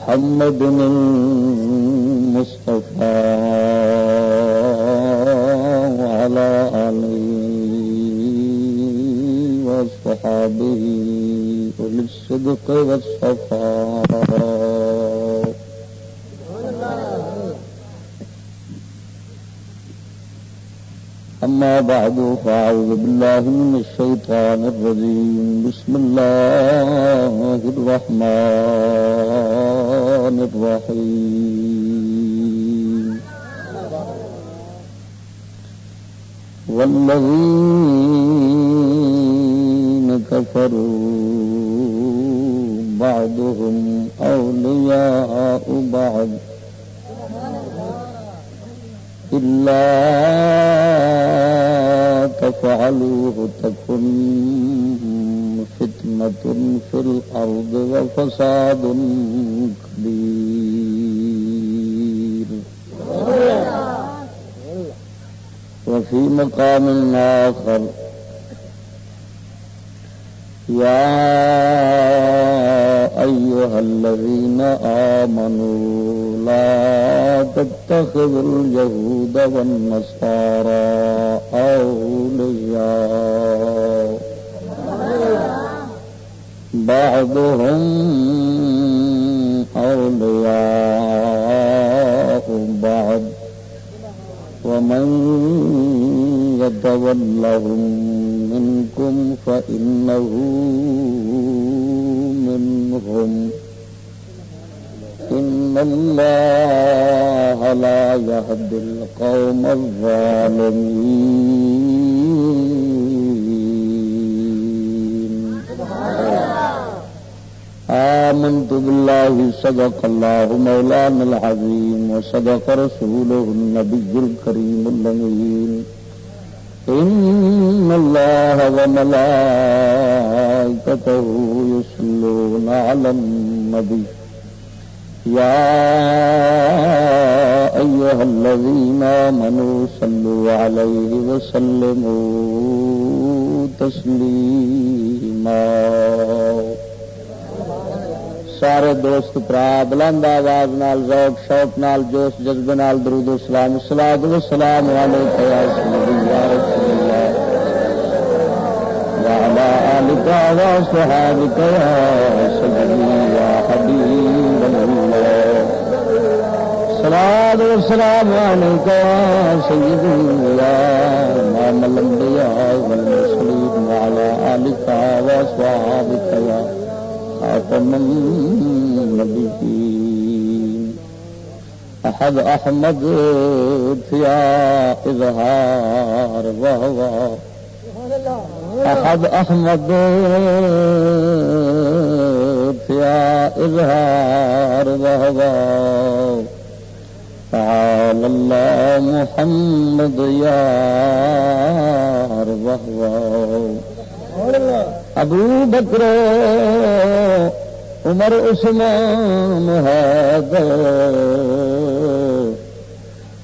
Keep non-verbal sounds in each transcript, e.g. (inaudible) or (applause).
محمد المصطفى وعلى آله وصحابه وللصدق والصفاء. أما بعد، فأعوذ بالله من الشيطان الرجيم. بسم الله الرحمن الرحيم. والذين كفروا بعضهم أولياء بعض. إلا تفعلوه تكن فتنة في الأرض وفساد كبير. وفي مقام آخر. يا أيها الذين آمنوا لا تتخذوا اليهود والنصارى أولياء. بعضهم أولياء بعض. ومن يتولهم منكم فإنه منهم. إن الله لا يهدي القوم الظالمين. آمنت بالله، صدق الله مولانا العظيم، وصدق رسوله النبي الكريم اللمين إن الله وملائكته يصلون على النبي. يا أيها الذين آمنوا صلوا عليه وسلموا تسليما سارے دوست برا، بلند آواز نال، ذوق، شوق نال، جوش، جذبے نال، درود اسلام سلاد و سلام والے صحابك يا سيدي يا حبيب سلام والسلام عليك يا سيدي يا امام الانبياء والمرسلين وعلى آلك وصحابك يا خاتم النبيين أحد أحمد فيا إظهار وهو وهو تعالى الله محمد يا وهو ابو بکر عمر عثمان حیدر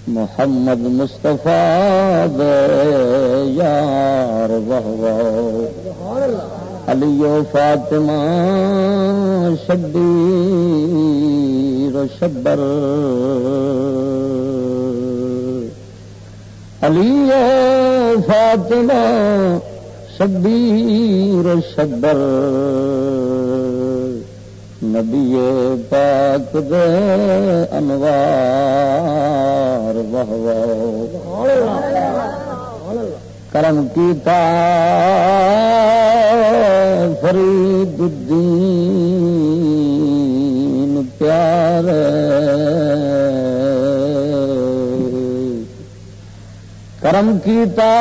محمد مصطفیٰ یار علی و فاطمہ شبیر شبر علی و فاطمہ شبیر شبر نبی پاک دے انوار کرم کیتا فرید الدین پیار کرم کیتا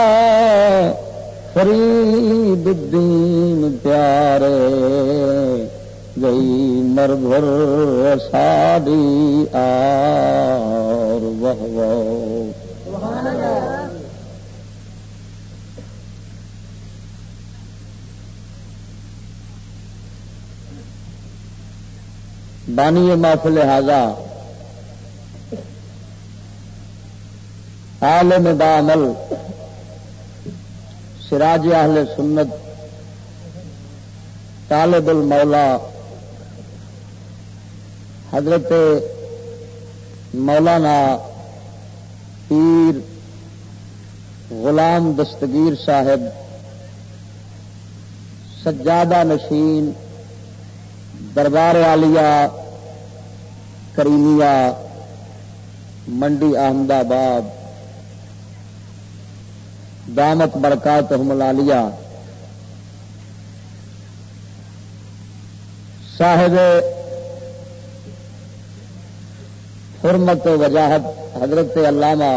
فرید الدین، پیارے۔ گئی مر بھر ساری آر وہ بانی محفل لہذا عالم دا عمل۔ سراج اہل سنت۔ طالب المولا۔ حضرت مولانا پیر غلام دستگیر صاحب۔ سجادہ نشین۔ دربار عالیہ۔ کریمیا منڈی احمد آباد دامت برکات ملالیہ صاحب حرمت و وجاہت حضرت علامہ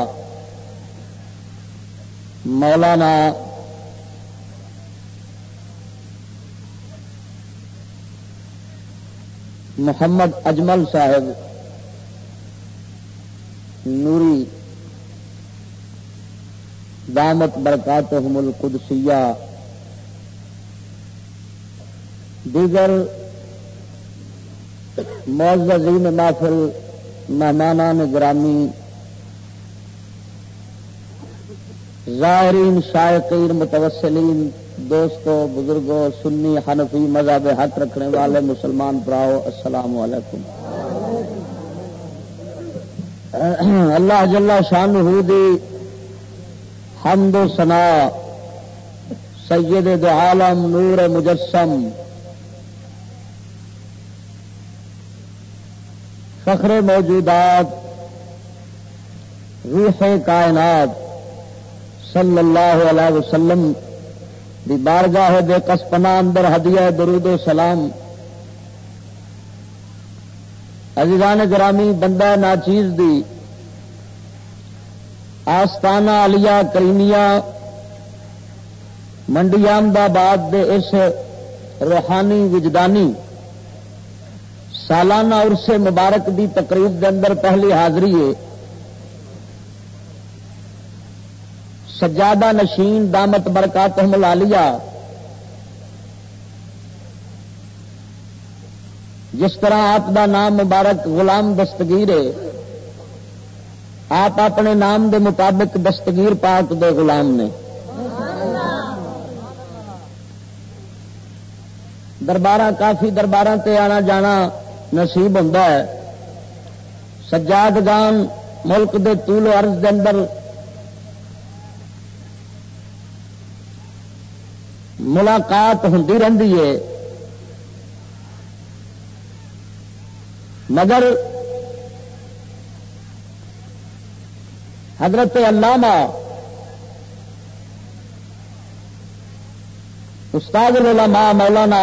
مولانا محمد اجمل صاحب نوری دامت برکات القدسیہ۔ دیگر معززین محفل مہمانان گرامی، ظاہرین، شائقین، متوسلین، دوستو بزرگوں سنی، حنفی مذہب حق رکھنے والے مسلمان پراؤ السلام علیکم۔ اللہ جل شان دی حمد و سنا سید دو عالم نور مجسم، فخر موجودات، روح کائنات، صلی اللہ علیہ وسلم، دی بارگاہ دے کسپنا اندر ہدیہ درود و سلام عزیزان گرامی، بندہ ناچیز دی آستانہ علیہ کریمیا منڈی آباد دے اس روحانی وجدانی سالانہ عرصے مبارک دی تقریب دے اندر پہلی حاضری ہے۔ سجادہ نشین دامت برکات ملا لیا جس طرح آپ دا نام مبارک غلام دستگیر ہے، آپ اپنے نام دے مطابق دستگیر پاک دے غلام نے۔ دربار کافی دربار تے آنا جانا نصیب ہوں سجاد گان ملک دے طول و عرض دے اندر ملاقات ہوں رہی ہے۔ مگر حضرت علامہ استاد العلماء مولانا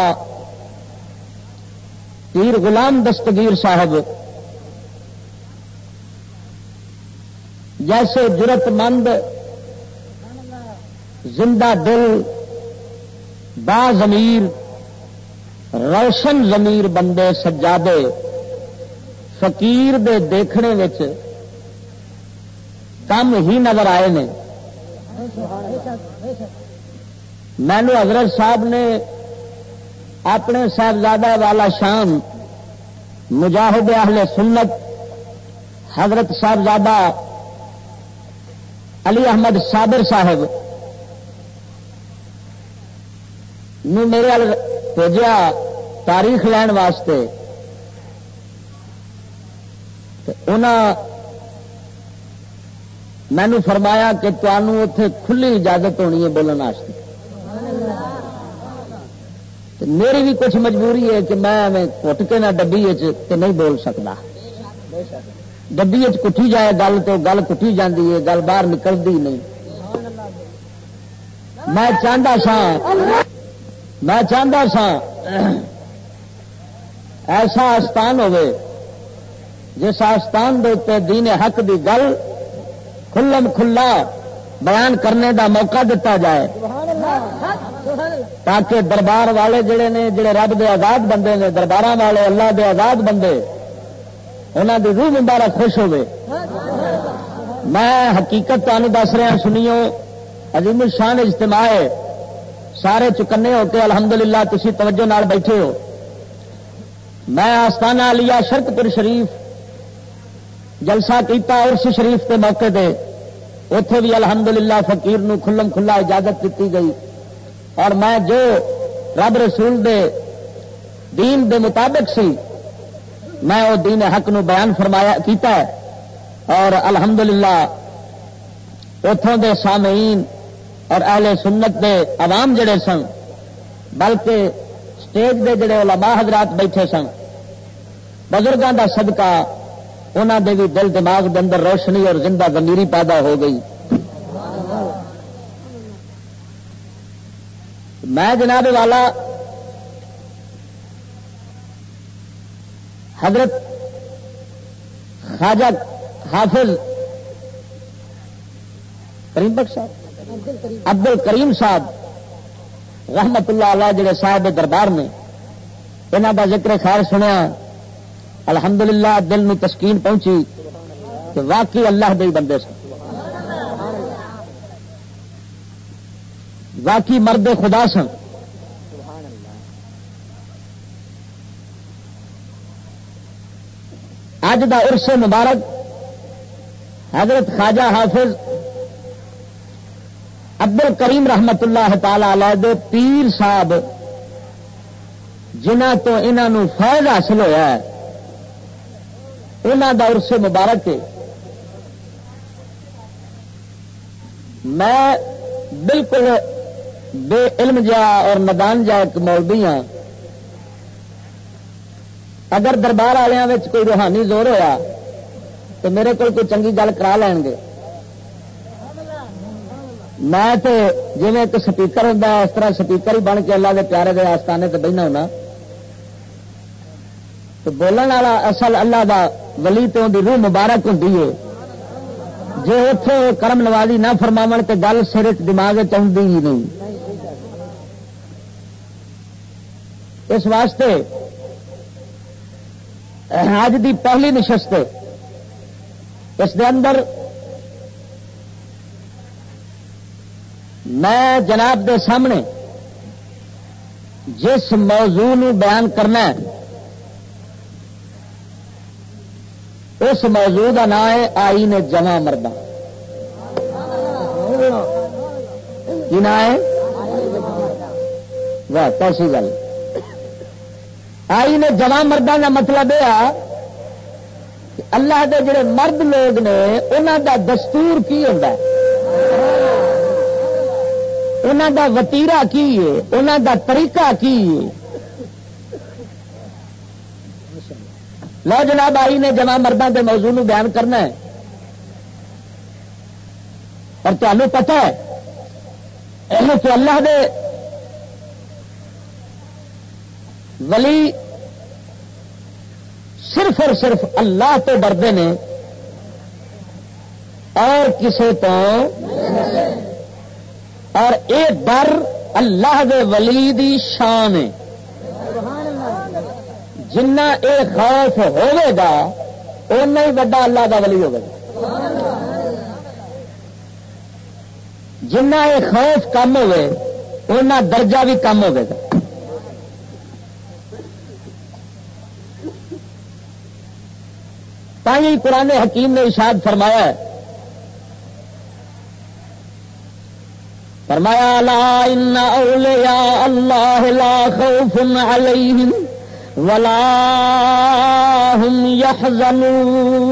پیر غلام دستگیر صاحب جیسے جرت مند زندہ دل، با زمیر روشن زمیر بندے سجادے فقیر دے دیکھنے وچ کم ہی نظر آئے نے۔ مینو حضرت صاحب نے اپنے صاحبزادہ والا شان مجاہد اہل سنت حضرت صاحبزادہ علی احمد صابر صاحب میرے بھیجا تاریخ لین واسطے مینو فرمایا کہ تمہوں اتے کھلی اجازت ہونی ہے بولنے واسطے۔ میری بھی کچھ مجبوری ہے کہ میں کٹ کے نہ ڈبی نہیں بول سکتا ڈبی کٹھی جائے گل تو گل کٹھی جاتی ہے، گل باہر نکلتی نہیں۔ میں چاہتا سا میں چاہتا سا ایسا آستان ہوے جس آستان دے دین حق دی گل کھلم کھلا بیان کرنے دا موقع دتا جائے۔ تاکہ دربار والے جڑے نے، جڑے رب دے آزاد بندے نے دربار والے اللہ دے آزاد بندے انہوں دی روح مبارک خوش ہوے میں حقیقت تمہیں دس رہا سنیو، عظیم شان اجتماع سارے چکنے ہو کے الحمدللہ تسی توجہ نال بیٹھے ہو۔ میں آستانہ لیا شرک پور شریف جلسہ کیتا ارس شریف کے موقع دے۔ اتے بھی الحمدللہ فقیر نو کھلم کھلا اجازت دیتی گئی۔ اور میں جو رب رسول دے دین دے مطابق سی، میں وہ دین حق نو بیان فرمایا، کیتا ہے۔ اور الحمدللہ اتوں دے سامعین اور اہل سنت دے عوام جڑے سن، بلکہ سٹیج دے جڑے علماء حضرات بیٹھے سن بزرگوں کا صدقہ انہوں دے بھی دل دماغ دے اندر روشنی اور زندہ گمیری پیدا ہو گئی۔ میں جناب والا حضرت خواجہ حافظ کریم بخش صاحب عبد الکریم صاحب رحمت اللہ علیہ جڑے صاحب دربار نے یہاں کا ذکر خیر سنیا الحمدللہ دل نو تسکین پہنچی کہ واقعی اللہ دے بندے سن۔ واقعی مرد خدا سن۔ اج دا عرص مبارک حضرت خواجہ حافظ ابدل کریم رحمت اللہ تعالی علیہ دے پیر صاحب جنہ تو انہوں فائد حاصل ہوا ہے۔ انہوں دا عرص مبارک ہے۔ میں بالکل بے علم جا اور ندان جا ایک مولوی ہاں۔ اگر دربار والوں کوئی روحانی زور ہوا تو میرے کو کوئی چنگی گل کرا لین گے۔ میں تو جی ایک سپیکر ہوں اس طرح سپیکر ہی بن کے اللہ کے پیارے دے آستانے سے بہنا ہونا۔ تو بولن والا اصل اللہ دا ولی تو روح مبارک ہوں جی اتے کرم نوازی نہ فرماو تو گل سر دماغ چاہتی ہی نہیں۔ اس واسطے اج دی پہلی نشست اس دے اندر میں جناب دے سامنے جس موضوع نو بیان کرنا ہے اس موضوع کا نام ہے آئی نے جمع مردہ۔ کی نام ہے؟ واہ کیسی گل۔ آئی نے جمع مردہ کا مطلب یہ اللہ دے جڑے مرد لوگ نے انہوں دا دستور کی ہوتا ہے؟ انہوں دا وتیرا کی ہے؟ انہوں دا طریقہ کی ہے؟ لو جناب آئی نے جمع مردوں کے موضوع نو بیان کرنا ہے۔ اور تمہیں پتا ہے کہ اللہ دے ولی صرف اور صرف اللہ تو ڈرتے ہیں اور کسی تو اور اے ڈر اللہ دے ولی دی شان ہے۔ جنہ اے خوف ہوے گا اُنہ ہی وڈا اللہ دا ولی ہوگا جنہ اے خوف کم ہوئے اُنہ درجہ بھی کم ہوگا تھی قرآن حکیم نے اشاد فرمایا ہے۔ فرمایا، لا ان اولیاء اللہ لا خوف علیہم۔ ولا هم يحزنون۔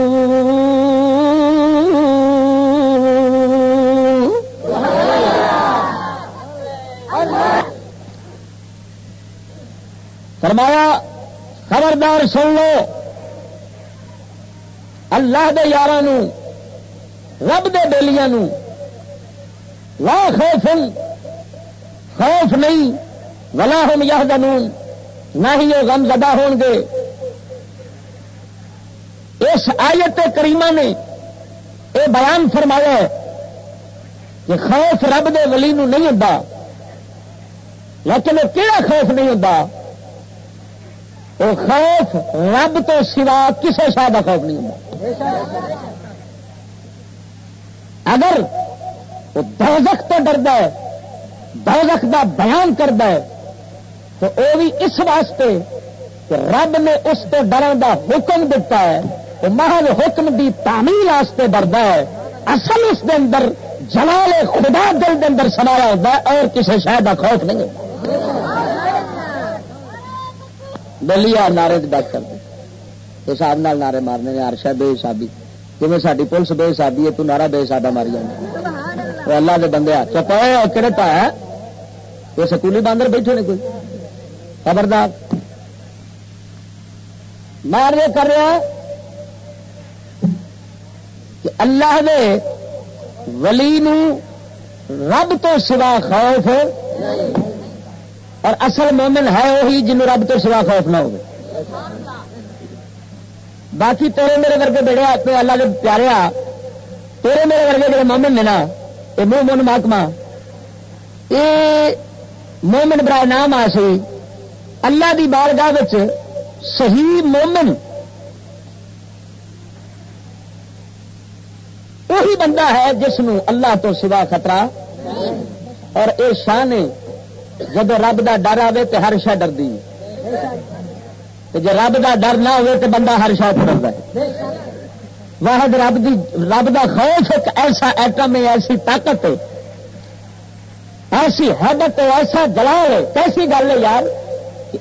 فرمایا، خبردار سن لو۔ اللہ دے یار رب دے بیلیاں لا خوف خوف نہیں۔ ولا ہم یحزنون نہ ہی وہ غم زدہ ہون گے۔ اس آیت کریمہ نے یہ بیان فرمایا ہے کہ خوف رب دے ولی نو نہیں ہوتا لیکن وہ کہڑا خوف نہیں ہوتا وہ خوف رب تو سوا کسی شاہ کا خوف نہیں ہوتا اگر وہ دوزخ تو ڈرد ہے، دوزخ کا بیان کرتا ہے تو وہ بھی اس واسطے کہ رب نے اس کو ڈرن کا حکم دیتا ہے وہ محض حکم کی تعمیل واسطے ڈردا ہے۔ اصل اس دے اندر جلال خدا دل دے اندر سنایا ہوتا ہے اور کسی شہر کا خوف نہیں ہوتا دلیا نعرے بات کر دیں حساب نال نعرے مارنے نے ہر شاید بے حسابی۔ جی ساری پولیس بے حسابی ہے، تو نعرہ بے حسابہ ماری جانا اللہ۔ کے بندے چپ کہڑے پا ہے؟ یہ سکولی باندر بیٹھے نے کوئی؟ خبردار۔ میں یہ کر رہا کہ اللہ دے ولی نو رب تو سوا خوف اور اصل مومن ہے وہی جن رب تو سوا خوف نہ ہو باقی تیرے میرے ورگے بڑے اپنے اللہ کے پیارے آ، تیرے میرے ورگے جڑے مومن نے نا یہ منہ من محکمہ یہ مومن برائے نام آ سی اللہ کی بارگاہ صحیح مومن وہی بندہ ہے جس اللہ تو سوا خطرہ اور یہ شان جب رب کا ڈر آئے تو ہر شا ڈردی۔ جی رب کا ڈر نہ ہوئے تو بندہ ہر شا ڈرد ہے۔ واحد رب دی رب دا خوف ایک ایسا ایٹم ہے، ایسی طاقت ہے۔ ایسی حدت ہے، ایسا جلال ہے۔ کیسی گل ہے یار؟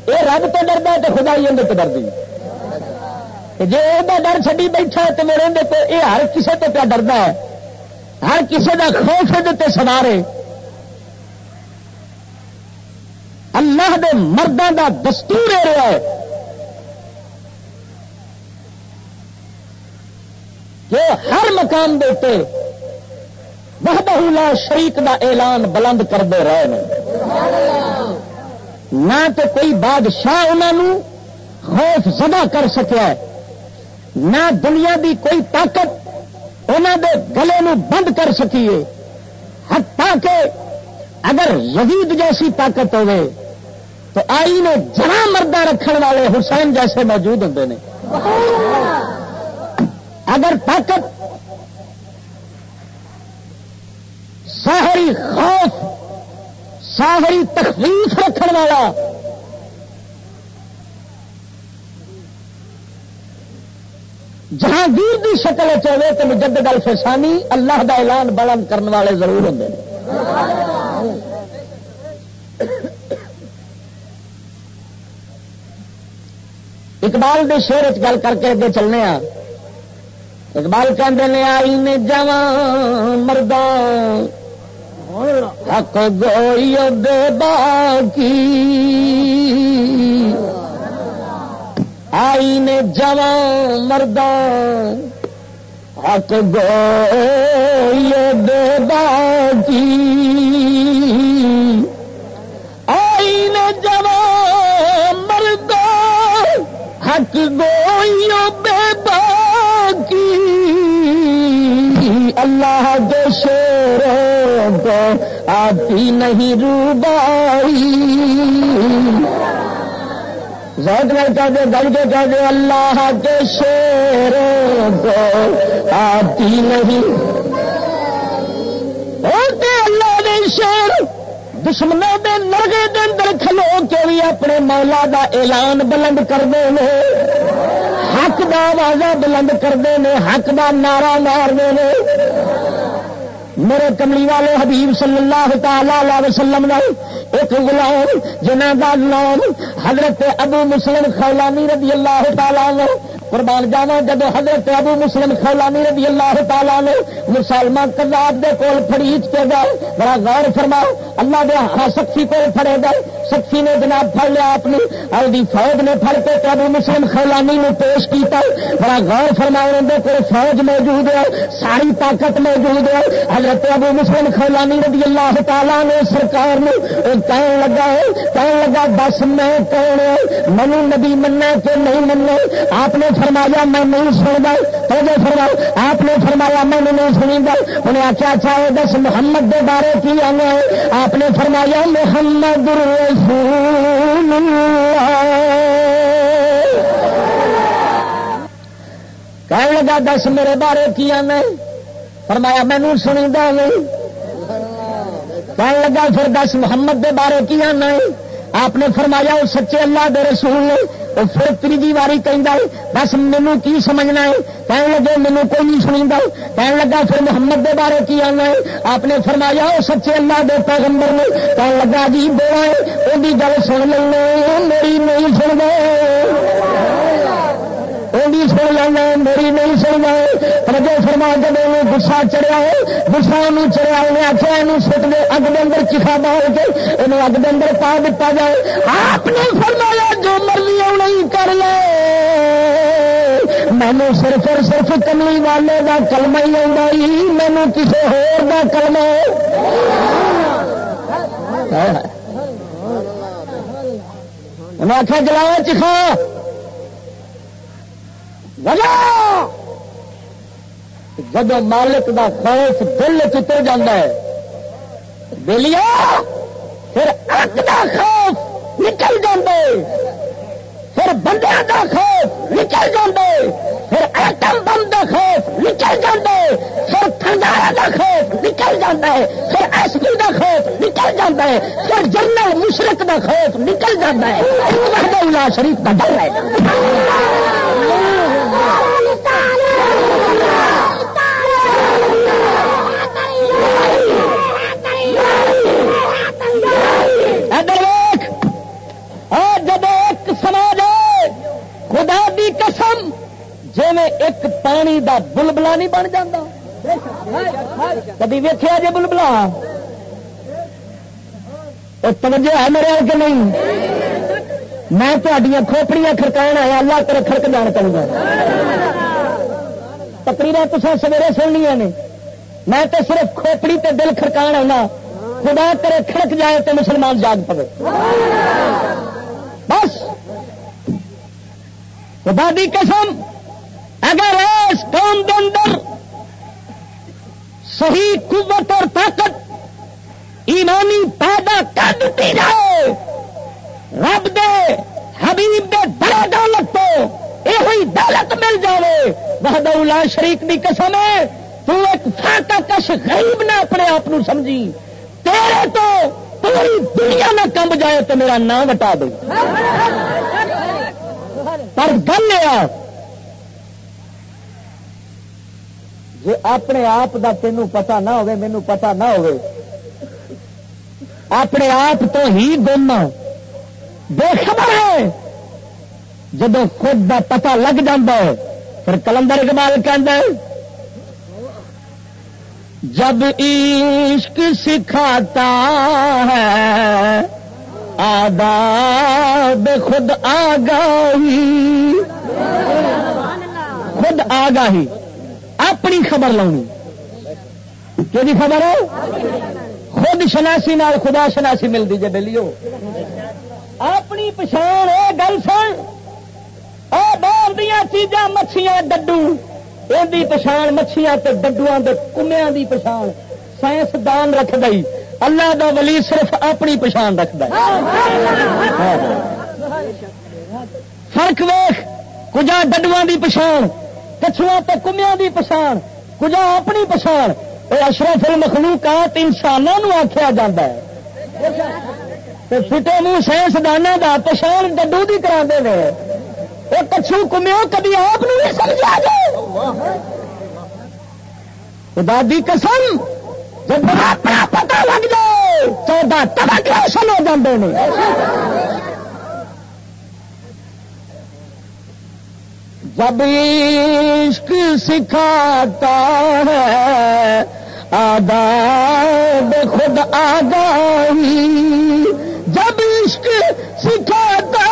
یہ رب تو ڈردا ہے تو خدا ہی اندر تو ڈردی جی وہ ڈر چڈی بیٹھا تو میرے اندر تو یہ ہر کسی تو پیا ڈردا ہے۔ ہر کسی کا خوف ہے سوارے اللہ دے مردوں کا دستور یہ رہا ہے۔ کہ ہر مقام دیتے بہلا شریک دا اعلان بلند کرتے رہے ہیں۔ نہ تو کوئی بادشاہ انہوں خوف زدہ کر سکیا نہ دنیا دی کوئی طاقت انہوں دے گلے نو بند کر سکیے حتیٰ کہ اگر یزید جیسی طاقت ہوے تو آئی نے جنا مردہ رکھن والے حسین جیسے موجود ہوں نے۔ اگر طاقت ساہری خوف ساہری تخفیف رکھن والا۔ جہانگیر کی شکل چاہے تو مجدد الفسانی اللہ دا اعلان بلند کرنے والے ضرور ہوں اقبال کے شیر گل کر کے اگے چلنے ہاں۔ اقبال کہتے آئی نے جوان مردان حق گوئی دے باقی۔ آئی نے جوان مردان، حق گوئی دے باقی۔ آئی نے جوان مردان، حق گوئی بے باقی۔ اللہ کے شیروں کو آتی نہیں روبائی۔ زید گل کہہ دے گل کے کہہ دے اللہ کے شیروں کو آتی نہیں۔ اللہ نے شیر۔ دشمنوں کے نرگے کے اندر کھلو کے بھی اپنے مولا دا اعلان بلند کرتے ہیں حق دا آوازہ بلند کرتے ہیں حق دا نعرہ مارتے ہیں میرے کملی والے حبیب صلی اللہ تعالی وسلم نے ایک غلام جنہ کا نام حضرت ابو مسلم خولانی رضی اللہ تعالی قربان جانا جب حضرت ابو مسلم خولانی رضی اللہ تعالیٰ نے مسلمان کلاب دے کول فریج کے گئے، بڑا غور فرماؤ، اللہ دے ہاں سخی کو پڑے گئے۔ سخی نے جناب پڑ لیا اپنی، اور فوج نے پڑ کے ابو مسلم خولانی نے پیش کیتا۔ بڑا غور فرماؤ، ان کو فوج موجود ہے، ساری طاقت موجود ہے۔ حضرت ابو مسلم خولانی رضی اللہ تعالیٰ نے سرکار نے کہنے لگا ہے کہنے لگا، بس میں کون منو نبی مننا کہ نہیں مننا؟ آپ نے فرمایا، میں نہیں سنتا تو فرماؤ آپ نے فرمایا، میں نہیں سنی گا انہیں آخیا چاہے اچھا, دس، محمد کے بارے کی آنا ہے؟ آپ نے فرمایا، محمد رسول کہنے لگا، دس، میرے بارے کی آنا ہے؟ فرمایا مینو سنی گا نہیں کہنے لگا، پھر دس، محمد دے بارے کی آنا ہے؟ آپ نے فرمایا، وہ سچے اللہ دے رسول نے وہ پھر تیجی واری کہ بس مینو کی سمجھنا ہے؟ کہنے لگے مینو کوئی نہیں سنی گا کہنے لگا، پھر محمد دے بارے کی آنا ہے؟ آپ نے فرمایا وہ سچے اللہ دے پیغمبر نے۔ کہنے لگا جی بولا ہے وہ گل سن لیں میری نہیں سن گئے وہ بھی سن لینا میری نہیں سن گئے رجے فرما جب گسا چڑیا ہے گسا انہوں چڑیا انہیں آخیا یہ سٹ دے اگ دے اندر چیخا ڈال کے یہ اگ دے اندر پا دیتا جائے آپ نے فرمایا جو مرضی آنا کر لے مینو صرف اور صرف کملی والے کا کلمہ ہی آئی مینو کسی ہوا کلمہ انہیں آخیا جلایا چکھا جب مالک دا خوف دل چتر جا بلیا پھر اگ دا خوف نکل جاندے، پھر بندے دا خوف نکل جاندے، پھر ایٹم بم دا خوف نکل جاندے، پھر تھنڈارا دا خوف نکل جاتا ہے پھر ایس پی دا خوف نکل جاتا ہے پھر جنرل مشرق دا خوف نکل جاتا ہے شریف کا ڈر ہے۔ جب ایک سماج ہے، خدا دی قسم جی میں ایک پانی دا بلبلا نہیں بن جاتا کبھی ویخیا جی بلبلا؟ توجہ ہے میرے کہ نہیں؟ میں تھوڑی کھوپڑیاں کھڑکان آیا، اللہ تر کھڑک جان کروں گا تقریباً تو سویرے سننیا نے۔ میں تو صرف کھوپڑی تے دل کھڑکان آنا۔ خدا کرے کھڑک جائے تو مسلمان جاگ پڑے بس۔ خدا دی قسم، اگر اس قوم کے اندر صحیح قوت اور طاقت ایمانی پیدا کر دیتی جائے رب دے، حبیب دے بڑے دولت تو یہ دولت مل جائے بہد شریف کی قسم ہے، تو ایک فاقہ کش غریب نہ اپنے آپ سمجھی۔ تیرے تو پوری دنیا نہ کمب جائے تو میرا نام وٹا دے۔ پر گل یہ جی اپنے آپ دا تینوں پتا نہ ہوئے مینو پتا نہ ہوئے اپنے آپ تو ہی گم ہاں۔ بے خبر ہے۔ جب خود دا پتا لگ جا پھر کلندر اقبال کہ جب عشق سکھاتا ہے، آداب خود آگاہی۔ خود آگاہی۔ اپنی خبر لونی۔ کہ خبر ہے؟ خود شناسی نال خدا شناسی ملتی جی بلیو اپنی پچھان ہے گل سن۔ اور باہر دیا چیزاں، مچھیاں، ڈڈو۔ یہ پچھان، مچھیاں ڈڈو کمیا کی پچھان۔ سائنسدان رکھ دئی۔ اللہ دا ولی صرف اپنی پچھان رکھد فرق ویخ کجا ڈڈو کی پچھان کچھوا تے کمیا کی پچھان، کجا اپنی پچھان۔ اشرف المخلوقات انسانوں آخیا جا فٹے منہ سائنسدانوں کا پچھان ڈڈو کی کرا دے وہ کچھو کمیو کبھی آپ نہیں سمجھا جائے خدا دی قسم، جب اپنا پتا لگ جائے، چودہ تبک روشن ہو جاتے ہیں جب عشق سکھاتا ہے، آداب خود آگاہی جب عشق سکھاتا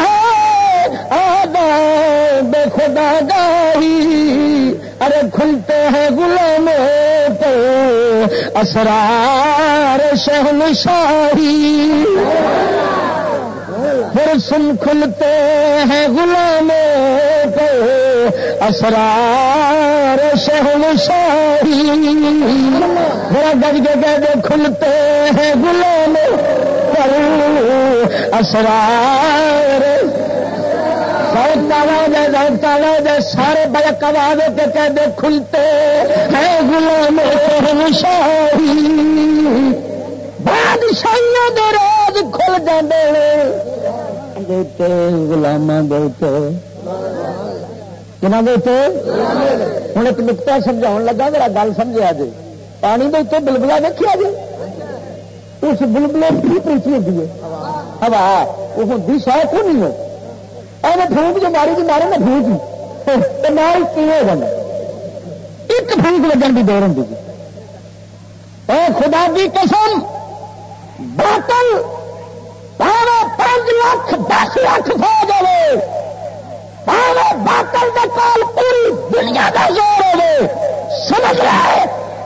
ہے آداب خود آگاہی ارے کھلتے ہیں غلاموں پہ اسرار شہن شاہی پھر سن کھلتے ہیں غلاموں کو اسرار شہن شاہی میرا گج کے گئے کھلتے ہیں غلام پر اسرار۔ سارے بڑک آواز کے قیدے کھلتے ہیں غلام شاہی۔ بادشاہیوں دے راز کھل جاندے گلام ہوں ایک نکتا سمجھا لگا، میرا گل سمجھا جی۔ پانی کے اتنے بلبلا دیکھا جی۔ اس بلبلے کی پریچی ہوتی ہے۔ ہوا وہ ہوتی شاید کو نہیں ہو ایویں پھونک جو ماری جی مارے نا پھونک تو مال کی ہو ایک پھونک لگن کی دور ہوں اے خدا کی قسم، باطل پاوے پانچ لاکھ، دس لاکھ ہو جائے پاوے باطل کا کال پوری دنیا کا زور ہوے سمجھ رہا ہے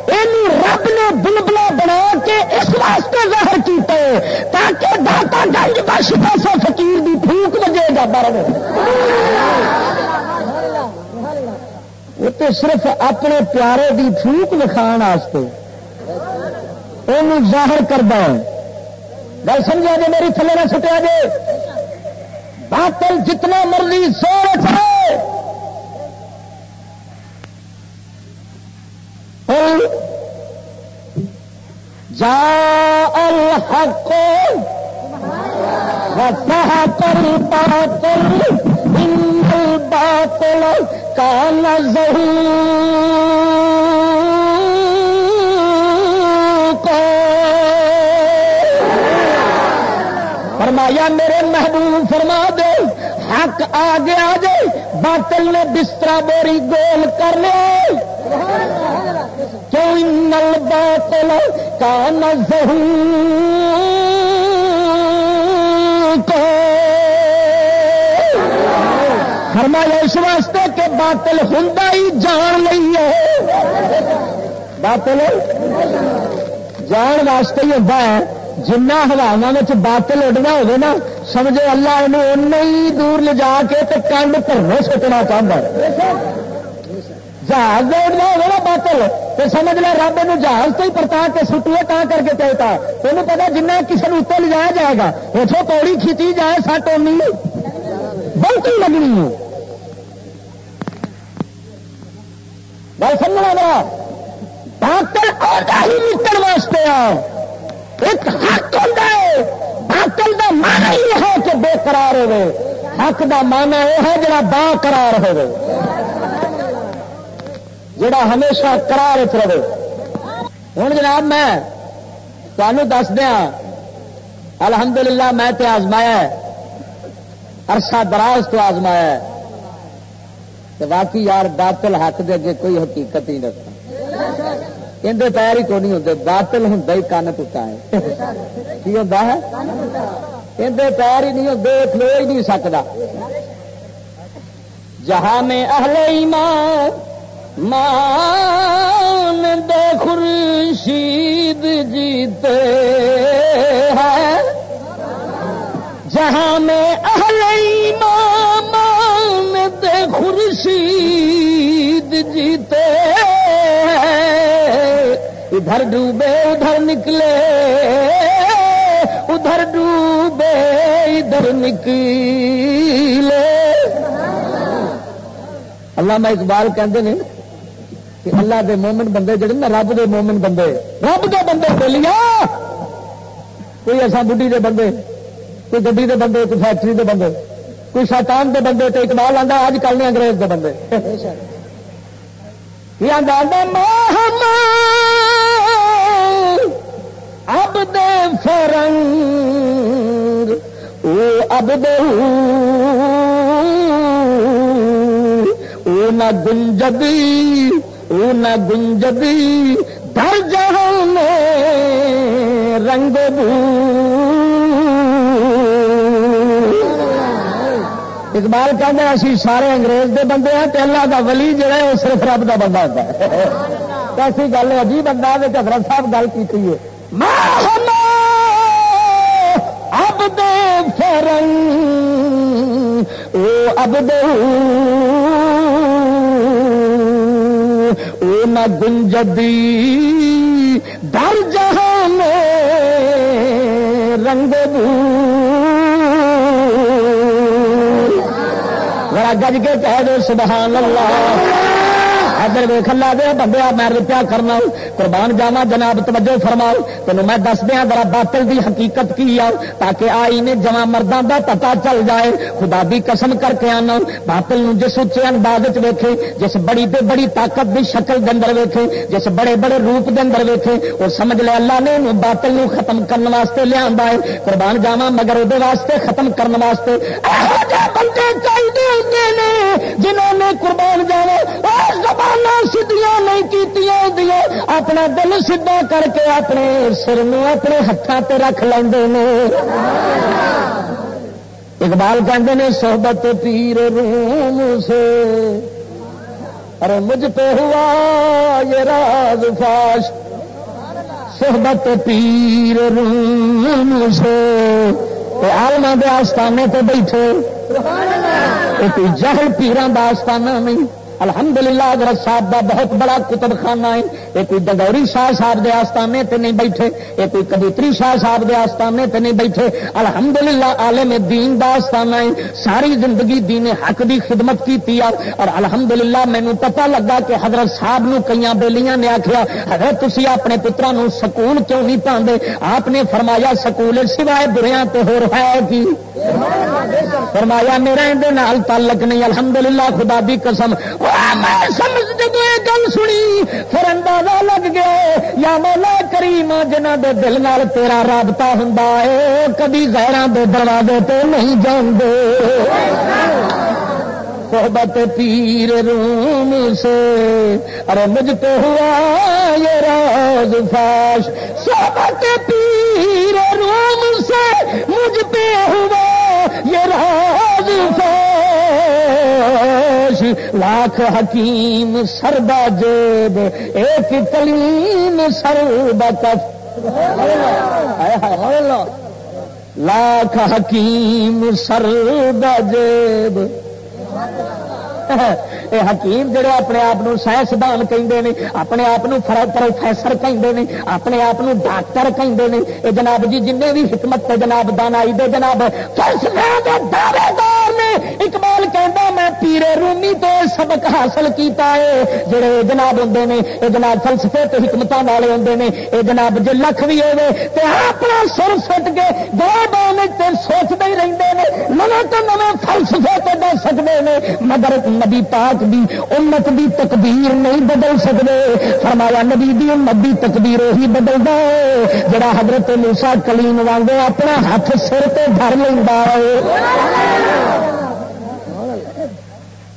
رب نے بلبلا بنا کے اس واسطے ظاہر کیتے تاکہ داتا گنج بش پاسا فکیر کی پھوک بجے گا بر وہ تو صرف اپنے پیارے کی پھوک وکھان وہ ظاہر کرتا ہے گل سمجھا جی میری تھلے نہ سٹیا جی باطل جتنا مرضی سو ہے جا الحق وسحق الباطل ان الباطل كان زهوقا۔ فرمایا، میرے محبوب فرما دے، حق آ گیا جے باطل نے بستر بوری گول کر لیا نل باطل کا نظر فرمایا اس واسطے کہ باطل ہوں ہی جان لی ہے۔ باطل جان واسطے ہی ہوتا ہے۔ جنا ہلاوا باطل اڈنا ہوگا نا، سمجھو اللہ یہ دور لے جا کے کنڈ پھرنے سٹنا چاہتا جہاز دوڑنا ہوگا نا باطل۔ تو سمجھ لیا رب یہ جہاز تو ہی پرتا کے سٹیے تا کر کے کہتا تین پتا جنہیں کسی نے اتنے لے جائے گا۔ اتوں پوڑی کھینچی جائے سٹ اونی۔ بہت ہی لگنی ہے۔ گل سمجھنا میرا، باطل اور ہی نکل واسطے آ ایک حق ہوتا ہے۔ باطل کا مانا ہی ہے کہ بے قرار ہوے حق کا مانا یہ ہے جڑا با قرار ہوے جڑا ہمیشہ کرار رہے۔ ہوں جناب میں تمہیں دس دیا الحمدللہ میں تے آزمایا عرصہ دراز تو آزمایا تو باقی یار، باطل حق دے اگے کوئی حقیقت ہی رکھتا اندر پیر ہی کو نہیں ہوتے باطل ہوں ہی کن ٹوٹا ہے۔ کی ہوتا ہے؟ اندر پیر ہی نہیں ہوتے کھلو ہی نہیں سکتا جہاں میں اہل ایمان مان دے خورشید جیتے ہیں۔ جہاں میں اہل ایمان مان دے خورشید جیتے ہیں۔ ادھر ڈوبے، ادھر نکلے۔ ادھر ڈوبے، ادھر نکلے۔ اللہ میں اقبال کہتے ہیں کہ اللہ دے مومن بندے جڑے نا، رب دے مومن بندے۔ رب دے بندے بولیا کوئی ایسا بڈی دے بندے، کوئی گڈی دے بندے، کوئی فیکٹری دے بندے، کوئی شیطان دے بندے تو اقبال آتا اج کل نہیں انگریز دے بندے۔ اب دے فرنگ، او اب دے او نہ گنجدی نہ گنجدی در جہاں میں رنگ بو۔ اقبال کہتے ہیں، اسی سارے انگریز دے بندے ہیں اللہ کا ولی جڑا ہے، وہ صرف رب کا بندہ ہوتا ہے۔ ایسی گل ہے، عجیب بندہ ہے حضرت صاحب گل کی ہے۔ اب دے فرنگ او اب دے نہ گنجدی در جہاں میں رنگ ذرا گج کے کہہ دو سبحان اللہ۔ ادھر ویخ لا دیا بندے میں رپیا کرنا قربان جاوا جناب توجہ فرماؤ تین میں دس دیا ذرا باطل دی حقیقت کی آؤ تاکہ آئی نے جمع مردوں کا پتا چل جائے، خدا دی قسم کر کے آنا باطل نو جس اچے انداز ویکھے، جس بڑی تے بڑی طاقت دی شکل دے اندر ویکھے، جس بڑے بڑے روپ دے اندر ویکھے، اور سمجھ لے اللہ نے باطل نو ختم کرنے واسطے لیا ہے، قربان جاوا مگر وہ واسطے ختم کرنے واسطے بندے چاہیے جنہوں نے قربان جاوا زبان سیدیاں نہیں کی اپنا دل سیدا کر کے اپنے سر اپنے ہاتھوں سے رکھ لیں اقبال کہتے ہیں صحبت پیر روم سے ارے مجھ پہ ہوا یہ راز فاش۔ صحبت پیر روم سے۔ آلما دے آستانے تے بیٹھے۔ جہل پیران دا آستانہ نہیں۔ الحمدللہ للہ صاحب کا بہت بڑا کتب خانہ ہے۔ یہ کوئی ڈگوری شاہ صاحب کے آستانے تے نہیں بیٹھے، یہ کوئی کبوتری شاہ صاحب کے آستانے تے نہیں بیٹھے۔ الحمدللہ، عالم دین دا آستانہ ہے۔ ساری زندگی دین حق دی خدمت کی اور الحمدللہ، مینو پتا لگا کہ حضرت صاحب نو کئی بےلیاں نے آخیا حضرت تھی اپنے پترا سکون کیوں نہیں پاندے؟ آپ نے فرمایا سکول سوائے بریا تو ہو رہا ہے کی فرمایا، میرا اندر تعلق نہیں۔ الحمدللہ، خدا دی قسم۔ میں سمجھ جب یہ گل سنی، پھر اندازہ لگ گیا، یا مولا کریم جنہ دے دل نال تیرا رابطہ ہوں کبھی غیران دے دروازے تو نہیں جانتے صحبت پیر روم سے، ارے مجھ پہ ہوا یہ راز فاش۔ صحبت پیر روم سے مجھ پہ ہوا یہ راز فوش لاکھ حکیم سردا جیب، ایک کلیم سربا کف لاکھ حکیم سربا جیب۔ حکیم جڑے اپنے آپ سائنسدان کہیں اپنے آپ پروفیسر کہیں اپنے آپ ڈاکٹر کہیں یہ جناب جی جن بھی حکمت جناب دانائی دے جناب دعوے دار نے اقبال کہہ میں پیرے رومی تو سبق حاصل کیتا ہے جڑے جناب ہوں نے یہ جناب فلسفے تو حکمت والے ہوں نے یہ جناب جی لکھ بھی ہوئے تو اپنا سر سٹ کے دو بان سوچتے ہی رہتے ہیں نو تو نو فلسفے تو دس سکتے ہیں مگر نبی پاک دی امت دی تقدیر نہیں بدل سکتے فرمایا، نبی دی امت دی تقدیر وہی بدل ہے، جڑا حضرت موسا کلیم وانگو اپنا ہاتھ سر پہ بھر لینا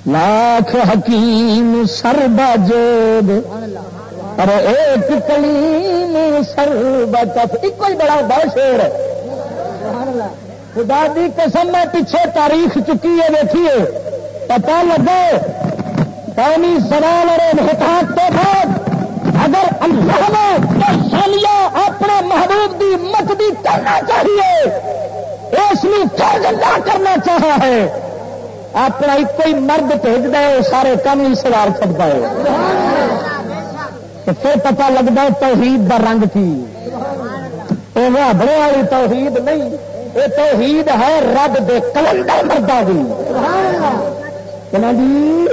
لاکھ حکیم سر باجوب اور ایک کلیم سر بچ ایک ہی بڑا بہت شیر خدا دی قسم، میں پیچھے تاریخ چکی ہے، دیکھیے۔ پتا لگے قومی سوال اور انحطاط کے بعد اگر اللہ نے سالیہ اپنے محبوب دی مت دی کرنا چاہیے، اس میں فرض نہ کرنا چاہا ہے۔ اپنا ایک ہی مرد بھیج دے سارے کام ہی سوار سکتا ہے پھر پتا لگتا ہے توحید کا رنگ کی۔ بڑے والی توحید نہیں، یہ توحید ہے رب دے کلندر مردہ بھی جی،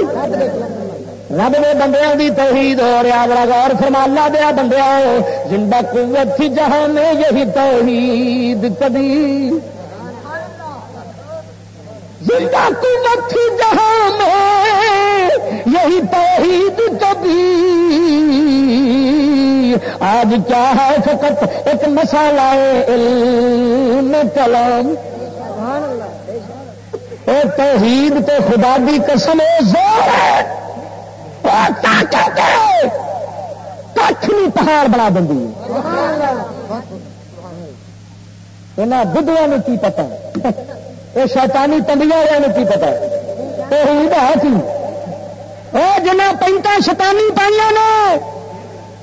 رب دے بندیاں دی توحید ہو رہا بڑا غور فرما، اللہ دیا بندیا زندہ قوت تھی جہاں میں یہی توحید کبھی۔ زندہ قوت تھی جہاں میں یہی توحید کبھی۔ آج کیا ہے فقط ایک مسالہ علم کلام۔ سبحان اللہ اے توحید تو خدا دی قسم، اے زور کچھ نہیں پہاڑ بنا دیں یہاں بدھوا کی پتا یہ شیطانی تندیا والے کی پتا توحید ہے کی؟ وہ جنہیں پینٹا شیطانی پائیا نے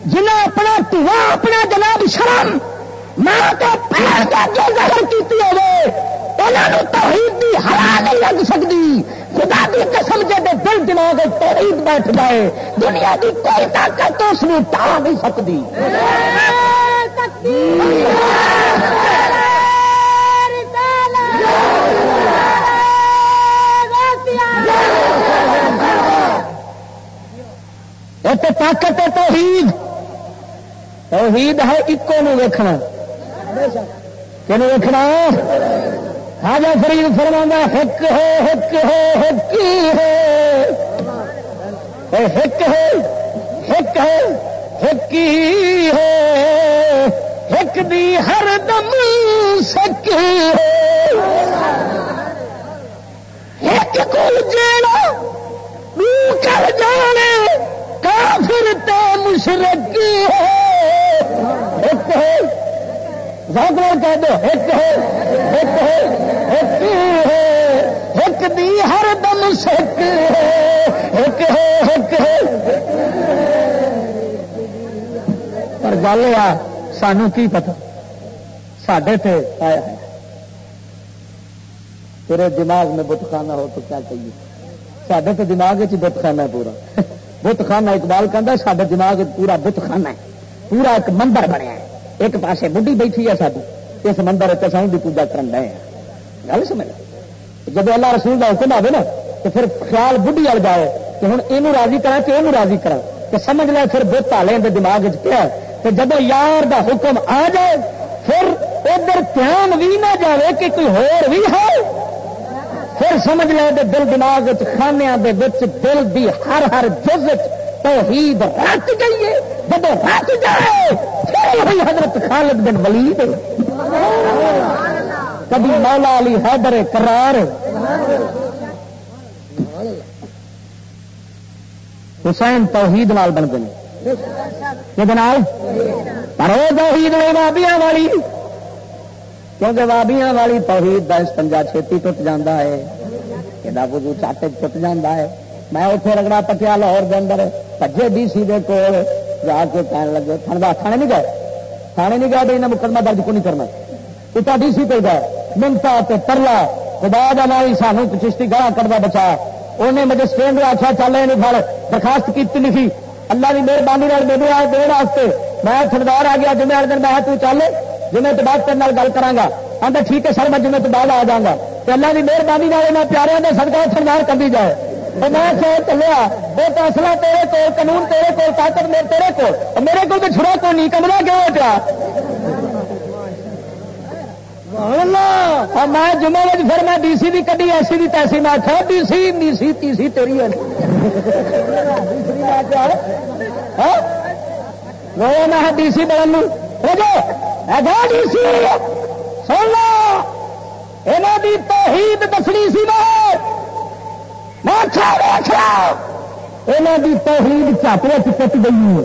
جنہیں اپنا دھواں، اپنا جناب شرم میں تو پیر کے ظاہر کی ہوئے انہوں توحید دی ہرا نہیں لگ سکتی خدا کی قسم جب دل دماغ توحید بیٹھ جائے، دنیا کی کوئی طاقت اس میں ٹا نہیں سکتی طاقت ہے توحید۔ توحید ہے اکو نو ویکھنا۔ کہ ویکھنا؟ خاجا فرید فرما ہک ہے ہک ہے ہکی ہے ہک ہے ہک ہے ہکی ہے ہک دی ہر دم سکی ایک کل جیڑا کر جانے، کافر تے مشرقی ہے ایک ہے کہہ دو، ایک ہے ایک ہے ایک ہے، ایک دی ہر دم سک ہے، ایک ہے ایک ہے۔ پر گل آ سانو کی پتا؟ سڈے تھے آیا ہے۔ تیرے دماغ میں بت خانہ ہو تو کیا چاہیے سڈے تو دماغ بت خانہ ہے پورا۔ بت خانہ اقبال کہ سڈے دماغ پورا بت خانہ ہے، پورا ایک مندر بنیا ہے۔ ایک پاسے بڑھی بیٹھی ہے ساری اس مندر کسان کی پوجا کرن رہے ہیں۔ گل سمجھ؟ جب اللہ رسول کا حکم آئے نا تو پھر خیال بڑھی وال جائے کہ ہوں یہ راضی کرا کہ یہ راضی کرا کہ سمجھ لے پھر بت آلے دماغ چ تو جب یار دا حکم آ جائے، پھر ادھر دھیان بھی نہ جائے کہ کوئی ہور بھی ہے۔ پھر سمجھ لے دے دل دماغ خانیا دل دی ہر ہر جز توحید رت گئی ہے جب رت جائے، پھر وہی حضرت خالد بن ولید۔ کبھی مولا علی حیدر کرار حسین توحید نال بنتے ہیں پر وہ توحید نہیں وابیاں والی۔ کیونکہ وابیاں والی توحید کا استنجا چھتی ٹوٹ جاتا ہے یہ وضو چاٹے ٹوٹ جاتا ہے۔ میں اتنے لگنا پٹیا لاہور کے اندر پجے ڈی سی دے کول جا کے کہنے لگے، تھانے تھانے نہیں گئے؟ تھانے نہیں گئے انہیں مقدمہ درج کو نہیں کرنا؟ اتنا ڈی سی پہ گئے، منتا ترلا خدا کا نام سانو چشتی گاہ کرنا بچا۔ انہیں مجسٹریٹ نے آخیا آچھا چل رہے نہیں درخواست کی لکھی اللہ کی مہربانی میرے آئے دن واسطے میں تھردار آ گیا، جمعے والے دن میں تو چل جمعے تو بعد تیرے گل کرا آتا ٹھیک ہے سر، میں جمعے تو بعد آ جاگا اللہ کی مہربانی میں پیارے نے سڑک تھردار کر دی جائے میں چلیا وہ فیصلہ تیرے کو قانون تیرے کو طاقت میرے تیرے کو میرے کو تو چھڑا کو نہیں؟ کمرہ کیوں پیا میں جمعے میں پھر میں ڈی سی بھی کھی ایسی بھی تیسی میں آخیا D C D C T C تیری ہے۔ میں ڈی سی بڑھن ڈی سی۔ سن لو یہ توحید دسنی سی میں۔ یہاں کی توحید چاپڑے چٹ گئی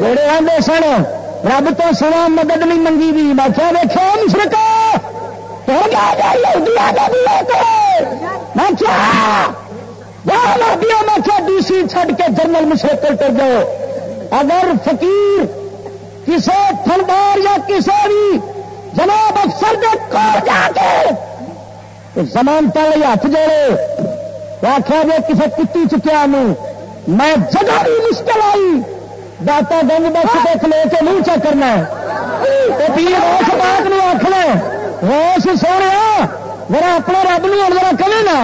جڑے آدھے سن، رب تو سوا مدد نہیں منگی دی میں کیا دیکھو مشرق میں کیا ڈی سی چھڈ کے جنرل مشرق کر جاؤ۔ اگر فقیر کسی تھندار یا کسی بھی جناب افسر کے کور جا کے زمان تل ہاتھ جوڑے۔ آخیا جی کسی کتی چکیا میں جگہ بھی مشکل آئی۔ داتا گنج بس دیکھ لے کے نہیں چیک کرنا روس بات نہیں آخنا روس سونے میرا اپنے رب نو ذرا کرے نا۔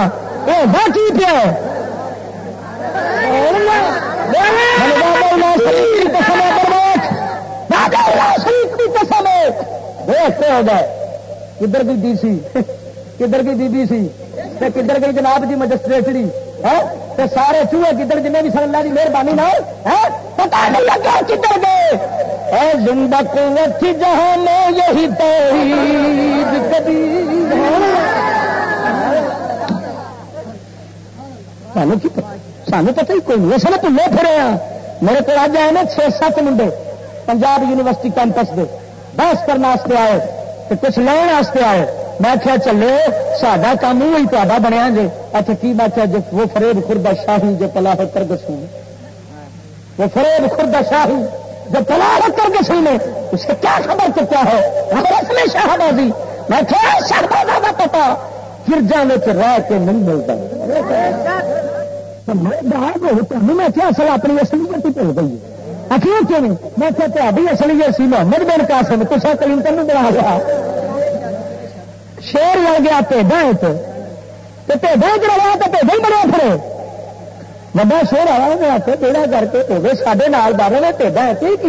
وہ باقی پیا کدھر کی ڈی سی؟ کدھر کی بی بی سی کدھر گئی جناب جی مجسٹریٹری سارے چوہے کدھر جن بھی سر کی مہربانی نہ پتا نہیں لگا کدھر گئے اے زندہ قوت جہاں میں یہی توحید کبھی سانو پتہ ہی کوئی نہیں اصل بھلے پھرے ہاں میرے کو اج آئے نا چھ سات منڈے پنجاب یونیورسٹی کیمپس دے بحث کرنے آئے کچھ لین آئے میں کیا چلے ساڈا کام وہی تا بنیا جی اچھا کی میں کیا جو وہ فریب خوردہ شاہی جو پلا ہو کر وہ فریب خوردہ شاہی جو پلا ہو کر نے اس سے کیا خبر تو کیا ہے؟ اس میں شاہ بازی میں کیا شہبازہ کا پتا پھر جانے کے رہ کے نہیں ملتا. میں کیا سر اپنی اصلیت ہی پہ گئی اکیل کیوں نہیں? میں کیا تاری اصلیت سی محمد بن قاسم تو سر کلنٹن بنا گیا شیر لگ گیا پیڈا پیڈا چ روا تو پیڈا ہی بڑا پھر بڑا شور آیا میں آ کے بیڑا کر کے ہوگے سارے نال بارے نے ٹھڈا ہے کی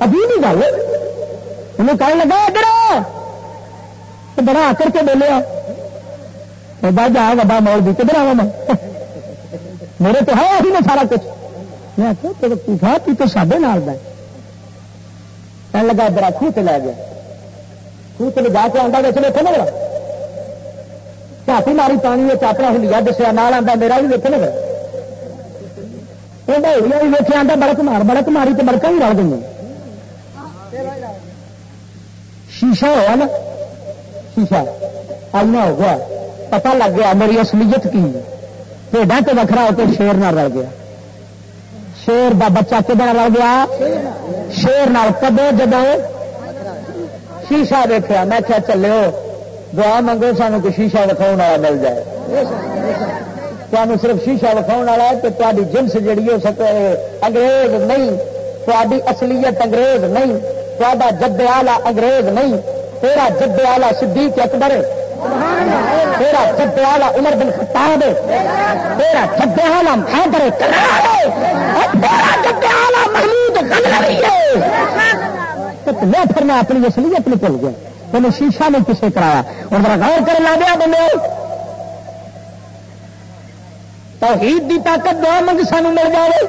ابھی نہیں گل انہیں کہنے لگا ادھر بڑا آ کر کے بولیا بابا جا بابا مول بھی کدھر آوا میں میرے تو ہے ابھی میں سارا کچھ میں پوچھا تو تو سڈے نال دا کہنے لگا ادھر خوہ سے لے گیا خوہ سے جا کے آتا ویسے دیکھو نا چاپی ماری پانی چاپڑا ہلیا دسیا نال آتا میرا بھی دیکھو نا بھی ویچے آتا بڑک مار بڑک ماری تو بڑکا بھی رل گئی شیشا ہوا نا شیشا آئنا ہو گیا پتا لگ گیا میری اصلیت کی پیڈا تو وکرا ہو کے شیر نہ رل گیا شیر دا بچہ کدھر رل گیا شیر نال کدو جب شیشا دیکھا میں کیا چلو دعا منگو، سانو کو شیشا دکھاؤ والا مل جائے. تمہیں صرف شیشا وکھاؤ والا ہے کہ تاری جنس جیڑی ہو سکے انگریز نہیں تاری اصلیت انگریز نہیں تا جد آلہ انگریز نہیں، تیرا جد آلہ صدیق اکبر ہے، تیرا جد آلہ عمر بن خطاب ہے، تیرا جد آلہ حیدر تیرا جد آلہ محمود میں پھر میں اپنی اصلیت نہیں بھول گیا تمہیں شیشا نے کسے کرایا۔ اور میرا غور کرنے لگا بندے توحید دی طاقت دعا منگ سانو مل جائے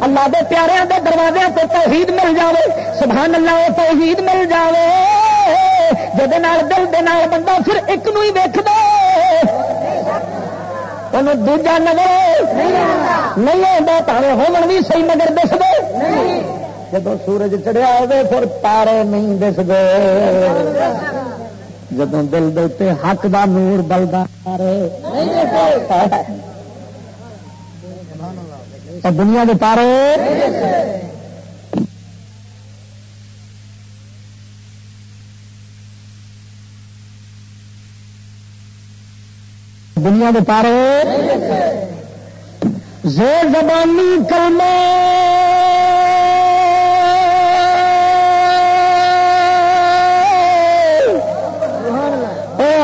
اللہ دے پیارے دے دروازے تو توحید مل جائے سبحان اللہ وہ توحید مل جائے جب دل دے نال بندہ پھر ایک نو ہی ویک دے۔ دوجا نظر۔ نہیں آتا پاوے ہومن بھی صحیح نظر دس دے۔ جب سورج چڑھیا ہوگے پھر تارے نہیں دس دے جب دل دے حق دا نور بلدا، تارے دنیا کے تارے دنیا کے تارے زور زبانی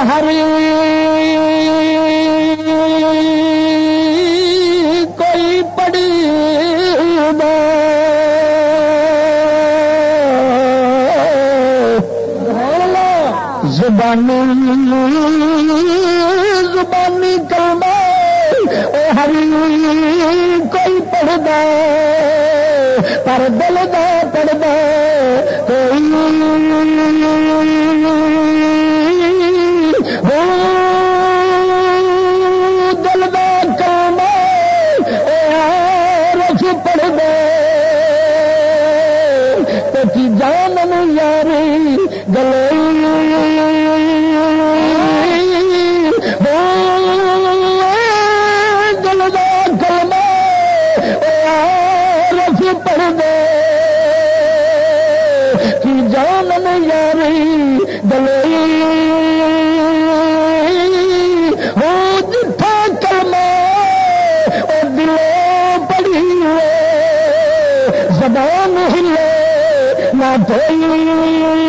ہری کوئی پڑی زبانی زبانی کلمہ ہری کوئی پڑھتا پر دل کا پڑھتا گئی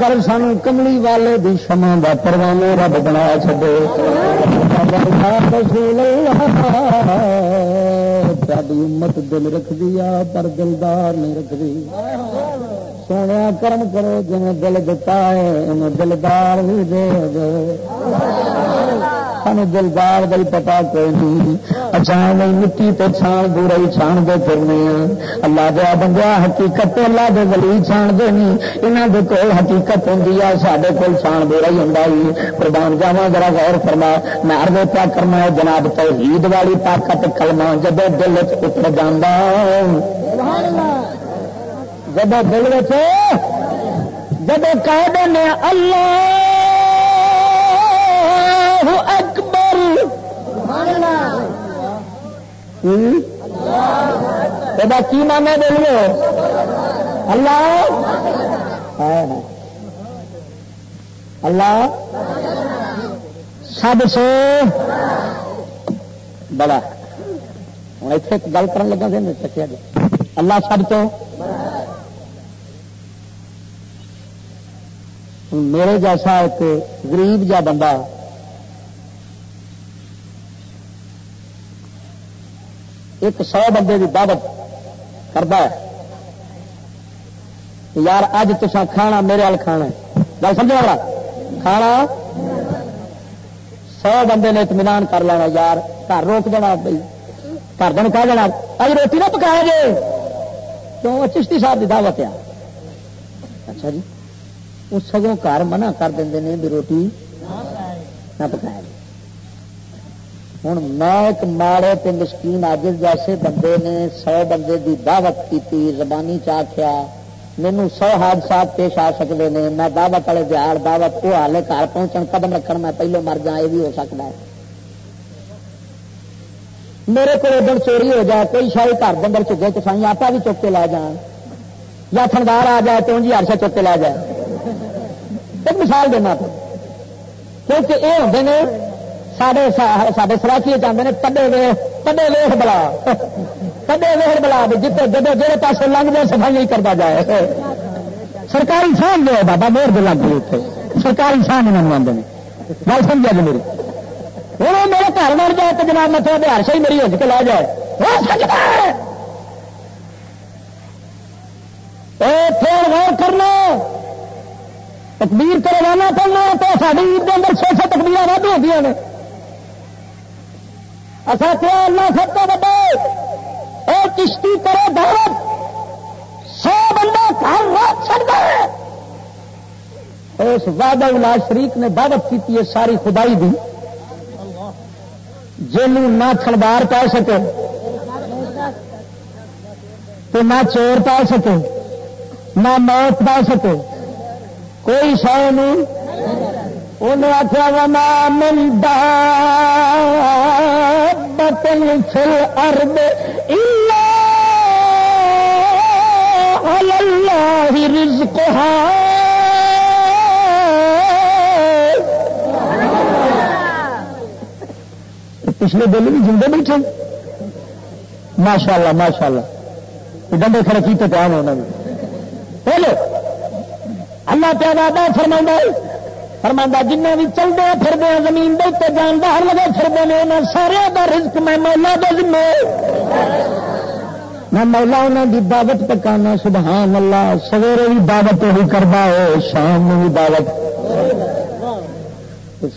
کر سن کملی والے دی شما دا پروانے رب بنا چڈے ساری امت دل رکھ دیا پر دلدار نہیں رکھ دی سونے کرم کرو جن دل دتا ہے دلدار بھی دے دے۔ سانو دلدار دل پتا کوئی نہیں اچان مٹی تو چھان دور ہی چھان دے پھرنے اللہ دیا بندہ حقیقت اللہ دے ولی چھان دے نہیں یہاں دے کول حقیقت ہوں سارے کول چھان دور ہی ہوں قربان جاوا ذرا غور فرما میں ارد پیا کرنا جناب توحید والی طاقت کلمہ جب دل چ اتر جانا جب دل بچے جب کہہ دینے اللہ اکبر۔ کی مانا بولو اللہ۔ ہاں۔ اللہ۔ سب سے بڑا۔ ہوں، اتنے گل کر لگا دیں چکیا جی۔ اللہ سب تو۔ میرے جیسا ایک غریب جا بندہ ایک سو بندے کی دعوت کرتا ہے۔ یار اج تسا کھانا میرے وال کھانا گل سمجھ والا کھانا؟ سو بندے نے اطمینان کر لینا، یار، گھر روک دینا بھائی۔ گھر دن کہہ دینا اج روٹی نہ پکایا جی کیوں؟ چشتی صاحب کی دعوت ہے۔ اچھا جی وہ سگوں گھر منع کر دیں بھی روٹی نہ پکایا جی ہوں میں ایک ماڑے تے مسکین اج جیسے بندے نے سو بندے دی دعوت کی زبانی چاخیا مینو سو حادثات پیش آ سکتے ہیں میں دعوت والے دیہڑ دعوت وہ ہالے گھر پہنچن قدم رکھن میں پہلو مر جا یہ بھی ہو سکتا ہے میرے کو ادھر چوری ہو جائے کوئی شاید گھر دن چکے تو سائی آپ بھی چک کے لے جان یا تھندار آ جائے تو انجی ہرشا چک کے لے جائے ایک مثال دینا تو کیونکہ یہ ہوتے ہیں سارے سارے سراکی چاہتے ہیں کدے ویخ کدے ویخ بلا کدے ویخ بلا جتنے جب جہے پاس لنگ جائے صفائی نہیں کرتا جائے سرکاری سان جو ہے بابا مہر دے لگ گئی اتنے سرکاری سان انہوں آتے ہیں گل سمجھا جی میری ہوں میرے گھر مر جائے تو جناب مطلب ہر شہی میری ہج کے لا جائے پھر غور کرنا تکبیر کروانا پڑنا تو ساری عید کے اندر چھ سو تکبیر ود ہوتی ہیں اچھا کیا اللہ سب تو بڑے۔ اور کشتی کرے دعوت۔ سو بندہ گھر رات چڑھتا ہے اس وعدہ الا شریف نے دعوت کی ہے ساری خدائی دی۔ جن نہ تھلدار پا سکے، تو نہ چور پا سکے، نہ موت پا سکے۔ کوئی شہ نہیں۔ انہیں آخیا، وما منڈا بتن فل ارد اللہ رزق پچھلے دل بھی جمدے بیٹھے ماشاء اللہ ماشاء اللہ ڈنڈے کھڑے کی تو پیان ہونا بھی پہلے اللہ پیادا فرما فرما جن بھی چلتے پھرتے ہیں زمین دے جاندار لگے پھرتے ہیں انہیں سارے کا رزق میں مولا دے ذمے میں مولا انہوں کی دعوت پکانا سبحان اللہ، سویرے بھی دعوت وہی کرتا ہے، شام میں بھی دعوت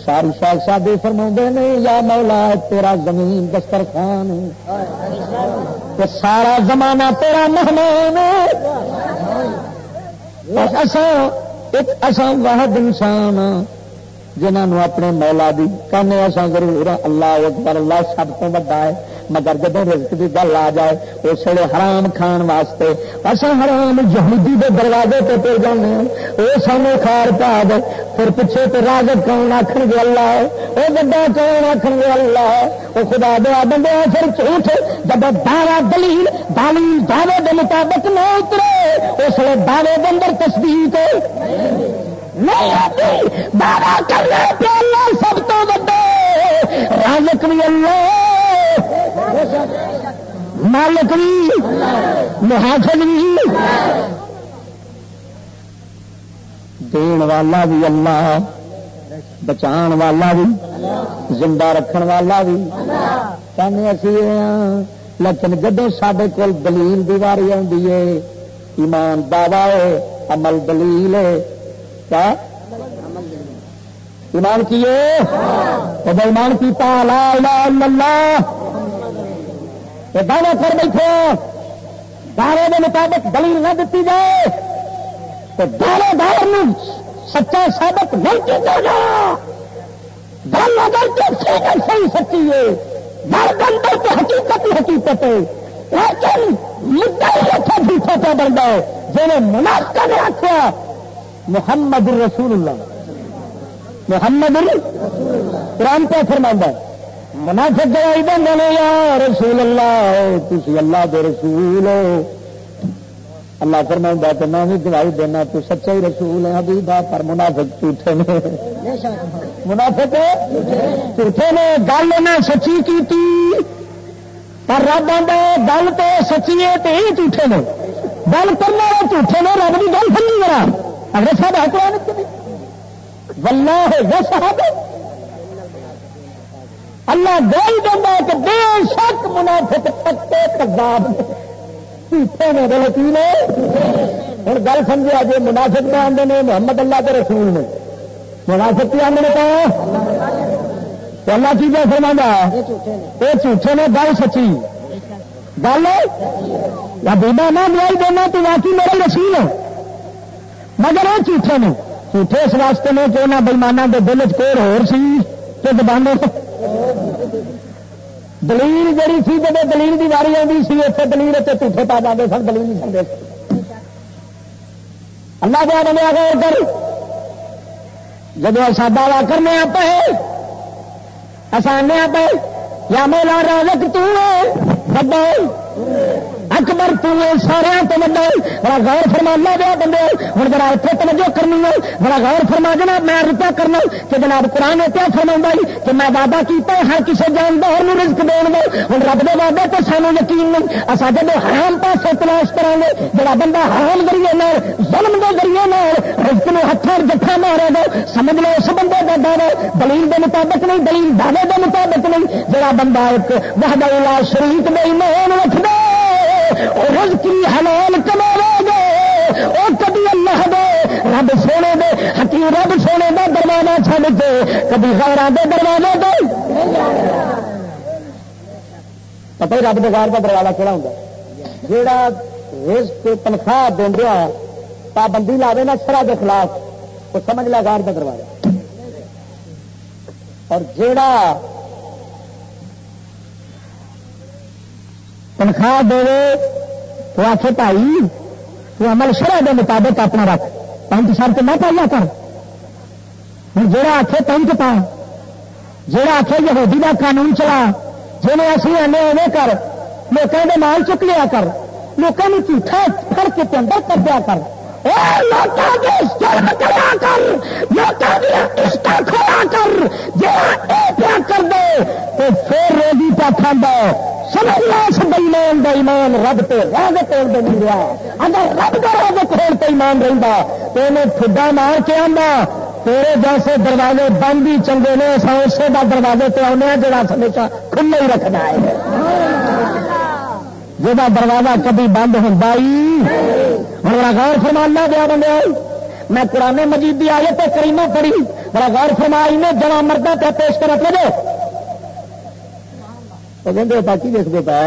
ساری شاخ صاحب فرما نے، یا مولا، تیرا زمین دسترخان سارا زمانہ تیرا مہمان ایک اصل واحد انسان جنہوں اپنے مولا دی کہنے اصا ضرور اللہ اکبر اللہ سب کو بڑا ہے مگر جب رزق کی گل آ جائے، اس ویلے حرام کھان واسطے اصا حرام یہودی دے دروازے پہ پہ جانے وہ سامنے کھار پا دے پھر پیچھے تو راجت کون آخر گے اللہ ہے؟ وہ بڑا کون آخر گے اللہ ہے؟ وہ خدا دیا بندے پھر جھوٹ جب دعوی دلیل دلیل دعوے کے مطابق نہ اترے، اس لیے دعوے کے اندر تصدیق نہیں آتی دعوی کرنا پہ اللہ سب تو بڑے رازق بھی اللہ، مالک بھی، محافظ بھی۔ دین والا بھی اللہ، بچان والا بھی، زندہ رکھن والا بھی۔ کہنے اسی لیکن جدو سڈے کول دلیل دیواری آئی ایمان دعوی ہے، عمل دلیل ہے کیا ایمان کیے؟ تو ایمان کیتا، لا الہ الا اللہ۔ دعوی کر بیٹھے دعوے کے مطابق دلیل نہ دیتی جائے۔ تو دعوے دار سچا سابت نہیں کیا جا۔ دل اگر تو صحیح سچی ہے در اندر تو حقیقت ہی حقیقت ہے۔ لیکن مدعا ہی اتنا جھوٹا پہ بنتا ہے۔ جی منافقہ نے آخیا محمد رسول اللہ۔ محمد قرآن پہ فرما منافق گوائی دیں یا رسول اللہ تھی اللہ دے رسول اللہ فرما تو میں بھی گواہی دینا، تو سچا ہی رسول ہے ابھی پر منافق جھوٹے نے۔ منافق جھوٹے نے، گل نے سچی کی پر رب آتا گل تو سچی ہے تو یہ جھوٹے نے۔ گل کرنا جھوٹے نے، رب کی گل سمجھ میرا اگر سب ہے قرآن ولہ ہے صاحب اللہ گوئی دینا کہ بے شک منافق پکے کباب جھوٹے نے غلطی نے۔ ہوں گل سمجھا جی منافق میں آتے ہیں محمد اللہ کے رسول نے۔ منافق کی آدھے تو اللہ چیزیں فرما یہ جھوٹے نے گل سچی۔ گل یا بیما نہ دوائی دینا تو واقعی میرا رسول ہے۔ مگر وہ جھوٹے نے، جھوٹے اس واسطے نے کہ انہیں بےمانہ کے دل چور ہو سی کہ دبانے دلیل جڑی سی جب دلیل کی واری آئی سی اتنے دلیل اتنے جھوٹے پا جاتے سن، دلیل نہیں سنتے اللہ دیا بنیا گیا کر۔ جب ایسا دعوی کرنے آپ آسان پہ یا میرا راجک تبا اکبر سارے تو بڑا بڑا غور فرما دیا بندے ہوں ذرا اتنے توجہ کرنی ہے۔ بڑا غور فرما دینا میں روپیہ کرنا کہ جناب قرآن نے کیا فرما کہ میں وعدہ کیتا ہر کسی جاندار رزق دین دو ہوں رب دے وعدے تو سانو یقین نہیں اصا جب حرام پاس تلاش کریں گے، جڑا بندہ حرام ذریعے نال، ظلم کے ذریعے نال رزق نے ہاتھوں جٹھا مارے گا، سمجھ لو اس بندے کا دعوے دلیل کے مطابق نہیں، دلیل دعوے کے مطابق نہیں۔ جڑا بندہ ایک وحدہ شریف میں ایمان رکھ دے کی حلال کما گے وہ کبھی اللہ دے رب سونے دے حکیم رب سونے دا دروازہ چھڑ کے کبھی غیر دے دروازے دے۔ پتہ ہی رب دار کا دروازہ کہڑا ہوں جا رزق تنخواہ دیا پابندی لا دینا سرا کے خلاف وہ سمجھ لا گار کا دروازہ۔ اور جیڑا تنخواہ دے تو آخے بھائی تو عمل شرح دے مطابق اپنا رکھ پینٹ شرط نہ پایا کر ہوں جا آخے پینٹ پا جا آخے یہودی کا قانون چلا جی اسی ایویں ایویں کر لوگوں کے مال چک لیا کر لوگوں نے جھوٹا پھڑ کے اندر کر دیا کر کھولا کر دے تو پھر روزی پا کھانا ایمان ایمان، رب تو راگ توڑ دے نہیں رہا اگر رب کا راگ کھول تو ایمان رہا تو انہیں ٹھڈا مار کے آنا تیرے جیسے دروازے بند ہی چنگے نے اسے کا دروازے پہ آنے جڑا ہمیشہ کھلے ہی رکھنا ہے۔ جا دروازہ کبھی بند ہوتا ہی ہوں بڑا غور فرمانا گیا بندے میں قرآن مجید کی آئے تو کریمہ پڑھی۔ بڑا غور فرمائی نے جمع مردہ پہ پیش کر رکھ دو وہ کہتے باقی دیکھتے پا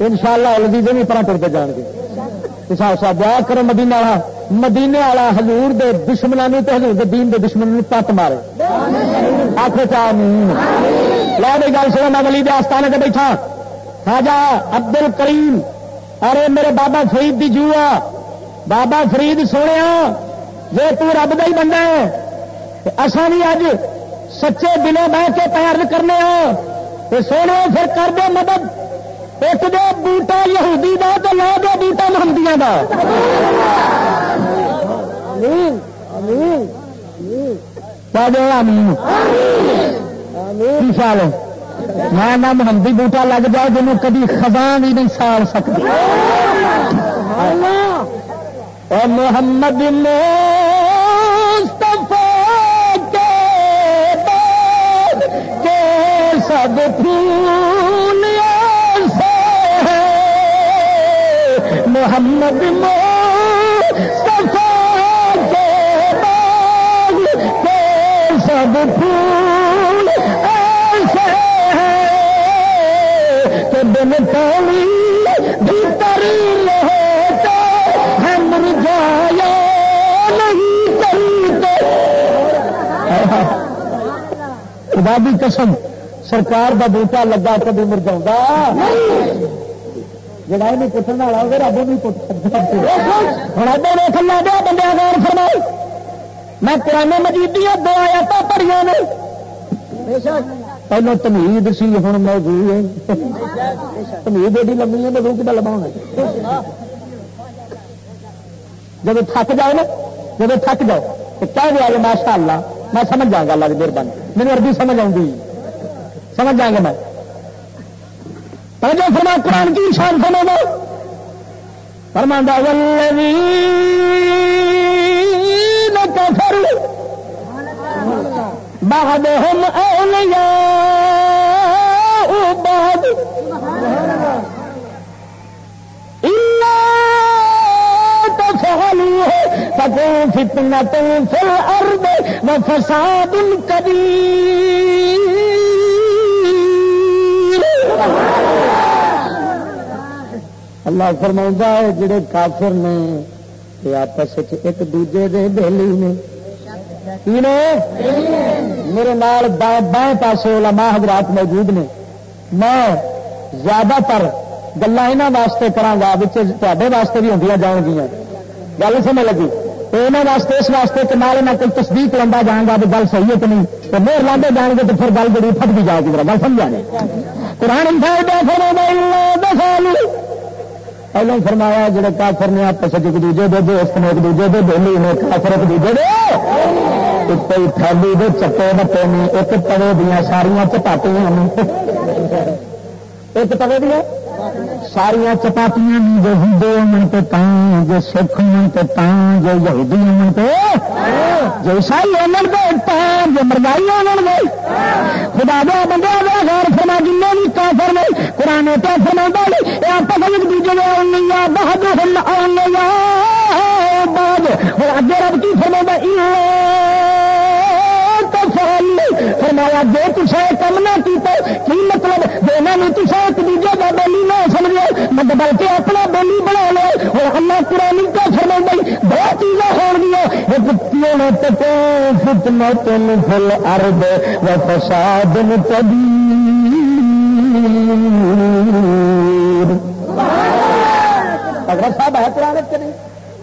ان شاء اللہ لدیجے بھی پرا ٹرتے جان گے حساب صاحب دعا کرو مدینہ والا مدینے والا حضور دے دشمنوں تو حضور دے دین دے دشمن پت مارے آخر چاہ لا میری گل سنا میں ولی دے آستانے سے بیٹھا خاجا ابدل کریم ارے میرے بابا فرید دی جوا بابا فرید سونے جی تو رب دا ہی بندہ ہے اصا بھی اج سچے دلوں بہ کے تیار کرنے تو سونے پھر کر دو مدد۔ ایک دو بوٹا یہودی دا تو لا دو بوٹا محمدیاں دا۔ میں نہ محمدی بوٹا لگ جائے جنوب کبھی خزان ہی نہیں سال سکتی۔ محمد سب پھول ایسے محمد مو سب پھول ایسے کہ دن پانی بھیتر لہتے ہم رجایا نہیں کرتے۔ ہاں، خدا بھی قسم۔ سرکار کا بوٹا لگا کبھی مرجا جڑا یہ پوچھنے والا ہوگا رب نہیں پوچھ سکتا ہوں ادھر ویک لا دیا بندے غور فرمائی میں پرانے مجید دیا دو آیات پڑھیا نے پہلو تمید سی ہوں موضوع ہے تمید ایڈی لمبی ہے موضوع کتا لما ہونا جب تھک جاؤ نا جب تھک جاؤ تو کہہ دیا ماشاء اللہ میں سمجھ جاؤں گا اللہ کی مہربانی میری عربی سمجھ آؤں گی سمجھ جائیں گے میں پہلے فرما، قرآن کی شان سمجھ لو فرما ولوی کفر بعدهم اولیاء بعد۔ الا تفعلوه تكون فتنة في الارض وفساد كبير۔ اللہ فرما ہے، جڑے کافر نے یہ آپس ایک دوجے دے بہلی نے۔ میرے نال بائیں پاسے علماء حضرات موجود نے۔ میں زیادہ تر گلا یہاں واسطے کرا تے واسطے بھی ہوں جان گیا گل سمجھ لگی؟ یہاں واسطے اس واسطے کہ نال میں کوئی تصدیق لمبا جاؤں گا گل صحیح ہے کہ نہیں، تو مہر لاندے جان گے تو پھر گل جڑی پھٹ بھی جائے گی میرا گل سمجھا نہیں قرآن پہلے فرمایا جڑے کافر نے آپس ایک دوجے دے دوست نے، ایک دوجے دے بہلی نے کافر ایک دوجے دے۔ کوئی تھالی دے چکے بتے نے ایک توے دیا ساریا چپاٹیاں ایک توے دیا؟ ساریا چپاتیاں جو ہندو من تو تاں، جو سکھ من تو تاں، جو یہودی من تو، جو عیسائی امن تو تاں، جو مرگائی امن گئی خدا دیا بندے دیا غیر فرما جن بھی کافر نے قرآن پہ فرما دے یہ آپ کو ایک دوجے میں آنیا بہت ہل آنیا بعد اور اگے رب کی فرما فرمایا، جو تصا کم نہ کیتا مطلب دونوں نے تصا ایک دوجے کا بولی نہ سمجھو مت بلکہ اپنا بولی بنا لو اور اللہ قرآن کا فرما بھائی، دو چیزیں ہو گیا ایک پیڑ تکو فتنا تین فل ارد و فساد کبھی اگر صاحب ہے قرآن کے نہیں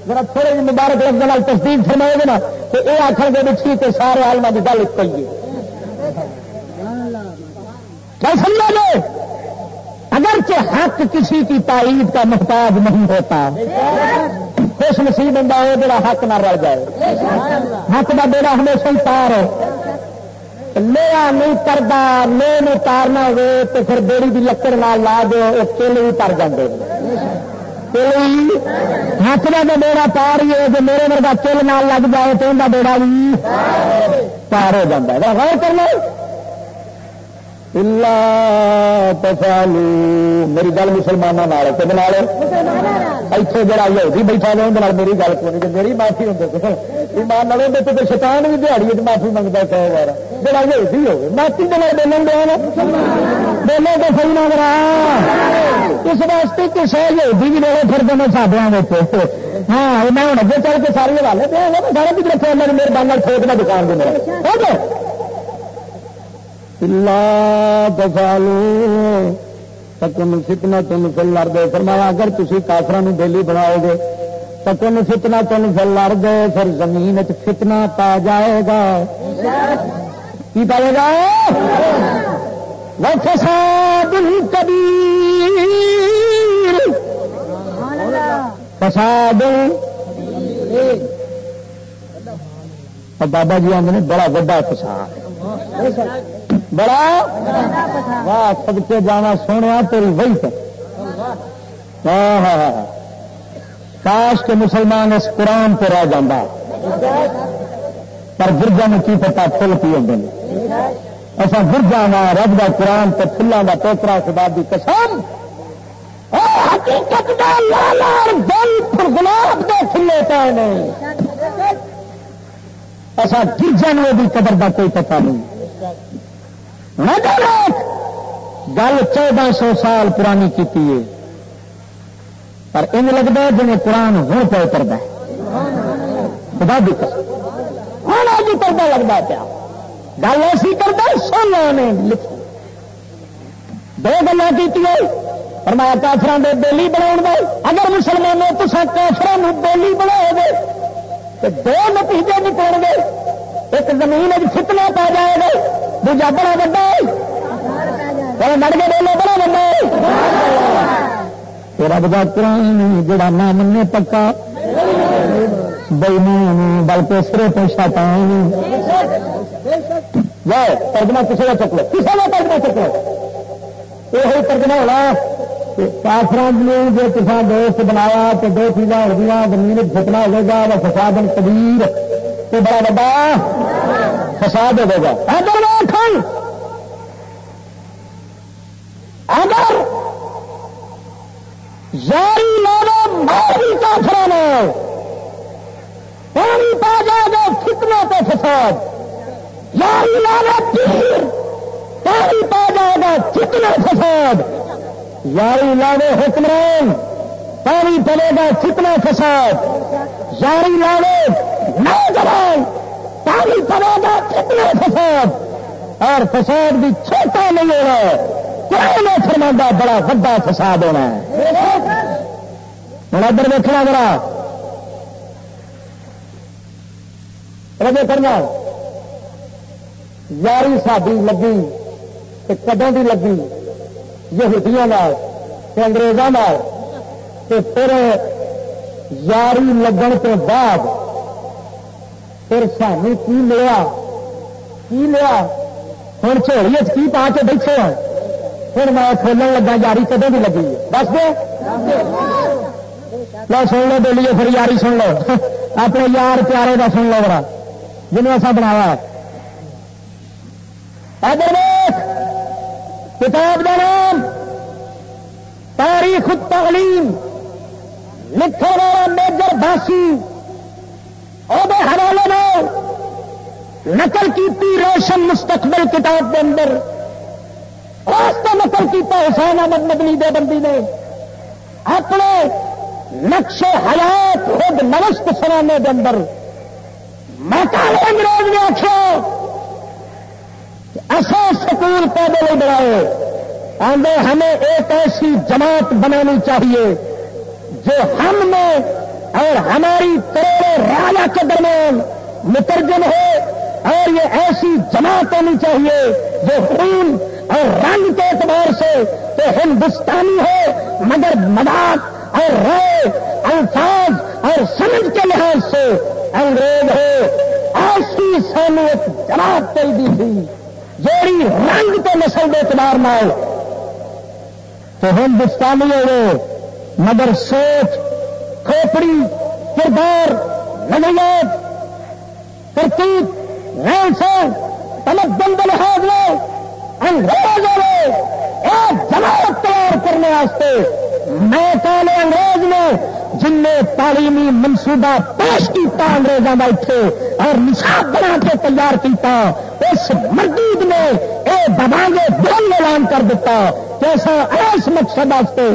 ذرا تھوڑے مبارک لفظ تصدیق فرمائے گے نا تو یہ آخر کے بچی تو سارے آلما کی گل ایک ہے۔ کیا سمجھا گے اگرچہ حق کسی کی تائید کا محتاج نہیں ہوتا، خوش نصیب بندہ ہو جڑا حق نہ رل جائے۔ حق کا بیڑا ہمیشہ ہی تار ہے۔ لیا نہیں کرتا لے تارنا ہوے تو پھر بیڑی کی لکڑ نہ لا دو وہ کیلے بھی تر جاتے ہاتھ کا بیڑا پار ہی ہے میرے ورگا کل نال لگ جائے تو ان کا بیڑا بھی پار ہو جاتا ہے۔ غور کر لو تفالو میری گل مسلمانوں کے بنا لو اتنے جڑا یہودی بیٹھا لو اندر میری گل کو نہیں میری معافی ہوں ایمان والے تو پھر شیطان بھی دیہڑی معافی منگتا سو بار جڑا یہودی ہوگی معافی دن بولن دیا بولو تو صحیح نہ کرا اس واسطے کسی یہودی بھی رہے پھر دونوں سابیا ہاں میں ہوں اگے چل کے سارے حوالے دیا سارا کچھ رکھا میرے بانگل ٹھوک میں دکان دے تکن فتنا تین فل لڑ دے فرمایا، اگر تھی کافر دہلی بناؤ گے تکن فتنا تین فل لڑ دے پھر زمین فتنا پا جائے گا۔ کی پائے گا؟ فساد کبھی فساد۔ بابا جی آدھے بڑا وا فساد۔ بڑا؟ واہ سب کے جانا سونے تیری وہی ہاں ہاں ہاں کاش کے مسلمان اس قرآن پہ رہ جانا پر گرجا میں کی پتا فل پی ہوں ایسا گرجا نا رب کا قرآن تو فلوں کا ٹوکرا خدا دی قسم۔ حقیقت دل پر گلاب کے فلے پائے ایسا گرجا بھی قدر کا کوئی پتا نہیں۔ گل چودہ سو سال پرانی کی پر ان لگتا ہے جنہیں قرآن ہوں پہ اترتا ہے۔ خدا بھی ہوں اج اترتا لگتا پیا۔ گل ایسی کرتا سونا نے لکھی دو گلا کی فرمایا کافران دے بیلی بنا اگر مسلمانوں تو سب کافران بیلی بنا گے تو دو نتیجے نکل گے ایک زمین فتنا پا جائے گا، دوجا بڑا مر گئے بولو بڑا تیرا بجا قرآن جڑا نہ من پکا۔ بےمان بلکہ سرے پیشہ پائیں ترجمہ کسی کا چک لو کسی کا ترجمہ چک لو یہ ترجمہ ہونا۔ کافران نے جو دوست بنایا تو دو چیزاں ہو گیا زمین فتنا ہوگا وہ فساد کبیر۔ تو بڑا بڑا فساد ہوگا اگر اگر یاری لانا ماری کافران پانی پا جائے گا فتنا تو فساد۔ یاری لانا پیر، پانی پا جائے گا فتنا فساد۔ یاری لاوے حکمران، پانی پڑے گا کتنا فساد. یاری لاوے نوجوان، پانی پڑے گا کتنا فساد. اور فساد بھی چھوٹا نہیں ہونا، قرآن فرما بڑا وڈا فساد ہونا ہے. ہوں ادھر دیکھنا بڑا رجے کرنا یاری ساری لگی کدوں کی لگی؟ یہودیاں اگریزوں پھر یاری لگن کے بعد پھر سانو کی لیا کی لیا ہوں جھوڑی کی پا کے بیٹھے ہیں پھر میں کھولن لگا، یاری کدوں بھی لگی؟ دس دے۔ لو سن لو بولیے، پھر یاری سن لو۔ (laughs) اپنے یار پیارے کا سن لو بڑا جنوب ایسا بنایا کتاب کا نام، تاریخ تعلیم لکھنے والا میجر باسی اور حوالے میں نقل کی روشن مستقبل کتاب کے اندر۔ اس نقل کیا حسین احمد مدنی دے بندی نے۔ اپنے نقش حیات خود نوست سرانے کے اندر۔ مکان انگریز نے آخر ایسا سکول پیدے نہیں بنائے آدھے ہمیں ایک ایسی جماعت بنانی چاہیے جو ہم میں اور ہماری کروڑوں راجا کے درمیان مترجم ہو۔ اور یہ ایسی جماعت ہونی چاہیے جو خون اور رنگ کے اعتبار سے تو ہندوستانی ہو، مگر مداق اور رائے، الفاظ اور سمجھ کے لحاظ سے انگریز ہو۔ ایسی سانو ایک جماعت چاہیے تھی جیڑی رنگ تو نسل کے اعتبار نال۔ تو ہندوستانی ہوئے مگر سوچ، کھوپڑی، کردار، نظریات، ترتیب رہن سہن تمک دن لحاظ لو انگریز ہوئے ایک جماعت تیار کرنے میں کالے انگریز نے جن نے تعلیمی منصوبہ پیش کیا انگریزوں کا اتنے اور نشاب بنا کے تیار کیا اس مردید نے یہ دبانگے بل اعلان کر دیتا کیسا ایس مقصد واسطے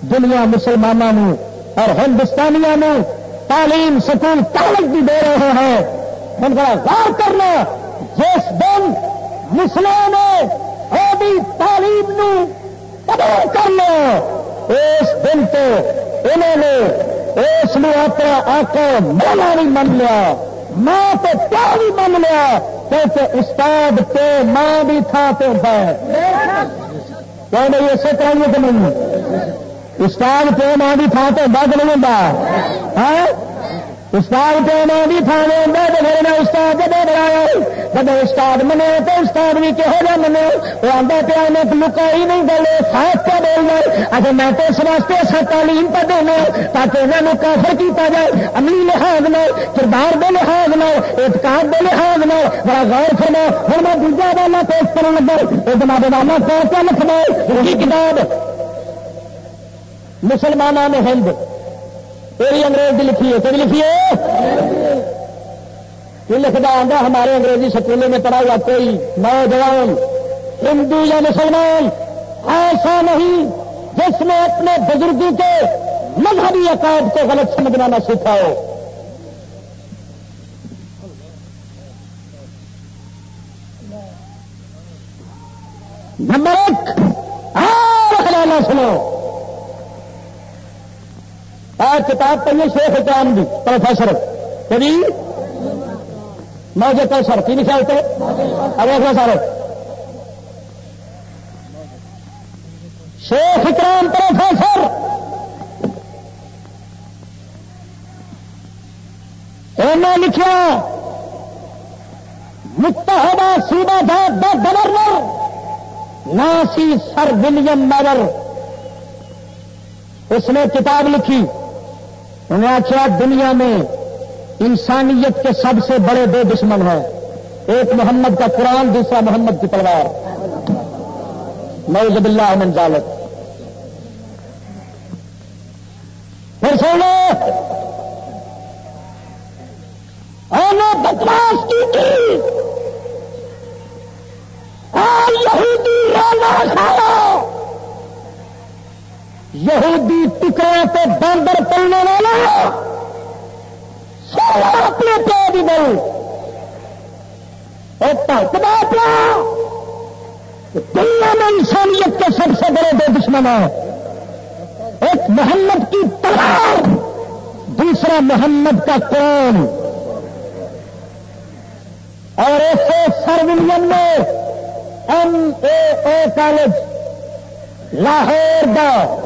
دنیا مسلمانوں اور ہندوستانیوں تعلیم سکول تعلق بھی دے رہے ہیں۔ ان کا غور کرنا، جس دن مسلم نے تعلیم قبول کر لو۔ اس دن تو انہوں نے اس نے اپنا آکا مولا بھی من لیا۔ ماں تو کیا بھی من لیا کیونکہ استاد تو ماں بھی تھا تو ہے کیا نہیں اسے طرح کہ نہیں؟ استاد تو ماں بھی تھا تو بد نہیں ہوں استاد کے نام بھی تھانے ہوتا تو میرے نے استاد جب بنایا جب استاد منے تو استاد بھی کہو جا منے وہ آتا پیا میں لکا ہی نہیں گل ساتھ کیا بولنا اچھا میں تو اس واسطے ایسا تعلیم پہ دینا تاکہ انہوں نے کافر کیا جائے۔ عملی لحاظ نہ کردار کے لحاظ نہ اعتقاد کے لحاظ نہ بڑا غور فرما۔ ہر میں دوجا والا پیش کرنے لگا۔ یہ جناب والا کیا لکھنا کتاب مسلمانوں نے ہند۔ تیری انگریز کی لکھی ہے کبھی لکھی ہے؟ یہ لکھتا آتا ہمارے انگریزی سکولوں میں پڑھا ہوا کوئی نوجوان، ہندو یا مسلمان، ایسا نہیں جس نے اپنے بزرگوں کے مذہبی عقائد کو غلط سمجھنا نہ سیکھا ہو۔ نمبر ایک ہاں، سنو۔ کتاب پہ شیخ اکرام دی، پروفیسر۔ کبھی موجود سر کی لکھا ہوتے اب سارے۔ شیخ اکرام پروفیسر۔ انہوں لکھا متحدہ صوبہ جات دا گورنر، ناسی سر ولیم میلر اس نے کتاب لکھی۔ انہیں آخیا، دنیا میں انسانیت کے سب سے بڑے دو دشمن ہیں۔ ایک محمد کا قرآن، دوسرا محمد کی تلوار۔ نوزب اللہ احمد ذالک۔ پھر سونا پہ باندر پلنے والا سارا اپنے پہ بھی بل اپنا دنیا میں انسانیت کے سب سے بڑے دو دشمن ہیں۔ ایک محمد کی تلوار، دوسرا محمد کا قرآن۔ اور ایسے سر ولیم نے M A A college, Lahore کا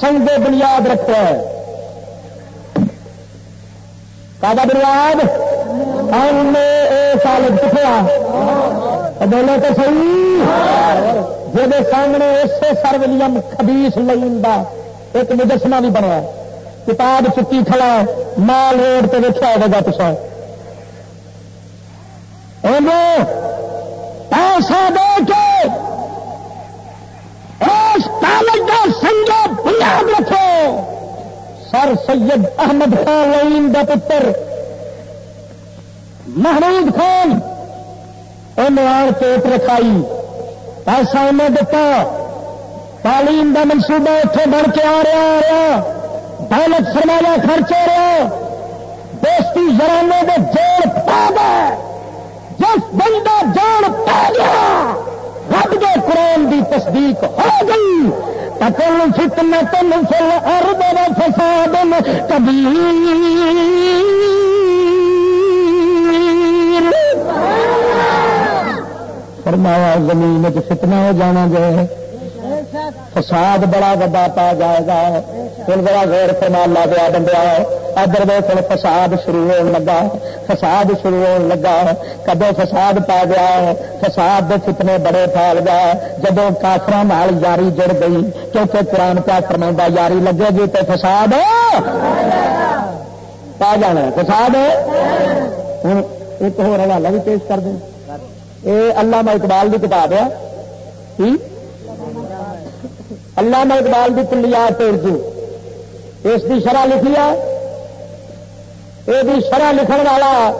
سنگ بنیاد رکھا ہے کا بنیاد؟ ایم اے اے کالج بولے تو صحیح۔ جب سامنے اسے سر ولیم خبیس لین کا ایک مجسمہ بھی بنیا۔ کتاب چکی کھڑا مال روڈ سے دیکھا ہوگا پچھا پیسہ دے کے کالج کا سنگا بنیاد رکھو۔ سر سید احمد خان لین کا پتر، محمود خان انہیں چوٹ رکھائی۔ پیسہ انہیں دتا تعلیم کا منصوبہ اتنے بڑھ کے آ رہا آ رہا۔ دولت سرمایہ خرچ ہو رہا۔ دوستی زرانے کے جوڑ پا گئے جس بندہ جان پا گیا رب کے قرآن کی تصدیق ہو گئی۔ تکل فتنا تن فل ارد فساد کبھی فرمایا، زمین فتنا ہو جانا گئے فساد بڑا وڈا پا جائے گا۔ پھر بڑا غیر فرمان لا دیا بندہ ادھر ویس فساد شروع ہونے لگا۔ فساد شروع ہونے لگا۔ کدو فساد پا گیا، فساد دے فتنے بڑے پھیل گیا جب کافر یاری جڑ گئی، کیونکہ قرآن پیا فرما یاری لگے گی تو فساد پا جانا فساد ہوں ایک ہو حوالہ بھی پیش کر دیں یہ اللہ اقبال کی کتاب ہے۔ اللہ اقبال کی کلیات اردو اس کی شرح لکھی ہے۔ یہ شرح لکھن والا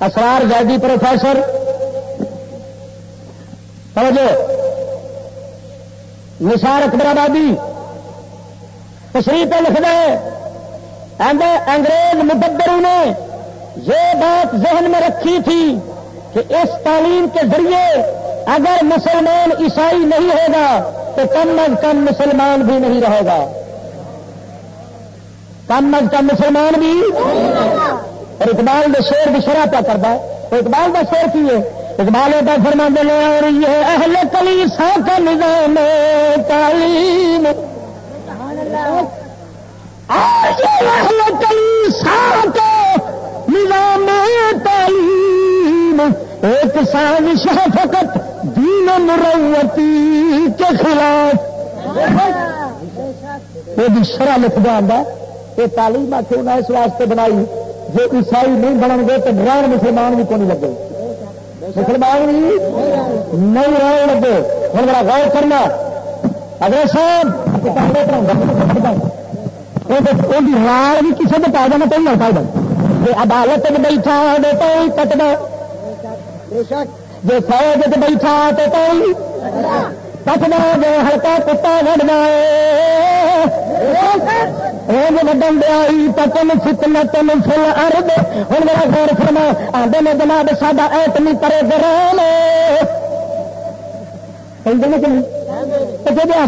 اسرار زیدی پروفیسر۔ سمجھو نثار اکبر آبادی۔ تشریح پہ لکھ دے۔ انگریز مدبروں نے یہ بات ذہن میں رکھی تھی کہ اس تعلیم کے ذریعے اگر مسلمان عیسائی نہیں ہوگا تو کم از کم مسلمان بھی نہیں رہے گا۔ کم از کم مسلمان بھی اور اقبال نے شیر بھی شرح پہ کرتا ہے۔ تو اقبال کا شیر کی ہے؟ اقبال کا فرما دے اور یہ اہل کلی سا کا نظام تعلیم۔ اہل کلی سا کا نظام تعلیم۔ ایک سال شاہ فقط دین مروتی کے خلاف. یہ شرح لکھ دیا یہ تعلیم آ کے انہیں اس واسطے بنائی. جو عیسائی نہیں بنن گے تو رن مسلمان بھی کون لگے؟ مسلمان بھی نہیں رہن لگے. ہوں بڑا غور کرنا. اگر صاحب رال بھی کسی نے پا جانا تو نہیں پائے عدالت بیٹھا تو کٹنا جو فوج بیٹھا تو کٹنا جو ہلکا کتا لڑنا وڈن دیا تم فتنا تم فل ارد ہوں میرا غور فرما آدھے نے جناب ساڈا ایٹمی کرے گرام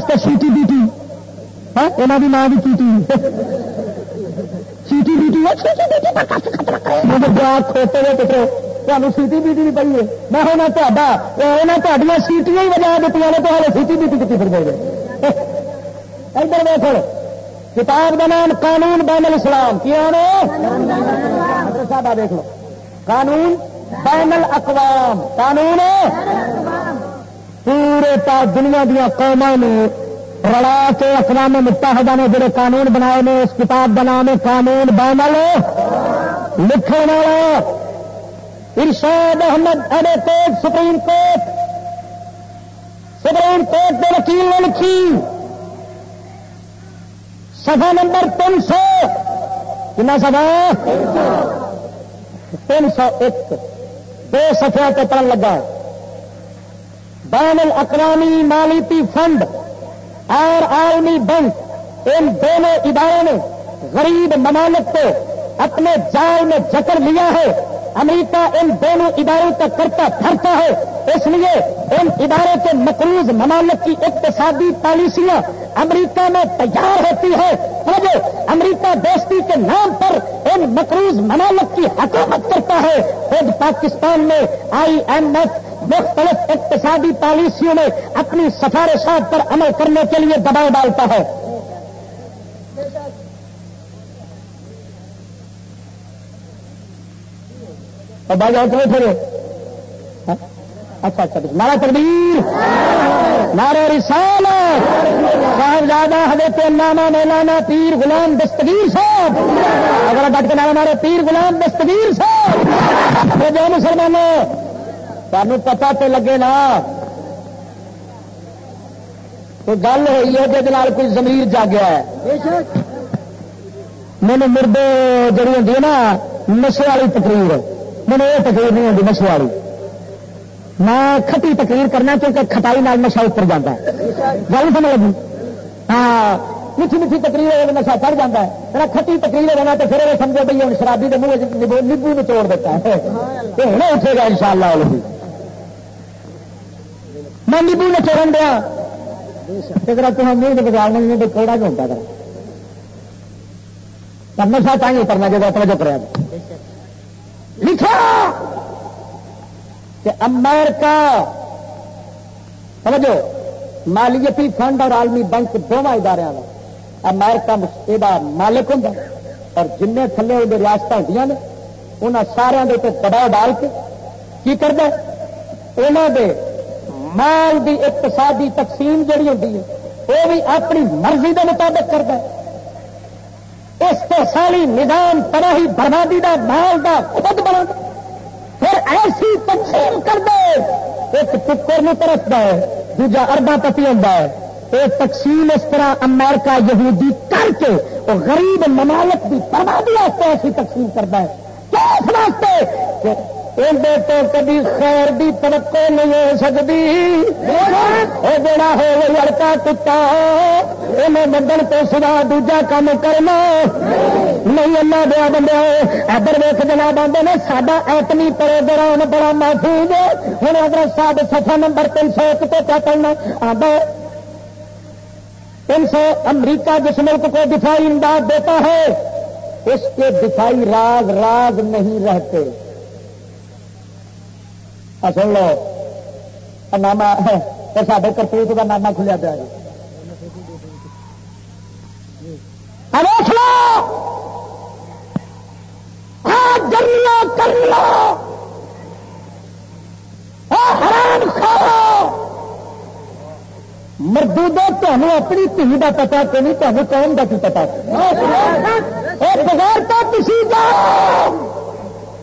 کہ سیٹی بیٹی۔ یہاں کی ماں بھی چیٹی سیٹی بیٹی کھوتے ہوئے پترو تمہیں سیٹی بیٹی نہیں پی ہے میں ہونا تا سیٹیاں ہی بجا دیتی نے تو ہمیں سیٹی بیٹی کتنی پھر دے ادھر دیکھ کتاب کا نام قانون بین الاسلام کیا صاحب دیکھ لو قانون بین الاقوام قانون پورے تا دنیا دیا قوموں نے رلا کے اقوام متحدہ نے جڑے قانون بنائے نے اس کتاب کا نام ہے قانون بین لکھنے والا Irshad Ahmed advocate supreme court supreme court کے وکیل نے لکھی۔ سفا نمبر تین سو۔ کنا سفا تین سو ایک۔ دو سفیا کے پڑھ لگا۔ بین الاقوامی مالیتی فنڈ اور عالمی بینک، ان دونوں اداروں نے غریب ممالک کو اپنے جال میں جکڑ لیا ہے۔ امریکہ ان دونوں اداروں کا کرتا پھرتا ہے۔ اس لیے ان اداروں کے مقروض ممالک کی اقتصادی پالیسیاں امریکہ میں تیار ہوتی ہے۔ امریکہ دوستی کے نام پر ان مقروض ممالک کی حکومت کرتا ہے۔ خود پاکستان میں آئی ایم ایف مختلف اقتصادی پالیسیوں میں اپنی سفارشات پر عمل کرنے کے لیے دباؤ ڈالتا ہے۔ اور بھائی اور کہیں پھر؟ اچھا اچھا مارا تقدیر مارا رسال صاحب زیادہ حضرت ناما مولانا پیر غلام دستگیر صاحب۔ اگر ڈٹ کے نام مارے پیر غلام دستگیر صاحب۔ جو مسلمانوں تمہیں پتا تو لگے نا۔ تو گل ہوئی ہے کہ کوئی زمیر جاگیا ہے؟ مینو مردے جڑی ہوں نا نشے والی تقریر۔ مجھے یہ تقریر نہیں ہوتی نشے والی میں کھٹی تقریر کرنا کیونکہ کھٹائی نال نشا اتر جاتا ہے۔ گل سمجھ لگی؟ ہاں میٹھی میٹھی تقریر ہو نشا چڑھ جاتا ہے۔ میرا کھٹی تقریر ہونا تو پھر سمجھو بھائی ہوں شرابی کے منہ نیبو میں توڑ دیتا ہے۔ تو ہوں اٹھے گا ان شاء اللہ میں نیبو میں چورن دیا۔ تمہیں منہ کے بجا نہیں تھوڑا جو ہوتا کر نشا چاہیے کرنا جب اپنا جو کرا لکھا کہ امریکہ، سمجھو مالیتی فنڈ اور عالمی بینک دونوں ادارے امیرکا یہ مالک ہوں اور جن تھلے وہ ریاست ہوتی نے انہوں سارے دباؤ ڈال کے کی کرتا انہوں دے مال دی اقتصادی تقسیم جڑی ہوتی ہے وہ بھی اپنی مرضی کے مطابق کرتا ہے۔ اس کو ساری نظام تباہی بربادی دا مال دا خود بنا پھر ایسی تقسیم کر دے۔ ایک ٹکر نہیں ترستا ہے، دوجا اربا پتی ہوتا ہے۔ یہ تقسیم اس طرح امریکہ یہودی کر کے وہ غریب ممالک کی بربادی ایسی تقسیم کرتا ہے کیا اس واسطے اندر تو کبھی خیر دی توقع نہیں ہو سکتی. وہ جڑا ہو لڑکا کتا انہیں مدن تو سوا دوجا کام کرنا. نہیں، اللہ دیا بندے ادھر ویک جناب آدھے نے سڈا ایٹمی پروگرام بڑا محفوظ ہوں اگر سب سفا نمبر تین سو ایک تو کیا کرنا آدھا تین سو امریکہ جس ملک کو دفاعی امداد دیتا ہے، اس کے دفاعی راز راز نہیں رہتے۔ سن لو ناما سارے کرتوت کا ناما کھلیا پیا کھاؤ مردو تمہیں اپنی تھی کا پتا کہ نہیں تمہیں کون کا کی پتا بغیر تو کسی جاؤ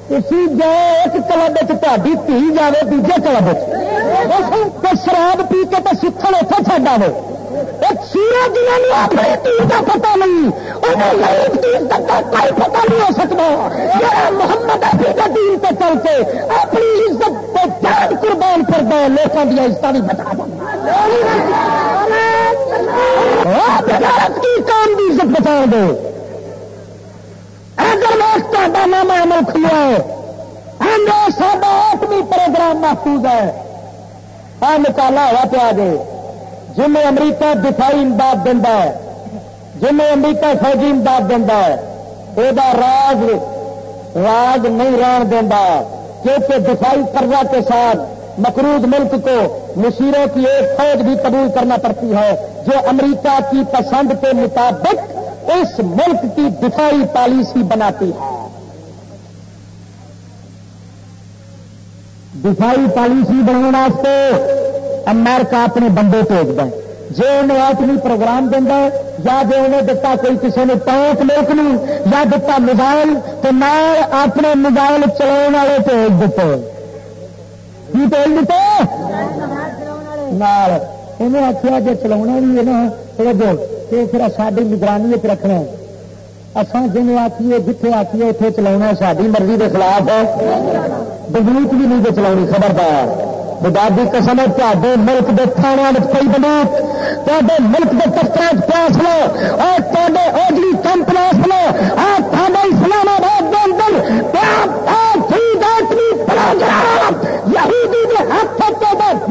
اسی جائے ایک کلب تھی تھی جائے دوجے کلب تو شراب پی کے تو سکھل اتنے چڈ آئے ایک سورا جنہوں اپنی تیر کا پتا نہیں انہیں تیر تک کوئی پتا نہیں ہو سکتا محمد ابھی کا دین پہ چل کے اپنی عزت کو جان قربان کر دے لوگوں کی عزت بھی بتا دیں کی کام کی عزت بچا دو اگر وقت کا نام عمل کھلیا ہے ساڈا آٹمی پروگرام محفوظ ہے۔ آ نکالا ہوا پیا جی جن امریکہ دفاعی امداد دینا ہے، جن امریکہ فوجی امداد دینا ہے وہ راج راج نہیں رہن دینا کیونکہ دفاعی قرضہ کے ساتھ مقروض ملک کو مشیروں کی ایک فوج بھی قبول کرنا پڑتی ہے، جو امریکہ کی پسند کے مطابق اس ملک کی دفاعی پالیسی بناتی ہے۔ دفاعی پالیسی بنانے امریکہ اپنے بندے بھیج دیں۔ جی انہیں ایٹمی پروگرام دینا یا جو انہیں دتا کوئی کسی نے ٹانک ملک نو، یا دتا موبائل، تو نہ اپنے موبائل چلا والے بھیج دیتے۔ کی بھیج دیتے؟ انہیں آخیا جی چلا بھی ہے نا تو پھر ساری نگرانی رکھنا اسان جن آخیے جتنے آخیے اتنے چلا ساری مرضی کے خلاف ہے۔ بندوق بھی نہیں چلا خبردار۔ بدادی قسم تے ملک کے تھانے کئی بندوق تے ملک کے دفتر پیاس لو اور تے اوجلی کم کمپنی لو اور اسلام آباد کے اندر یہودی کے ہاتھ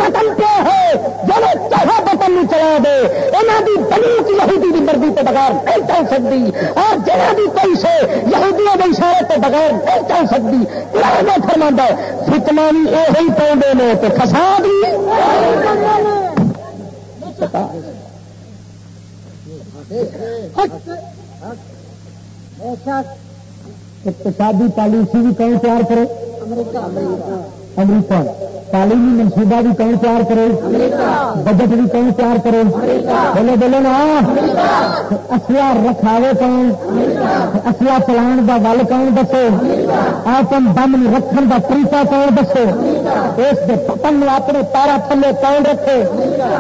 بٹن پہ ہے جب چاہے بٹن نہیں چلا دے۔ یہاں کی بنوک یہودی کی مرضی کے بغیر نہیں چل سکتی۔ اور جہاں بھی کوئی سے یہودیوں کے اشارے کے بغیر نہیں چل سکتی۔ پرانا فرما فتنا بھی یہ پاؤں نے تو فساد بھی اقتصادی پالیسی بھی کہیں تیار کرے؟ امریکہ۔ تعلیمی منصوبہ بھی کہیں تیار کرے بجٹ بھی کہیں تیار کرے بولے بولے نا۔ اصلا رکھاوے کون؟ اصلا چلان کا ول کون دسو؟ آتم بم رکھن کا طریقہ کون دسو؟ اس پتن اپنے پارا تھلے کون رکھے؟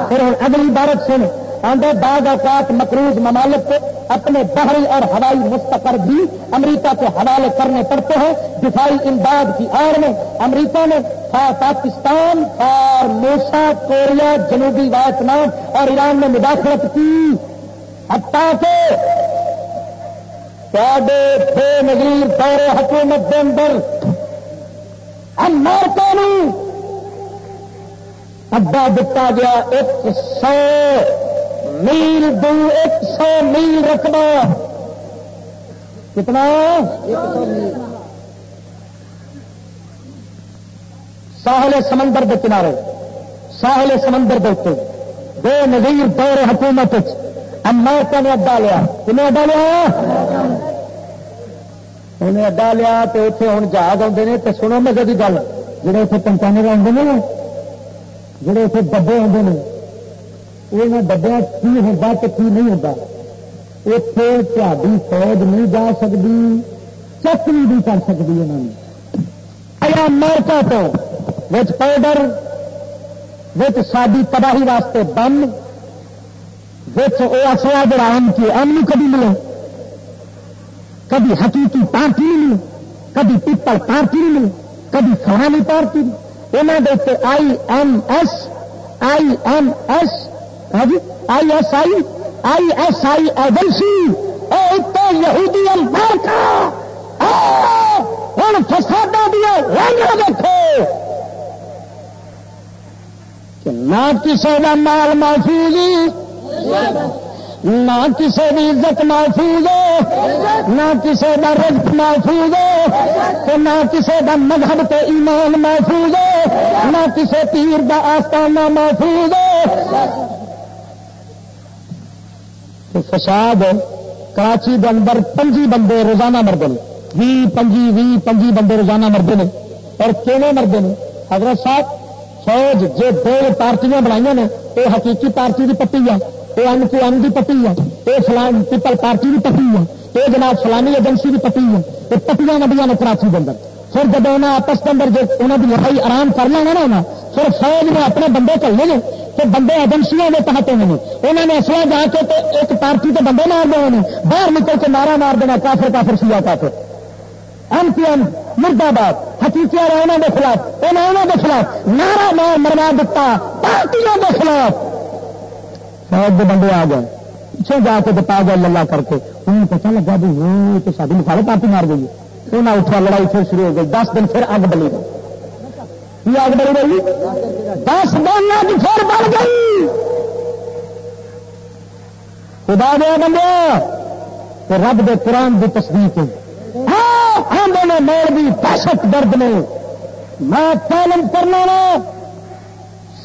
پھر اگلی بارت سن۔ آدھے بعض اوقات مقروض ممالک کو اپنے بحری اور ہوائی مستقر بھی امریکہ کے حوالے کرنے پڑتے ہیں۔ دفاعی امداد کی آڑ میں امریکہ نے پاکستان اور موسا، کوریا، جنوبی ویتنام اور ایران میں مداخلت کی۔ حتیٰ کہ تھے نظیر دور حکومت کے اندر امریکہ نے اڈا دتا گیا ایک سو میل دور ایک سو میل رقبہ۔ کتنا؟ ساحل سمندر کے کنارے۔ ساحل سمندر کے اتنے دو نظیر دور حکومت امریکہ نے اڈا لیا؟ کنہیں اڈا لیا؟ انہیں اڈا لیا تو اتنے ہوں جہاز آتے ہیں تو سنو مزے کی گل۔ جڑے اتنے پنچانے آتے ہیں جڑے اتنے ڈبے آتے ہیں یہ ڈبیا کی ہوتا کہ کی نہیں ہوتا اتنے تاری فوج نہیں جا سکتی چک بھی کر سکتی انہوں نے امریکہ تو، وچ پاؤڈر، وچ ساری تباہی واسطے بم، وچ وہ اصلا جڑا ام کی ام نہیں کبھی ملے۔ کبھی حقیقی پارٹی نہیں ملے کبھی پیپل پارٹی نہیں ملے کبھی فلانی پارٹی۔ انہوں کے I M S, I M S ہاں جی I S I I S I agency یہودی امریکہ ہوں فسادہ دیا رنگ دیکھو نہ کسی کا مال محفوظ نہ کسی کی عزت محفوظ نہ کسی کا رزق محفوظ نہ کسی کا مذہب تو ایمان محفوظ نہ کسی پیر کا آستانہ محفوظ فساد کراچی کے اندر پنجی بندے روزانہ مرد نے۔ بھی پنجی بھی پنجی بندے روزانہ مرد نے۔ اور کہنے مرد نے؟ حضرت صاحب، فوج جو دو پارٹیاں بنائی نے وہ حقیقی پارٹی کی پٹی ہے وہ این کیو این کی پٹی ہے یہ فلان پیپل پارٹی کی پٹی ہے یہ جناب فلانی ایجنسی کی پٹی ہے۔ یہ پٹیاں وڈیاں نے کراچی کے اندر۔ پھر جب انہیں آپس کے اندر جو انہوں کی لڑائی آرام کر لینا نا پھر فوج نے اپنے بندے چلنے نے تو بندے ایجنسیاں کے تحت ہونے انہوں نے اصل جا کے تو ایک پارٹی کے بندے مار دے باہر نکل کے نعرہ مار دینا، کافر کافر سیا کافر۔ ایم پی ایم مرد آباد حقیقی انہوں کے خلاف، انہوں کے خلاف نعرہ مار مروا دیتا پارٹیوں کے خلاف۔ فوج کے بندے آ گئے۔ پیچھے جا کے بتا گئے للا کر کے۔ انہیں پتا لگا بھی وہ تو ساری مثال پارٹی مار گئی انہیں اٹھا، لڑائی پھر شروع ہو گئی۔ دس دن پھر اگ بلی۔ گئی کی آگ بڑی دس بولنا کی پھر بڑھ گئی۔ خدا دیا بندے رب دے قرآن کی تصدیق ہاں مول بھی دہشت درد نے میں پالن کرنا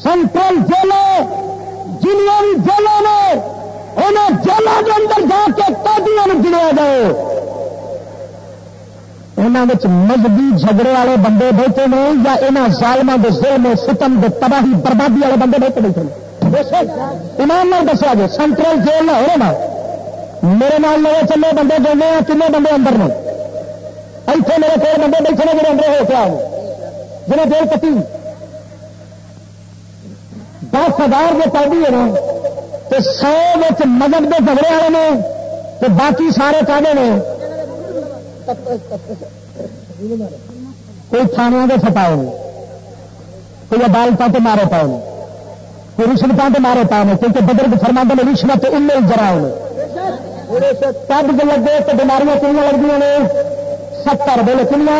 سینٹرل جیلوں جنیا بھی جیلوں نے انہیں جیلوں کے اندر جا کے قیدیوں گنیا جائے انہوں مذہبی جھگڑے والے بندے بیٹھے نے یا یہاں ظالموں کے ظلم ستم کے تباہی بربادی والے بندے بیٹھے بیٹھے ایمان نال دسیا جی سینٹرل جیل نہ ہو نا۔ میرے نال لوگ چلے بندے جانے ہیں، کنے بندے اندر نے؟ اتنے میرے کول بندے بیٹھے نے، جڑے اندر ہو کے آؤ جنہیں جیل کٹی۔ دس ہزار جو قیدی ہے نا، تو سو مذہب کے جھگڑے والے نے، تو باقی سارے کہنے نے کوئی تھانوں کے ستاؤ کوئی عدالتوں کے مارے پاؤ نے کوئی رشوتوں کے مارے پاؤ نے کیونکہ بدرگ فرما نے رشوت ان جراؤ نے تب جو لگے تو بیماریاں کنیاں لگتی نے۔ ستر بولے کنیا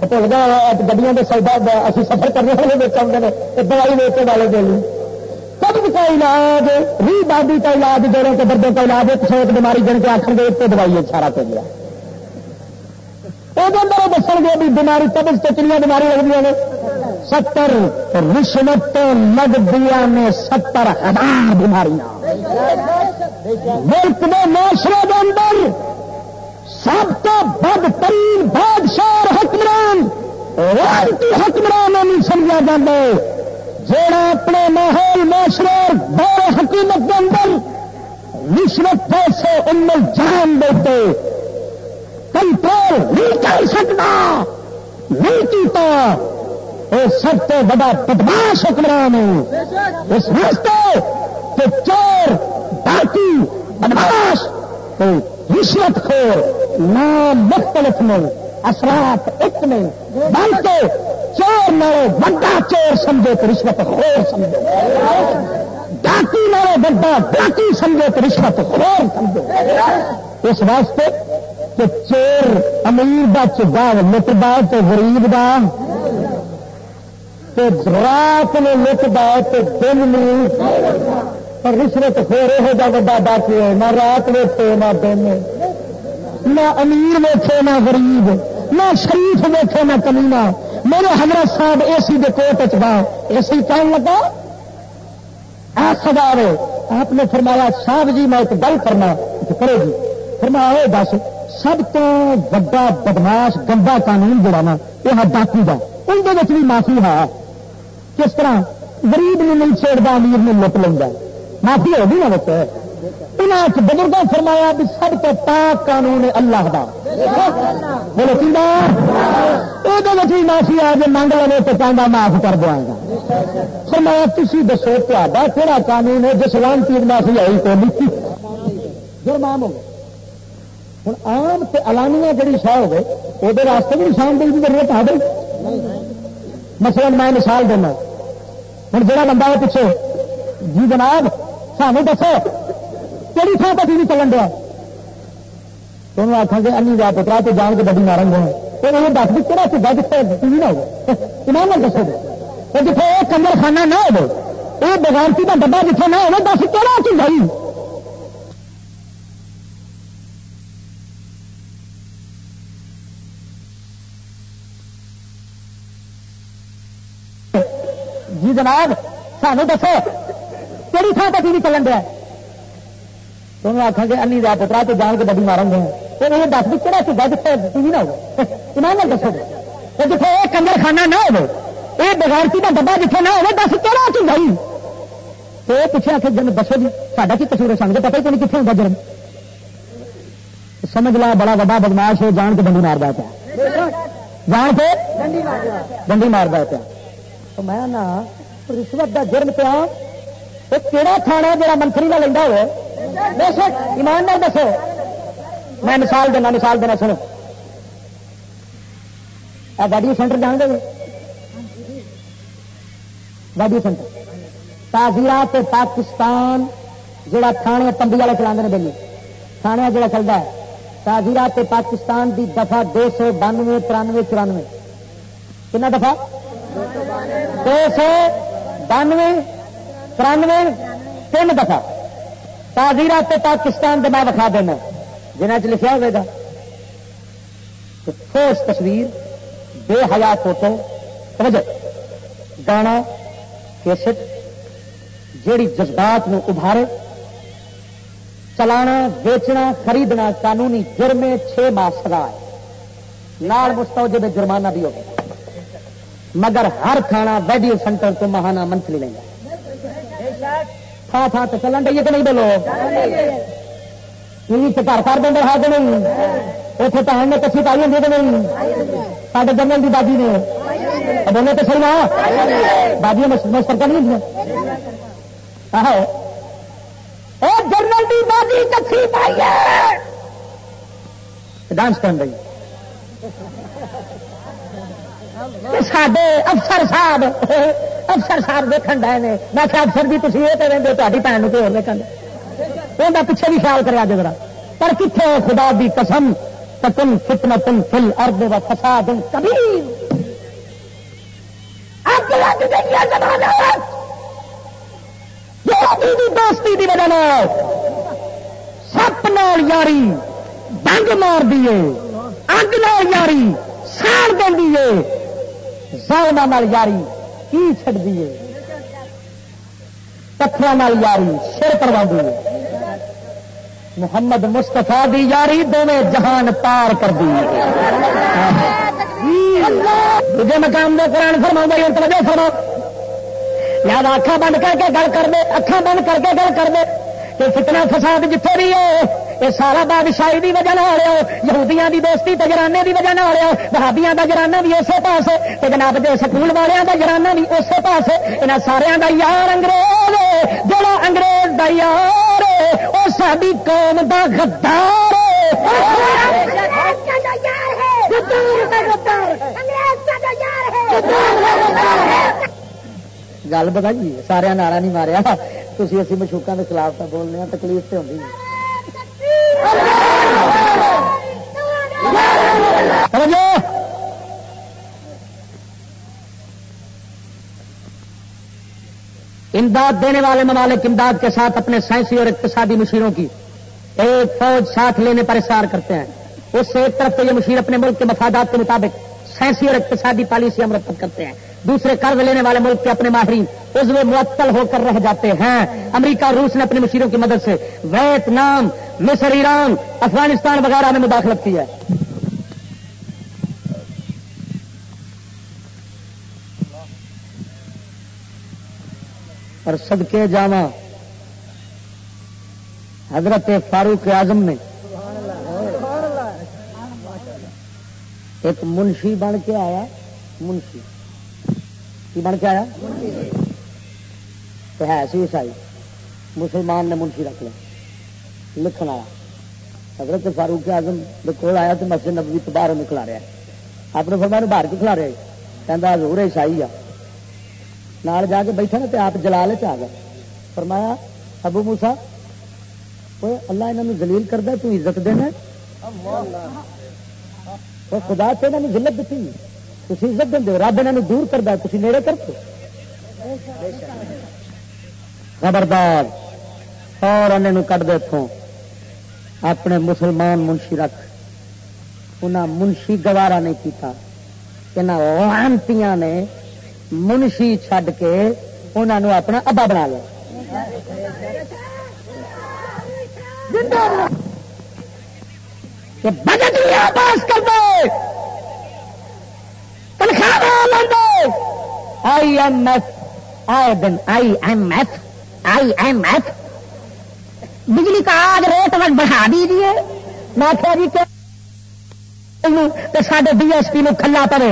بھول گیا گڈیاں کے سودا اسی سفر کرنے والے دیکھ آتے ہیں دوائی ویچنے والے کے لیے۔ قبض کا علاج، ری بادی کا علاج، جوڑوں کے دردوں کا علاج، ایک سو ایک بیماری جن کے آخر دے دوائی سارا پہ گیا۔ وہ دس گے بھی بیماری قبض سے کنیا بیماری لگتی نے ستر رشوت لگ دیا نے ستر ہزار بیماریاں ملک میں معاشرے کے اندر سب تو بدترین بادشاہ حکمران روایتی حکمران نہیں سمجھا جاتا جڑا اپنے ماحول معاشرے دور حکومت کے اندر رشوت پیسے ان میں جان دیتے کنٹرول نہیں کر سکتا۔ نہیں کیتا وہ سب سے بڑا بدماش حکمران ہے۔ اس واسطے کہ چور ڈاکی بدماش رشوت خور نام مختلف میں اثرات ایک میں بلکہ چور نہ بڑا چور سمجھے تو رشوت خور سمجھے۔ ڈاکی نہ بڑا ڈاکی سمجھے تو رشوت خور سمجھے۔ اس واسطے کہ چور امیر دا چگا لٹ دا تو غریب دا. رات نے لٹ دا تو دن نہیں پر رشوت خور یہ جا وا باقی ہے، نہ رات ویچے نہ دن نہ امیر ویچے نہ غریب. نہ شریف ویچے نہ کمینا. میرے حضرت صاحب اے سی دے کوٹ چاہ اے سی کہن لگا سوار آپ نے فرمایا، صاحب جی میں ایک گل کرنا کرو جی. فرمایا دس، سب تو وا بدماش گندا قانون جڑا نا، یہ ڈاکو کا اندر بھی معافی ہے. کس طرح غریب نے نہیں چھیڑتا امیر نے لٹ لینا معافی ہوگی نا بچے انہیں بزرگوں فرمایا بھی سب تو پاک قانون ہے اللہ کا بولو یہ بھی معافی آ جائے منگ لو تو کہنا معاف کر دیا گا. فرمایا تھی دسو تا کہڑا قانون ہے جس لانتی معافی آئی تو جرمان ہو گیا۔ ہوں آم سے الانیا جی شاہ ہوگی وہ راستے بھی نشاندہی کی ضرورت آ گئی مثلا میں مثال دینا ہوں جہاں بندہ ہے پچھے جی جناب سانو دسو کہڑی تھان پہ ٹی وی چلن دیا تم آخا گے انی جا پترا تو جان کے بڑی مارن گے تو انہوں دس بھی کہڑا چاہیے جتنے ٹی وی نہ ہو ایمان دسو گے جتنے یہ کمر خانہ نہ ہو یہ بغانتی کا ڈبا جتنے نہ ہو دس کہڑا چاہیے جی جناب سانو دسو کہڑی تھان پہ ٹی وی چلن دیا تمہیں آخا گے انی دیا پترا تو جان کے بڑی مارن گے تو یہ دس بھی کہڑا چاہیے جتنے ٹی وی نہ ہو ایمان دسو جتنے یہ کنجر خانہ نہ ہو یہ بغیرتی کا ڈبا جتنے نہ ہو دس کہڑا چاہیے تو یہ پوچھے آخر جن دسو جی ساڈا کی کسور سمجھ پتا ہی نہیں کتنے ہوتا جرم سمجھ لا بڑا وا بدماش ہو جان کے بندی مار دیا پیا جان کے بندی مار دیا پیا میں رشوت کا جرم پیا کہڑا تھانا جا منتری کا لینا ہو ایمان نہ دسو میں مثال دینا مثال دینا سنو گاڈی سینٹر جان گے گاڈی سینٹر تازیات پاکستان جڑا تھانے تمبی والے چلا دلی تھانے جڑا چلتا ہے تازیرات پاکستان دی دفعہ دو سو بانوے ترانوے چورانوے کنا دفعہ دو سو بانوے ترانوے، تین دفعہ۔ تعزیرات پاکستان کے میں دکھا دینا۔ جنہیں چ لکھا ہوئے گا۔ ٹھوس تصویر، بے حیا فوٹو۔ توجہ۔ گانا، کیسٹ، جیڑی جذبات نو ابھارے۔ چلانا بیچنا خریدنا، قانونی جرم چھ ماہ سزا ہے۔ نال مستوجب جرمانہ بھی ہوگا۔ مگر ہر تھانہ ویڈیو سینٹر تو مہانہ منتھلی لیں گا تھان تھان تو چلن ڈی کہ نہیں بولو؟ ٹی وی گھر کر دیں ہاتھ نہیں؟ اتنے تو نے کچھ پائی ہوں کہ نہیں؟ سارے جنگل کی باجی نے۔ بولے تو صحیح نا باجی مستر کر نہیں جنرل کی باجی کچھ پائی ہے۔ ڈانس کر رہی سڈے افسر صاحب افسر صاحب دیکھن ڈے نے میں کیا افسر جی تھی یہ تو رہتے تاری بھن کو ہو دیکھیں انہیں پیچھے بھی خیال کرا جگہ پر کتنے خدا دی قسم تم فتنا تم فل ارد و فساد کبھی دوستی کی وجہ سپ نال یاری ڈنگ مار دیے اگ نال یاری ساڑ دیے ظالم یاری، کی چڑ دیے پتھر یاری، سر کروا دیے محمد مستفا دی یاری دونوں جہان پار کر دی۔ دے مقام میں قرآن فرما توجہ فرما یاد اکھا بند کر کے گل کر دے اکھا بند کر کے گل کر دے۔ کہ فتنا فساد جتنے بھی ہے یہ سارا بادشاہی کی وجہ نہ ہو یہودیاں دی دوستی تجرانے کی وجہ نہ ہو بہابیاں کا جرانا بھی اسی پاس جناب جو سکول والوں کا جرانا بھی اسی پاس یہاں سارا کا یار انگریز جڑا انگریز کا یار وہ ساری قوم کا گدار گل بتائیے سارا نارا نہیں ماریا تھی اسی مشوقوں کے خلاف تو بولنے تکلیف سے ہوتی امداد دینے والے ممالک امداد کے ساتھ اپنے سائنسی اور اقتصادی مشیروں کی ایک فوج ساتھ لینے پر اثار کرتے ہیں اس سے ایک طرف تو یہ مشیر اپنے ملک کے مفادات کے مطابق سائنسی اور اقتصادی پالیسی امرت کرتے ہیں دوسرے قرض لینے والے ملک کے اپنے ماہرین اس میں معطل ہو کر رہ جاتے ہیں۔ امریکہ اور روس نے اپنی مشیروں کی مدد سے ویتنام، مصر، ایران، افغانستان وغیرہ میں مداخلت کی ہے۔ اور صدقے جاوا حضرت فاروق اعظم نے ایک منشی بن کے آیا، منشی۔ کی بن کے آیا تو ہے سی عیسائی۔ مسلمان نے منشی رکھ لیا۔ لکھن آیا۔ حضرت فاروق اعظم کول آیا تو مسجد نبوی تو باہر نکلا رہا اپنے فرما باہر کیوں کھلا رہے کہہ ہزور عیسائی آ۔ نال جا کے بیٹھا نا تو آپ جلال چ گئے۔ فرمایا ابو موسا اللہ یہاں دلیل کرتا تو عزت دینا خدا سے یہاں ضلعت دیتی تھی عزت دیں رب یہاں دور کرتا تھی نیڑے کرتے خبردار اور ان کٹ دے اتوں اپنے مسلمان منشی رکھ۔ انہیں منشی گوارا نہیں کیتا۔ انہوں نے منشی چھڈ کے انہوں اپنا ابا بنا لیا۔ بجٹ پاس کر دو تنخواہ آئی ایم ایف آئے دن I M F I M F بجلی کا آج ریٹ وقت بڑھا دیجیے میں کیا جی سارے ڈی ایس پی نو کھلا پڑے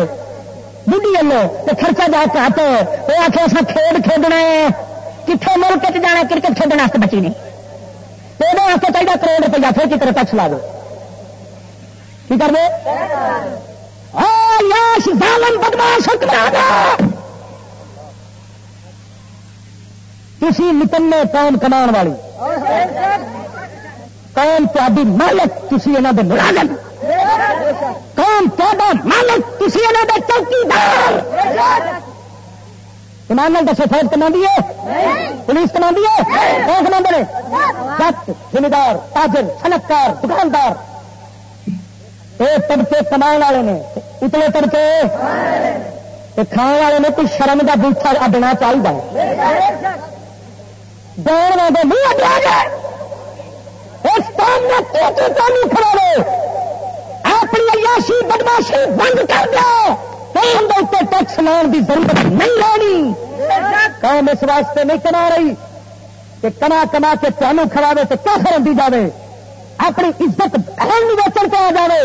بڑھی لو تو خرچہ جا چاہتے وہ آ کے اصل کھیڈ کھیڈنا ہے کتنے ملک چ جانا کرکٹ کھیلنے بچی نہیں وہ آپ چاہیے کروڑ روپیہ پھر کتنے ٹچ لا دو کی کر دے بدماش کسی نکلنے قوم کما والی۔ قوم تاری مالک تھی یہاں کے ملازم قوم تا مالک تھی یہاں کے چوکیدار۔ ایمان نال دسو، فوج کما دیے پولیس کما دیے کون کما رہے جت زمیندار تاجر، صنعتکار، دکاندار۔ یہ طبقے کما والے نے اتنے طبقے کھان والے نے کچھ شرم کا بوٹا اڈنا چاہیے دون والے منہ اڈا اس کام میں کھڑا رہے اپنی عیاشی بدماشی بند کر دو ٹیکس لاؤن کی ضرورت نہیں رہنی۔ قوم اس واسطے نہیں کما رہی کہ کما کما کے تمہیں کھڑاوے تو کیا فرم دی جائے اپنی عزت بہن ویچن پہ آ جائے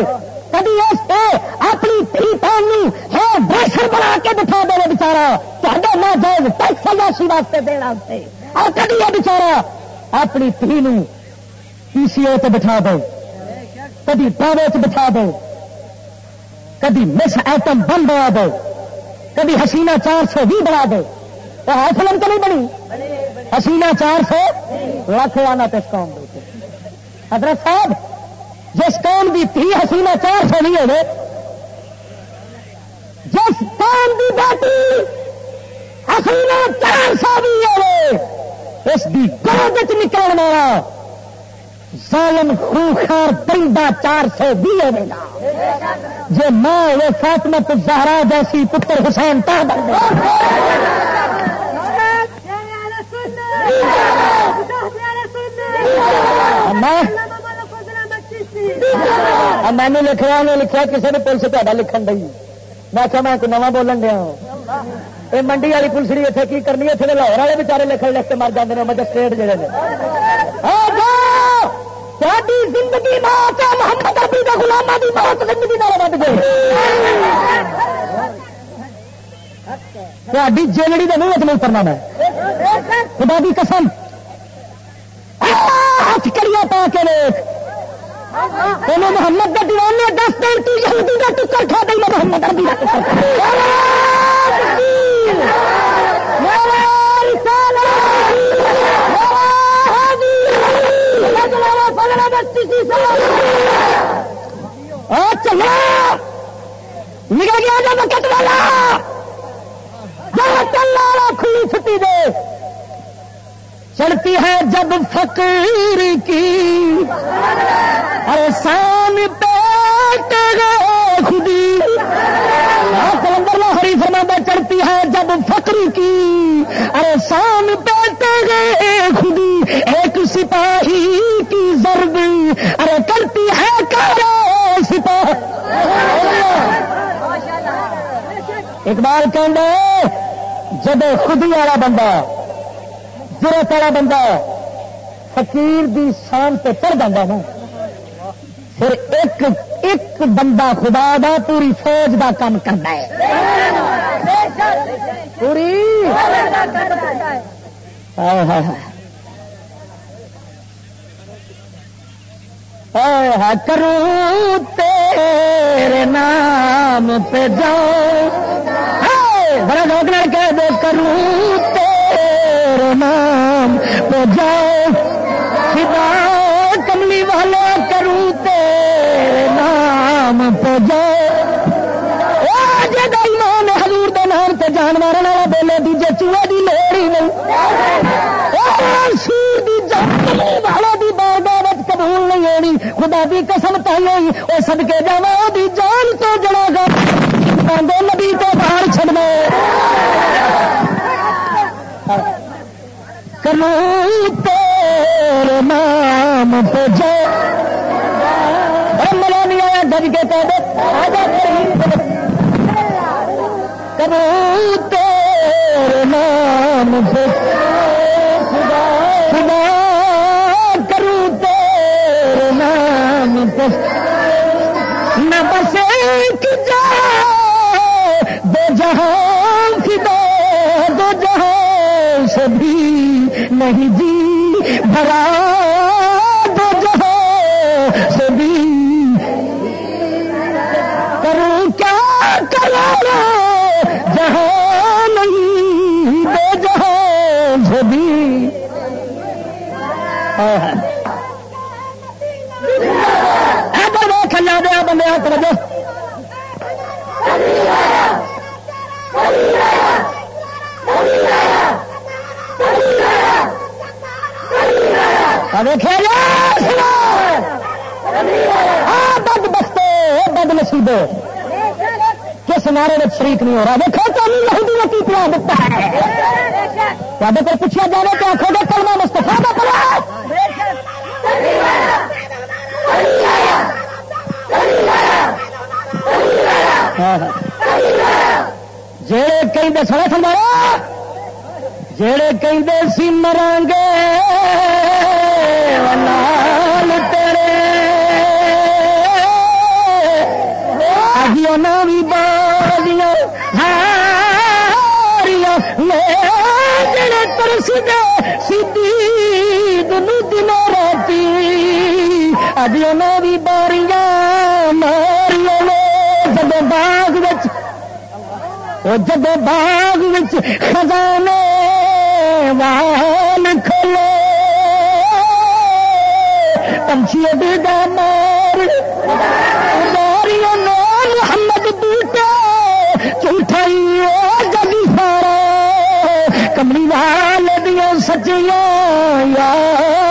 کبھی اس پہ اپنی تھی پہن ہے بریشر بنا کے بٹھا دے بچارا تو نہ جائز ٹیکس عیاشی واسطے دینا اور کبھی یہ بچارا اپنی تھی پی سی او بٹھا دو کبھی پاوے چ بٹھا دو کبھی مس ایٹم بم بنا دو کبھی حسینہ چار سو بھی بنا دو تو ہر فلم تو نہیں بنی؟ حسینہ چار سو؟ لاکھ آنا تو اس قوم حضرت صاحب، جس قوم کی تھی حسینہ چار سو نہیں ہوگی جس قوم کی بیٹی حسینہ چار سو بھی ہوگی اس کی گود نکلنا ظالم خوخار پرندہ چار سو بھی ہوئے گا۔ جو ماں وہ فاطمت زہرا جیسی پتر حسین تا بن میں نے لکھ رہا انہیں لکھا، کسی نے پولیس تا لکھن دئی۔ میں کیا میں نواں بولن دیا یہ منڈی والی پولیس اتنے کی کرنی ہے اتنے لاہور والے بچارے لکھ لکھ کے مر جاتے ہیں مجسٹریٹ جڑے ساری ہاں زندگی موت ہے محمد ابھی کا گلاما کی موت زندگی نال بد گئی۔ تاری جیلڑی کا منہ نہیں کرنا میں۔ خدا کی قسم۔ پا کے دیکھ محمد کا دیوان نے دس دن تو یہودی کا ٹکر کھا دیں محمد ابھی کا چلا نکل گیا جب وقت والا۔ چلا کھلی چھٹی دے۔ چلتی ہے جب فقیر کی۔ ارے سام پیٹ خودی۔ ہاں، کلندر لاہوری فرما چڑھتی ہے جب فقر کی۔ ارے سام پیٹ گئے خودی، ایک سپاہی کی زرد ارے کرتی ہے کارو سپاہ۔ اقبال کہ جب خودی والا بندہ ضرورت والا بندہ فقیر دی شان پہ چڑھ جاتا ہوں۔ پھر ایک ایک بندہ خدا دا پوری فوج دا کام کرنا ہے۔ پوری؟ کروں تیرے نام پہ جاؤ۔ بڑا ڈاکٹر کہہ دے کروں تیرے نام پہ جاؤ سدا کملی والا کروں تیرے نام پہ جاؤ۔ جگہ ایمان حضور دے نام تے جانور والا بولے دیجے چوہے دی لوڑ ہی نہیں۔ سور دی جان والے دی بارگاہ قبول نہیں ہونی۔ خدا دی قسم تھی ہوئی وہ سد کے جا دی جان تو جڑا گا نبی تو باہر چڑنا کرو تیرے نام پہ جے ملا نہیں آیا گج کے پہ کرو تیرے نام پہ۔ نہ بس ایک جا جہاں فدا۔ دو سے بھی نہیں جی بھرا دو جہاں سے بھی کروں کیا کرا جہاں نہیں دو جہاں سے بھی کھلا دیا بندے ہاں، بد بستے بد نصیبے۔ کس نعرے میں شریک نہیں ہو رہا؟ دیکھو تم یہودی نے کی پلا دیتا ہے؟ تب کو پوچھا جائے تو آخو گے کلمہ مستفا کا پڑا جڑے کئی دے سڑے سمجھا جڑے کہیں دے سی مرانگے۔ گے تیرے نہ بھی بالیاں ہاریاں جڑے ترس دے سیدھی دنو دنوں راتی آگیا نہ بھی باریاں ماریاں جب باغ جب باغ خزانے وال کھلے پنچھی ڈا مار ماریوں محمد بوٹا چوٹائی جگ سارا کملی لال دیا سچیاں یار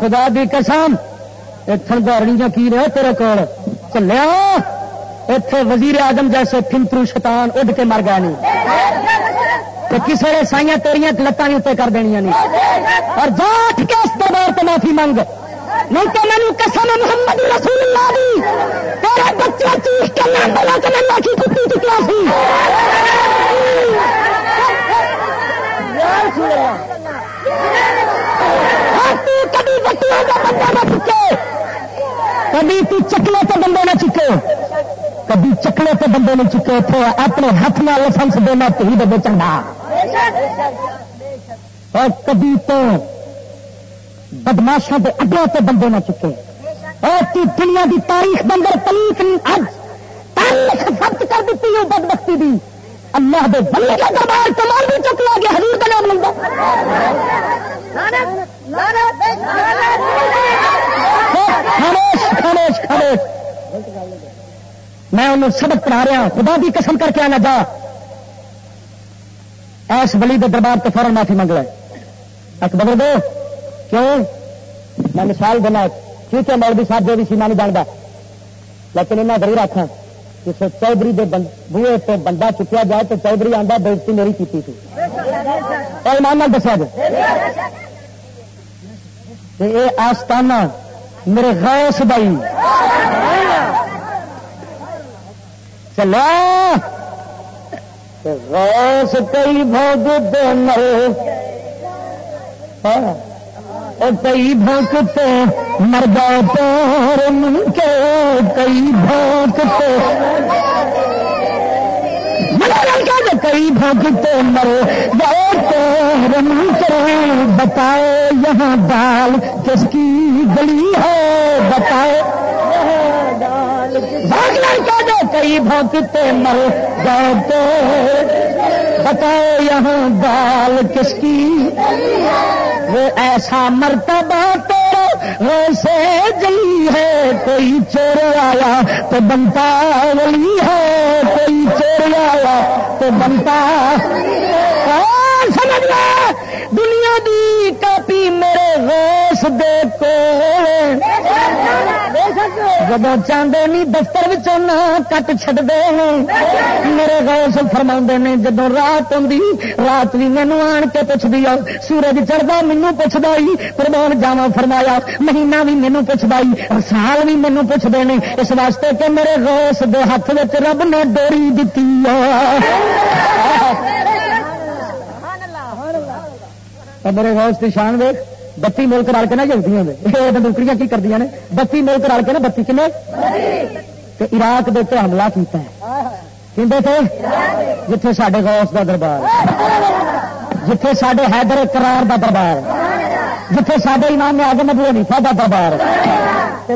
خدا دی قسم اتن گوڑیاں کی رہے تیرے کول؟ چلیا اتے وزیر اعظم جیسے فنترو شیطان اڈ کے مر گیا نہیں کسی نے سائیاں تیریاں لتان اتنے کر دنیا نہیں اور جاٹ کے اس دربار تو معافی منگ۔ نہیں تو مینو قسم محمد رسول اللہ دی۔ تیرے بچے چیز کے نام بلا کے میں لاکھی کتی ٹکیا سی؟ Yeah. کبھی بچیاں کا بندہ نہ چکے۔ کبھی تو چکلے تو بندے نہ چکے۔ کبھی چکلے تو بندے نہ چکے۔ تھے اپنے ہاتھ میں لسنس دینا تھی دے چنگا۔ اور کبھی تو بدماشا کے اڈیا سے بندے نہ چکے۔ اور دنیا کی تاریخ بندر پلیت اج تاریخ ضبط کر دیتی ہے بد بختی دی۔ اللہ دے بلے کا دربار کمال بھی چک لا گیا حضور کا نام لگا خاموش میں انہوں سبق پڑھا رہا خدا بھی قسم کر کے آنا جا۔ ایس بلی دے دربار تو فوراً معافی منگ لے۔ اکبر دو کیوں؟ میں مثال دینا کیونکہ مولوی صاحب جو بھی سیما نہیں جانتا۔ لیکن انہیں ضرور آخا کہ چودھری کے بوئے تو بندہ چکیا جائے تو چودھری آتا بےزتی میری کی تھی۔ اور ایمان دسا جی یہ آستانہ میرے غوث بھائی۔ چلا۔ غوث کئی بھوگ دے مرے ہاں۔ کئی بھونکتے مر گئے پور من کے کئی بھونکتے کئی بھونکتے مرے گئے پور کرے بتائے یہاں دال کس کی گلی ہے؟ بتاؤ کا کئی بھونکتے مر گئے بتاؤ یہاں دال کس کی؟ وہ ایسا مرتبہ تو ویسے جلی ہے، کوئی چور آیا تو بنتا ولی ہے، کوئی چور آیا تو بنتا۔ سمجھ دنیا دی کاپی میرے روس دے جب چاہتے نہیں دفتر کٹ چڈتے ہیں میرے روس فرما نے جب رات آدھی رات بھی مینو آن کے پوچھتی آ، سورج چڑھتا مینو پوچھتا ہی پروان جاوا فرمایا، مہینہ بھی مینو پوچھتا ہی سال بھی مینو پوچھتے ہیں اس واسطے کہ میرے روس دے ہاتھ رب نے ڈوری دیتی میرے روس کی شان ویخ بتی ملک رل کے نہ جلدی ہیں بندوکڑیاں کی کردیا نے؟ بتی ملک رل کے نا بتی کن عراق دے حملہ کیتا ہے۔ تھے جتھے سڈے غوث دا دربار جتھے سڈے حیدر کرار دا دربار جتھے سڈے امام آزم ابو حنیفہ دا دربار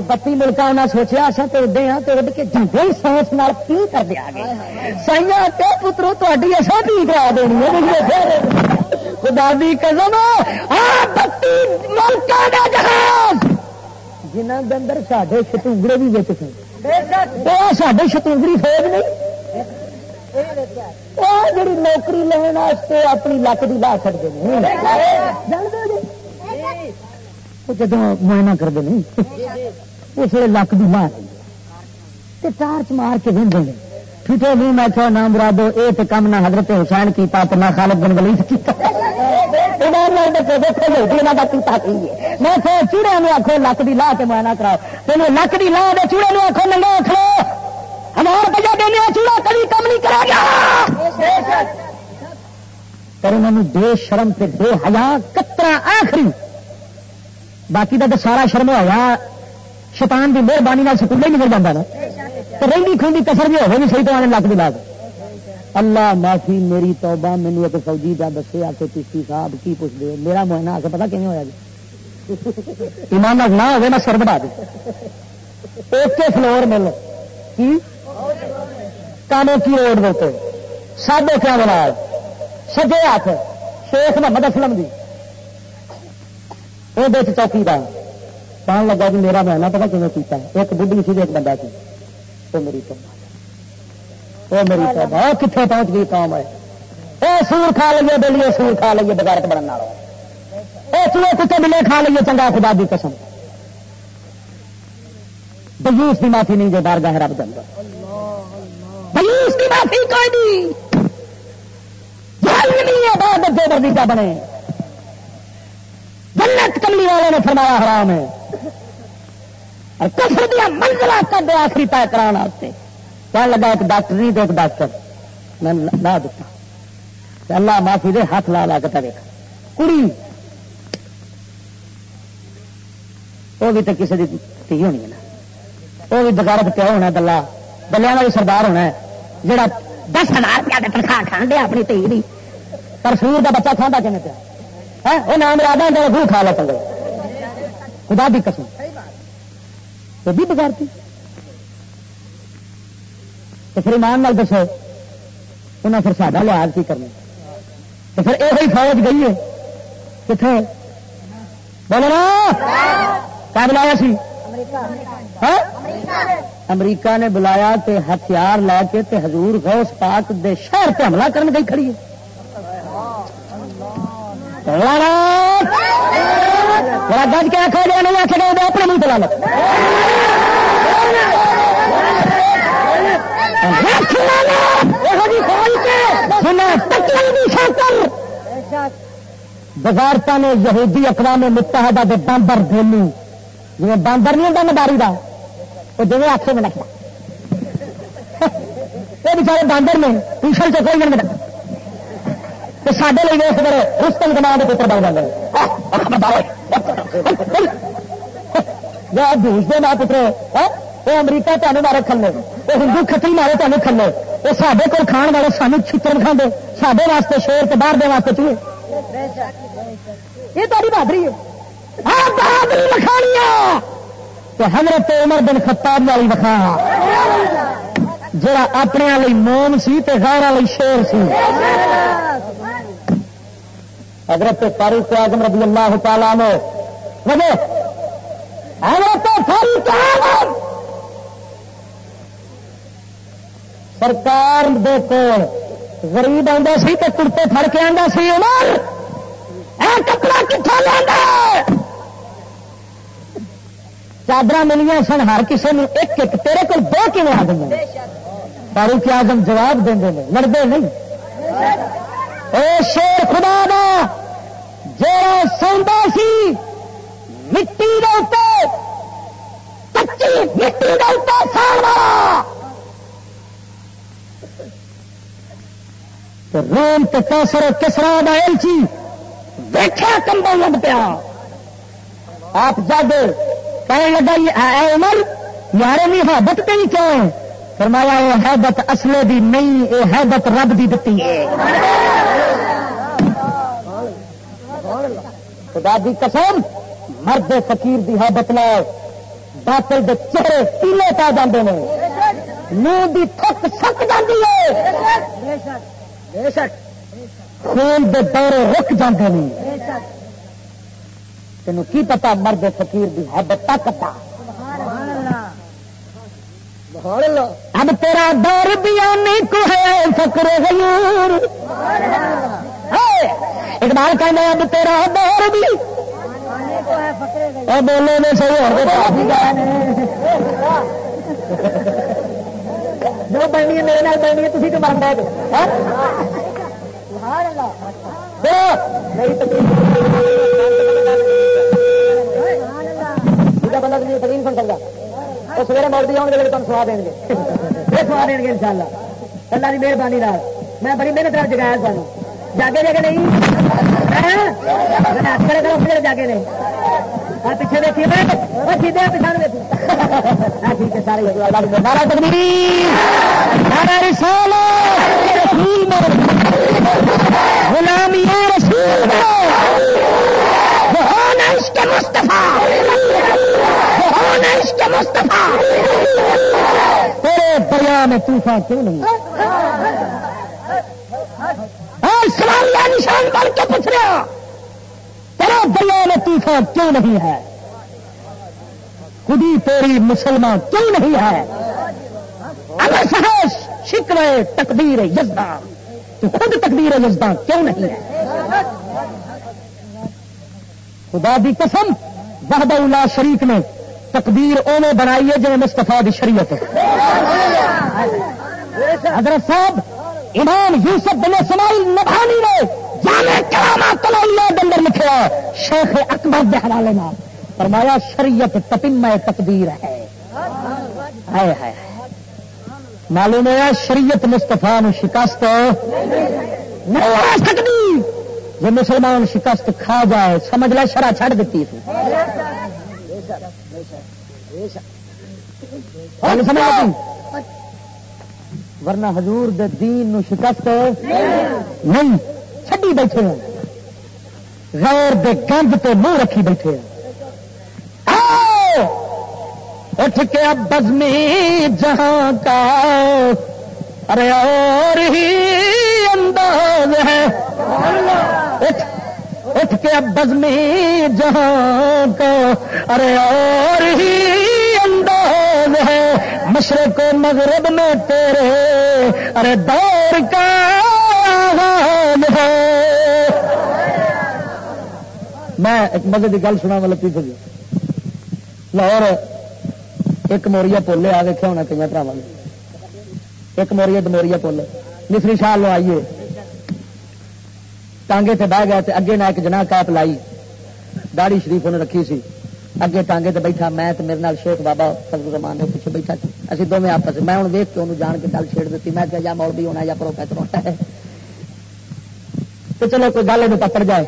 بتی ملکا انہیں سوچا اصا تو اڈے ہاں تو اڈ کے جی سوچ نال کی کر دیا گیا سائیا کے پترو تاری اصا بھی کرا دینی ہے خدا دی قسم بتی ملکا کا جہاز! جنہ کے اندر سڈے شتونگڑے بھی بچ سن سڈے شتونگڑی فوج نہیں۔ جی نوکری لین اپنی لک کی لا سکتے جب معائنہ کرتے نہیں اس ویل لک کی لا ٹارچ مار کے دیں گے ٹھیٹے نہیں میں کہو نام مراد یہ تو کم نہ حضرت حسین کیتا تو نہ خالد بن ولی کیتا میں چوڑے میں آخو لک کی لا کے معائنہ کراؤ تین لک کی لا دے چوڑے میں آخو ننگا آخ ہزار روپیہ دینے چوڑا کبھی کم نہیں کرا گیا پر انہوں نے بے شرم سے بے حیا کترا آخری باقی کا تو سارا شرم ہوا شیطان کی مہربانی سکولے نکل جاتا نا۔ تو رہی کھونی کسر بھی ہوگی صحیح تو لگ بھی لاگ اللہ معافی، میری توبہ مینو ایک فوجی کا دسے آ کے پی صاحب کی پوچھ دے میرا موہنا آ کے پتا کیون ہوا جی؟ ایمان نہ ہوگا میں سر بڑھا دوں۔ ایک فلور مل۔ کی؟ کانو کی روڈ دیتے ساڈے کیا بنا سجے ہاتھ۔ شیخ محمد اسلم جی وہ چوکی کا پان لگا جی میرا مہینہ پتا کیوں کیتا ہے ایک بڑھی سی ایک بندہ سی وہ میری تو وہ میری تو بہت کتنے پہنچ گئی قوم ہے وہ سور کھا لیے بلیے سور کھا لیے بغیرت بڑھنے والا وہ چوہے کتے ملے کھا لیے چنگا خدا دی قسم بجوس کی معافی نہیں جو بارگاہ رب دن بجوس کی معافی کوئی نہیں نہیں ہے بہت بچے بردی کا بنے جنت کملی والے نے فرمایا حرام ہے۔ اور کسر دیا منزلہ کر دے آخری طے کرا کہنے لگا ایک ڈاکٹر نہیں تو ایک ڈاکٹر۔ میں لا دیتا اللہ معافی دے، ہاتھ لا لا کے دیکھ کڑی۔ وہ بھی تو کسی کی تھی ہونی ہے نا۔ وہ بھی بغیرت پیا ہونا دلہ۔ دلیا کا بھی سردار ہونا ہے۔ جہاں دس ہزار روپیہ تنخواہ کھان دیا اپنی تھی پر سور کا بچہ کھانا کھانا پیا؟ وہ نام یاد ہے کھا لے چلے خدا بھی قسم۔ وہ بھی بگاڑتی تو پھر ایمان نال دسو انہیں پھر ساڈا لحاظ کی کرنا۔ تو پھر یہ فوج گئی ہے۔ کتنے بولو نا۔ کیا بلایا سی؟ ہاں؟ امریکہ نے بلایا تے ہتھیار لے کے تے حضور غوث پاک دے شہر پہ حملہ کرنے گئی کھڑی ہے۔ گج کے آخر گیا نہیں آخر گیا اپنے منہ چلا لو۔ جی بغیرتا نے یہودی اقوام متحدہ کے باندر دونوں جی باندر نہیں ہوتا مداری کا وہ جی آخ میں لگتا (laughs) یہ بچارے باندر نے، ٹیوشن سے کوئی نہیں تو سارے لیے ویس بڑے رستم کمان کے پتر بن جائے دھوس دے ماں پتر وہ امریکہ تمہیں مارے کھلے وہ ہندو کتری مارے تمہیں کھلے وہ سارے کو کھان والے سانو چھتر کھانے سارے واسطے شیر کے باہر دے واسطے چوہے یہ تاری بہادری ہے بہادری لکھانی تو حضرت عمر بن خطاب والی لکھا جڑا اپنے لی موم سی تے غیر والی شیر سی حضرت فاروق اعظم رضی اللہ تعالیٰ نے وجہ، حضرت فاروق اعظم! سرکار دے کو غریب آتا سی تو کرتے پھڑ کے آتا سی، عمر! اے کپڑا کتوں لینا چادر ملیا سن، ہر کسی نے ایک ایک، تیرے کو دو کیون آ گئی فاروق آزم جواب دیں لڑتے نہیں۔ اے شیر خدا دا جا سوندا سی، مٹی دے کچی مٹی دے سال والا۔ روم تو کیسر کسرا دا ایلچی دیکھا کمبل لگ پیا۔ آپ جب کہنے لگا یہ عمر یار بھی حابت پہ ہی کیوں ہے؟ فرمایا یہ حیبت اصلے دی نہیں یہ حیبت رب دی دتی ہے. خدا دی قسم، مرد فقیر دی حیبت لاؤ باطل دے چہرے پیلے پا جاتے ہیں منہ کی تھک سک جاتی ہے۔ خون دے دورے رک جاتے ہیں تینوں کی پتا مرد فقیر دی حبت طاقت اب تیرا دور بھی آنے کو ہے فکر غیور۔ اقبال کہنا اب تیرا دور بھی۔ بولے میں صحیح ہو جو بننی ہے میرے نال بننی ہے تھی تو مر دے بندہ تقریم سن سکتا وہ سویرے مولوی آؤ گے تمہیں سوا دیں گے۔ پھر سوا دیں گے ان شاء اللہ اللہ کی مہربانی میں بڑی محنت رکھ جگایا سن جاگے جگہ نہیں؟ کرے کرو پھر جاگے نہیں ہاں؟ ہاں، پیچھے دیکھیے سیدھے ہاں، پچھاڑ ٹھیک ہے، سارے رسول مستفا مستفا تیرے دریا میں طوفان کیوں نہیں؟ سوالیہ نشان بن کے پوچھ رہا تیرا دریا میں طوفان کیوں نہیں ہے؟ خودی تیری مسلمان کیوں نہیں ہے؟ اگر سہس شکر تقدیر یزدان، تو خود تقدیر یزدان کیوں نہیں ہے؟ خدا دی قسم، وحدہ اللہ شریف نے تقدیر اوے بنائی ہے جی مستفا دی شریعت حضرت صاحب، امام یوسف بن اسماعیل نبھانی نے جامع کرامات اللہ اندر لکھا شیخ اکبر کے حوالے نال فرمایا، شریعت تپم تقدیر ہے۔ معلوم ہے شریعت مستفا شکست نہیں آ سکتی۔ جی مسلمان شکست کھا جائے، سمجھ لے شرح چھڑ دیتی ورنہ حضور دے دین نو شکست نہیں چڈی بیٹھے ہیں غیر دے گند تے منہ رکھی بیٹھے ہیں اٹھ کے اب بزمی جہاں کا۔ ارے اور ہی انداز ہے۔ اٹھ۔ اٹھ کے اب بزمی جہاں کا ارے اور ہی انداز ہے مشرق و مغرب میں تیرے، ارے دور کا ہے۔ میں ایک مزے کی گل سنا مطلب پیپل لاہور ایک موریا پولی آ دیکھا ہونا کئی پراوا ایک موریا دموریا پل مصری شاہ لو آئیے۔ ٹانگے سے بہ گیا اگے نہ ایک جنا کیپ لائی۔ داڑی شریف انہیں رکھی سی۔ اگے ٹانگے تے بیٹھا میں تے میرے نال شیخ بابا فضل رحمان نے پیچھے بیٹھا اسی دونوں آپس میں ہوں دیکھ کے انہوں جان کے گل چھیڑ دیتی۔ میں کہ یا مولوی ہونا یا پروفیسر ہونا ہے۔ تو چلو کوئی گل یہ پکڑ جائے۔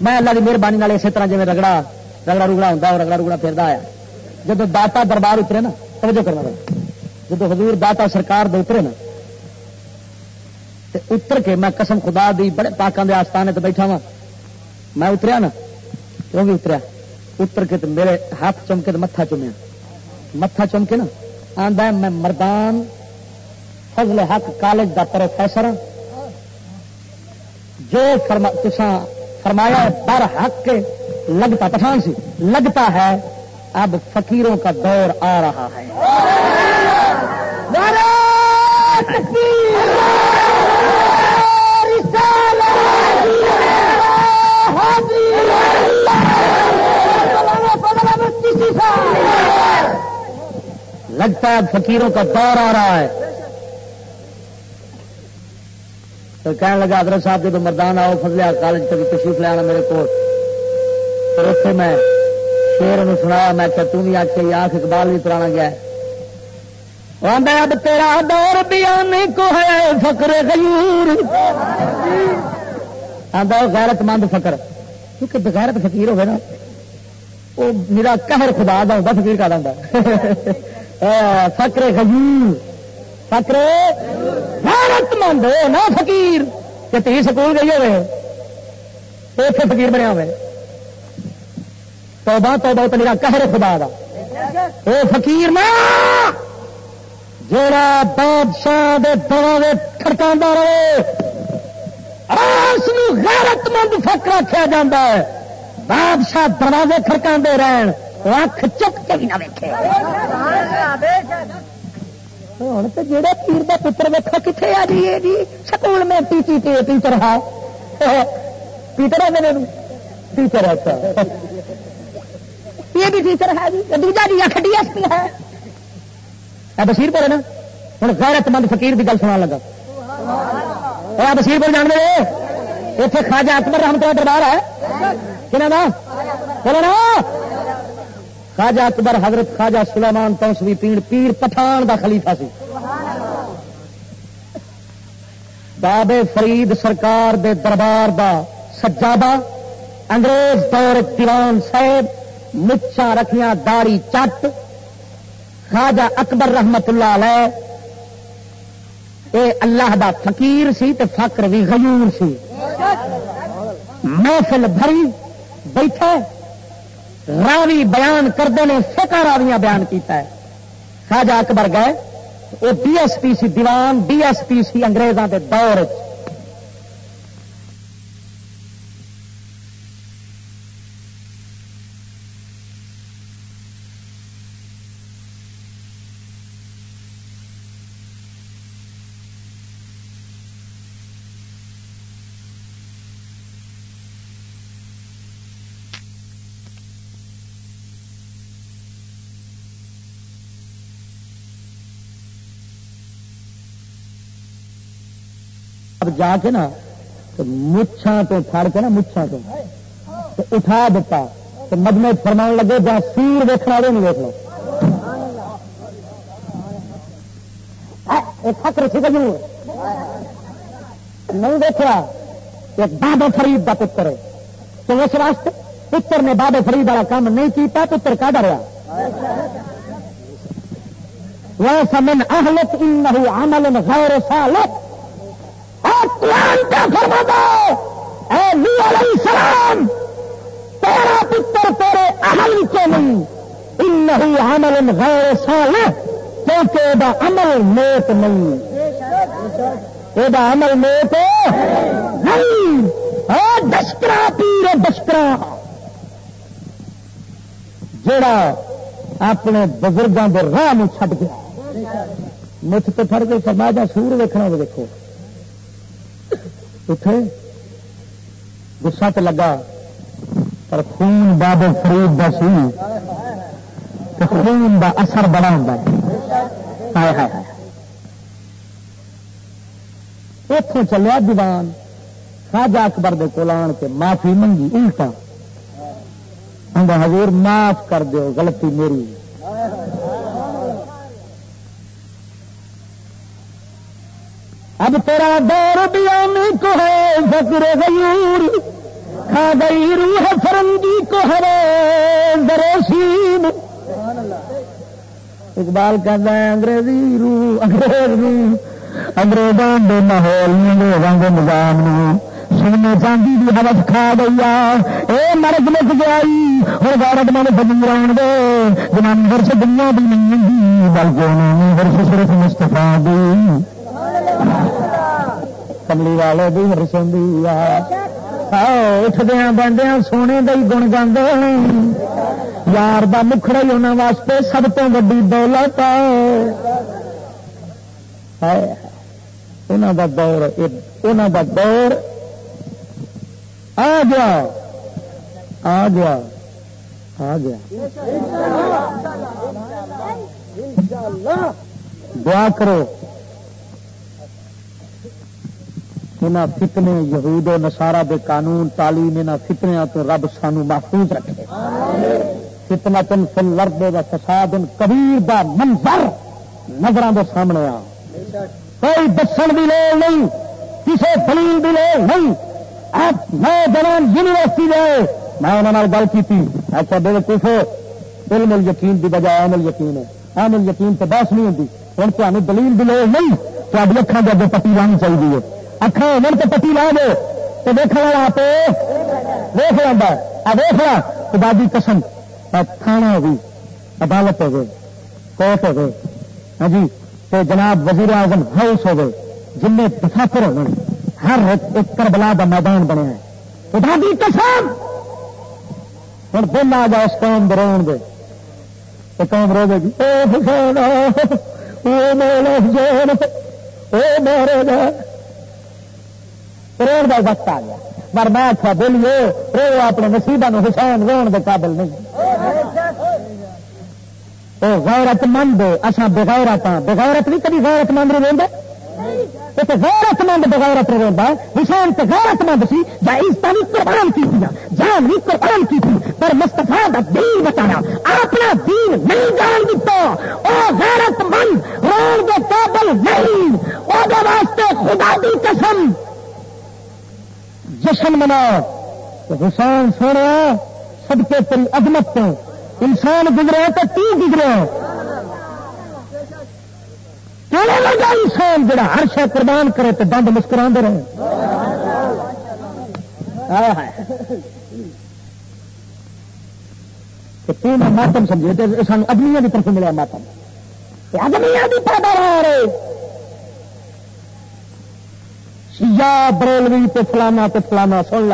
میں اللہ کی مہربانی اسی طرح جی رگڑا رگڑا روگڑا ہوں رگڑا روگڑا پھردا آیا۔ جب داتا دربار اترے نا، توجہ کرنا۔ جب حضور داتا سرکار دے اترے نا اتر کے میں قسم خدا دی بڑے پاکوں کے آستانے تو بیٹھا وا میں اتریا نا وہ بھی اتریا؟ اتر کے تو میرے ہاتھ چمکے تو متھا چومیا۔ متھا چمکے نا آدھا میں مردان فضل حق کالج کا پروفیسر ہاں۔ جو فرما فرمایا پر حق کے لگتا پٹھان سی لگتا ہے اب فقیروں کا دور آ رہا ہے۔ لگتا ہے فقیروں کا دور آ رہا ہے۔ تو کہنے لگا، حضرت صاحب، جب مردان آؤ فضلیا کالج تک تشریف لے آنا میرے کو پھر اتنے میں شیر نے سنایا، میں کہ تم بھی آخ آخ اقبال بھی پرانا گیا اب تیرا دور بھی آنے کو ہے فکر غیور۔ آدھا غیرت مند فکر کیونکہ بغیرت فقیر ہوگا نا، وہ میرا قہر خدا دا ہوتا فقیر کا دا فکر غیور فکر غیرت مند ہو نا فقیر۔ کہ تی سکول گئی ہوئے اتنے فقیر بنیا ہوئے۔ توبہ توبہ تو میرا قہر خدا دا۔ اے فقیر نا جڑا بادشاہ دے کھڑکا رہے اس غیرت مند فک رکھا جا بادشاہ دروازے کھڑکا رہن اکھ چک کے بھی نہ ویکے ہوں تو جہے پیر کا پتر ویکو کتنے آ جی جی؟ سکول میں ٹی ٹی ٹیچر ہے۔ ٹیچر ہے میرے۔ ٹیچر اچھا یہ بھی ٹیچر ہے جی۔ دوجا جی آخ ڈی ایس پی ہے۔ بشیر پور نا؟ ہوں غیرت مند فقیر کی گل سنا لگا۔ بشیر پور جان دے اتنے خواجہ اکبر رحمت دربار ہے۔ کہ بولو نا۔ خواجہ اکبر حضرت خواجہ سلیمان توسوی پیر پیر پٹھان دا خلیفہ سی۔ بابے فرید سرکار دے دربار دا سجابہ انگریز دور دیوان صاحب مچھا رکھیاں داڑی چٹ۔ خواجہ اکبر رحمت اللہ علیہ، اے اللہ دا فقیر سی تے فقر بھی غیور سی۔ محفل بھری بیٹھے راوی بیان کرتے ہیں فکا راویاں بیان کیتا ہے۔ خواجہ اکبر گئے، وہ ڈی ایس پی سی دیوان ڈی ایس پی سی انگریزوں کے دور جا کے نا مچھا تو پھڑ کے نا مچھا تو اٹھا دیتا تو مدمے فرما لگے، جا سیر دیکھنا والے نہیں دیکھ لو خطر سی ضرور نہیں دیکھا ایک بابا فرید کا پتر ہے۔ تو اس واسطے پتر نے بابے فرید والا کام نہیں کیتا، پتر کا ڈریا وہ سمن اہلت ان عمل غیر سالت قرآن کیا فرما دو اے نو علیہ السلام، تیرا پتر تیرے اہل کے نہیں ان عمل غیر سال کیونکہ یہ عمل نیت نہیں. یہ عمل نیت نہیں دشکرا پیر دشکرا. جڑا اپنے بزرگوں کے راہ میں چھڈ گیا مچھ تو فرق سماجا سور دیکھنا وہ دیکھو اٹھے گسا تو لگا، پر خون باب فرید کا سی خون دا اثر بڑا ہوں اتوں چلیا دیوان خاجا اکبر دے کول آن کے معافی منگی الٹا حضور معاف کر دیو، غلطی میری۔ اب تیرا دور بھی کو ہے فکر غیور۔ کھا گئی روح فرنگی کو ہے دروشین اقبال کہتا ہے، انگریزی روح انگریز روح انگریزوں کے ماحول انگریزوں کے نظام سونے چاندی کی حوث کھا گئی اے مرد مک گیا ہوں گورت من فکیر آن دے۔ جناب ورش دنیا بھی نہیں بلکہ انہوں نے ورش صرف مستفا دی۔ کملی والے بھی رسوندی آؤ اٹھدیا بندیا سونے کا ہی گن گاندے یار دا مکھڑا ہی انہوں واسطے سب تو ویڈی دولت انہوں دا دور انہوں دا دور آ گیا آ گیا آ گیا دعا کرو انہاں فتنے یہود و نسارا دے قانون، تعلیم انہاں فتنیا تو رب سانو محفوظ رکھے۔ فتنا تن فل لرد و فساد ان کبیر دا منظر نظر دے سامنے آ۔ کوئی دسن بھی لوگ نہیں کسی دلیل بھی لوگ نہیں۔ میں جوان یونیورسٹی گئے میں انہوں گل کی تھی اچھا بے وقوف علم یقین کی بجائے عمل یقین ہے۔ عمل یقین تو بحث نہیں ہوتی ہوں تمہیں دلیل بھی لوگ نہیں تاری اکھان کے اگے پٹی لانی چاہیے اکھان من تو پٹی لا دو تو دیکھ والا آپ ویخ لینا ویخ لا تو بادی قسم کھانا بھی عدالت ہو گئے کوٹ ہو گئے ہاں جی تو جناب وزیر اعظم ہاؤس ہو گئے جن میں دفاتر ہو گئے ہر ایک کربلا کا میدان بنیا ہے خدا دی قسم ہوں دن آ جائے اس قوم درو دے تو قوم رو گے جی او حسین او مولا حسین او مارے گا روڈ کا وقت آ گیا۔ پر میں آخیا بولیے رو اپنے نصیبہ حسین رو کے قابل نہیں۔ وہ غیرت مند اصا بغیرت ہاں بغیرت نہیں کبھی غیرت مند نہیں رو غیرت مند، بغیرت روا حسین تو غیرت مند سی عزت بھی قربان کی جان بھی قربان کی پر مستفا کا دین بتایا اپنا دین نہیں جان دیتا غیرت مند، رون کے قابل نہیں۔ وہ واسطے خدا دی قسم۔ جشن مناؤ۔ حسین سونے سب کے تیری عظمت تو انسان گزرے تو تی گزرے۔ لگا انسان جڑا ہر شہ قربان کرے تو دند مسکرا رہے؟ تو ماتم سمجھے سان ادمیا کی طرف ملیا ماتم۔ ادمیا کی پیداوار شیا بریلوی تو فلانا تو فلانا سن ل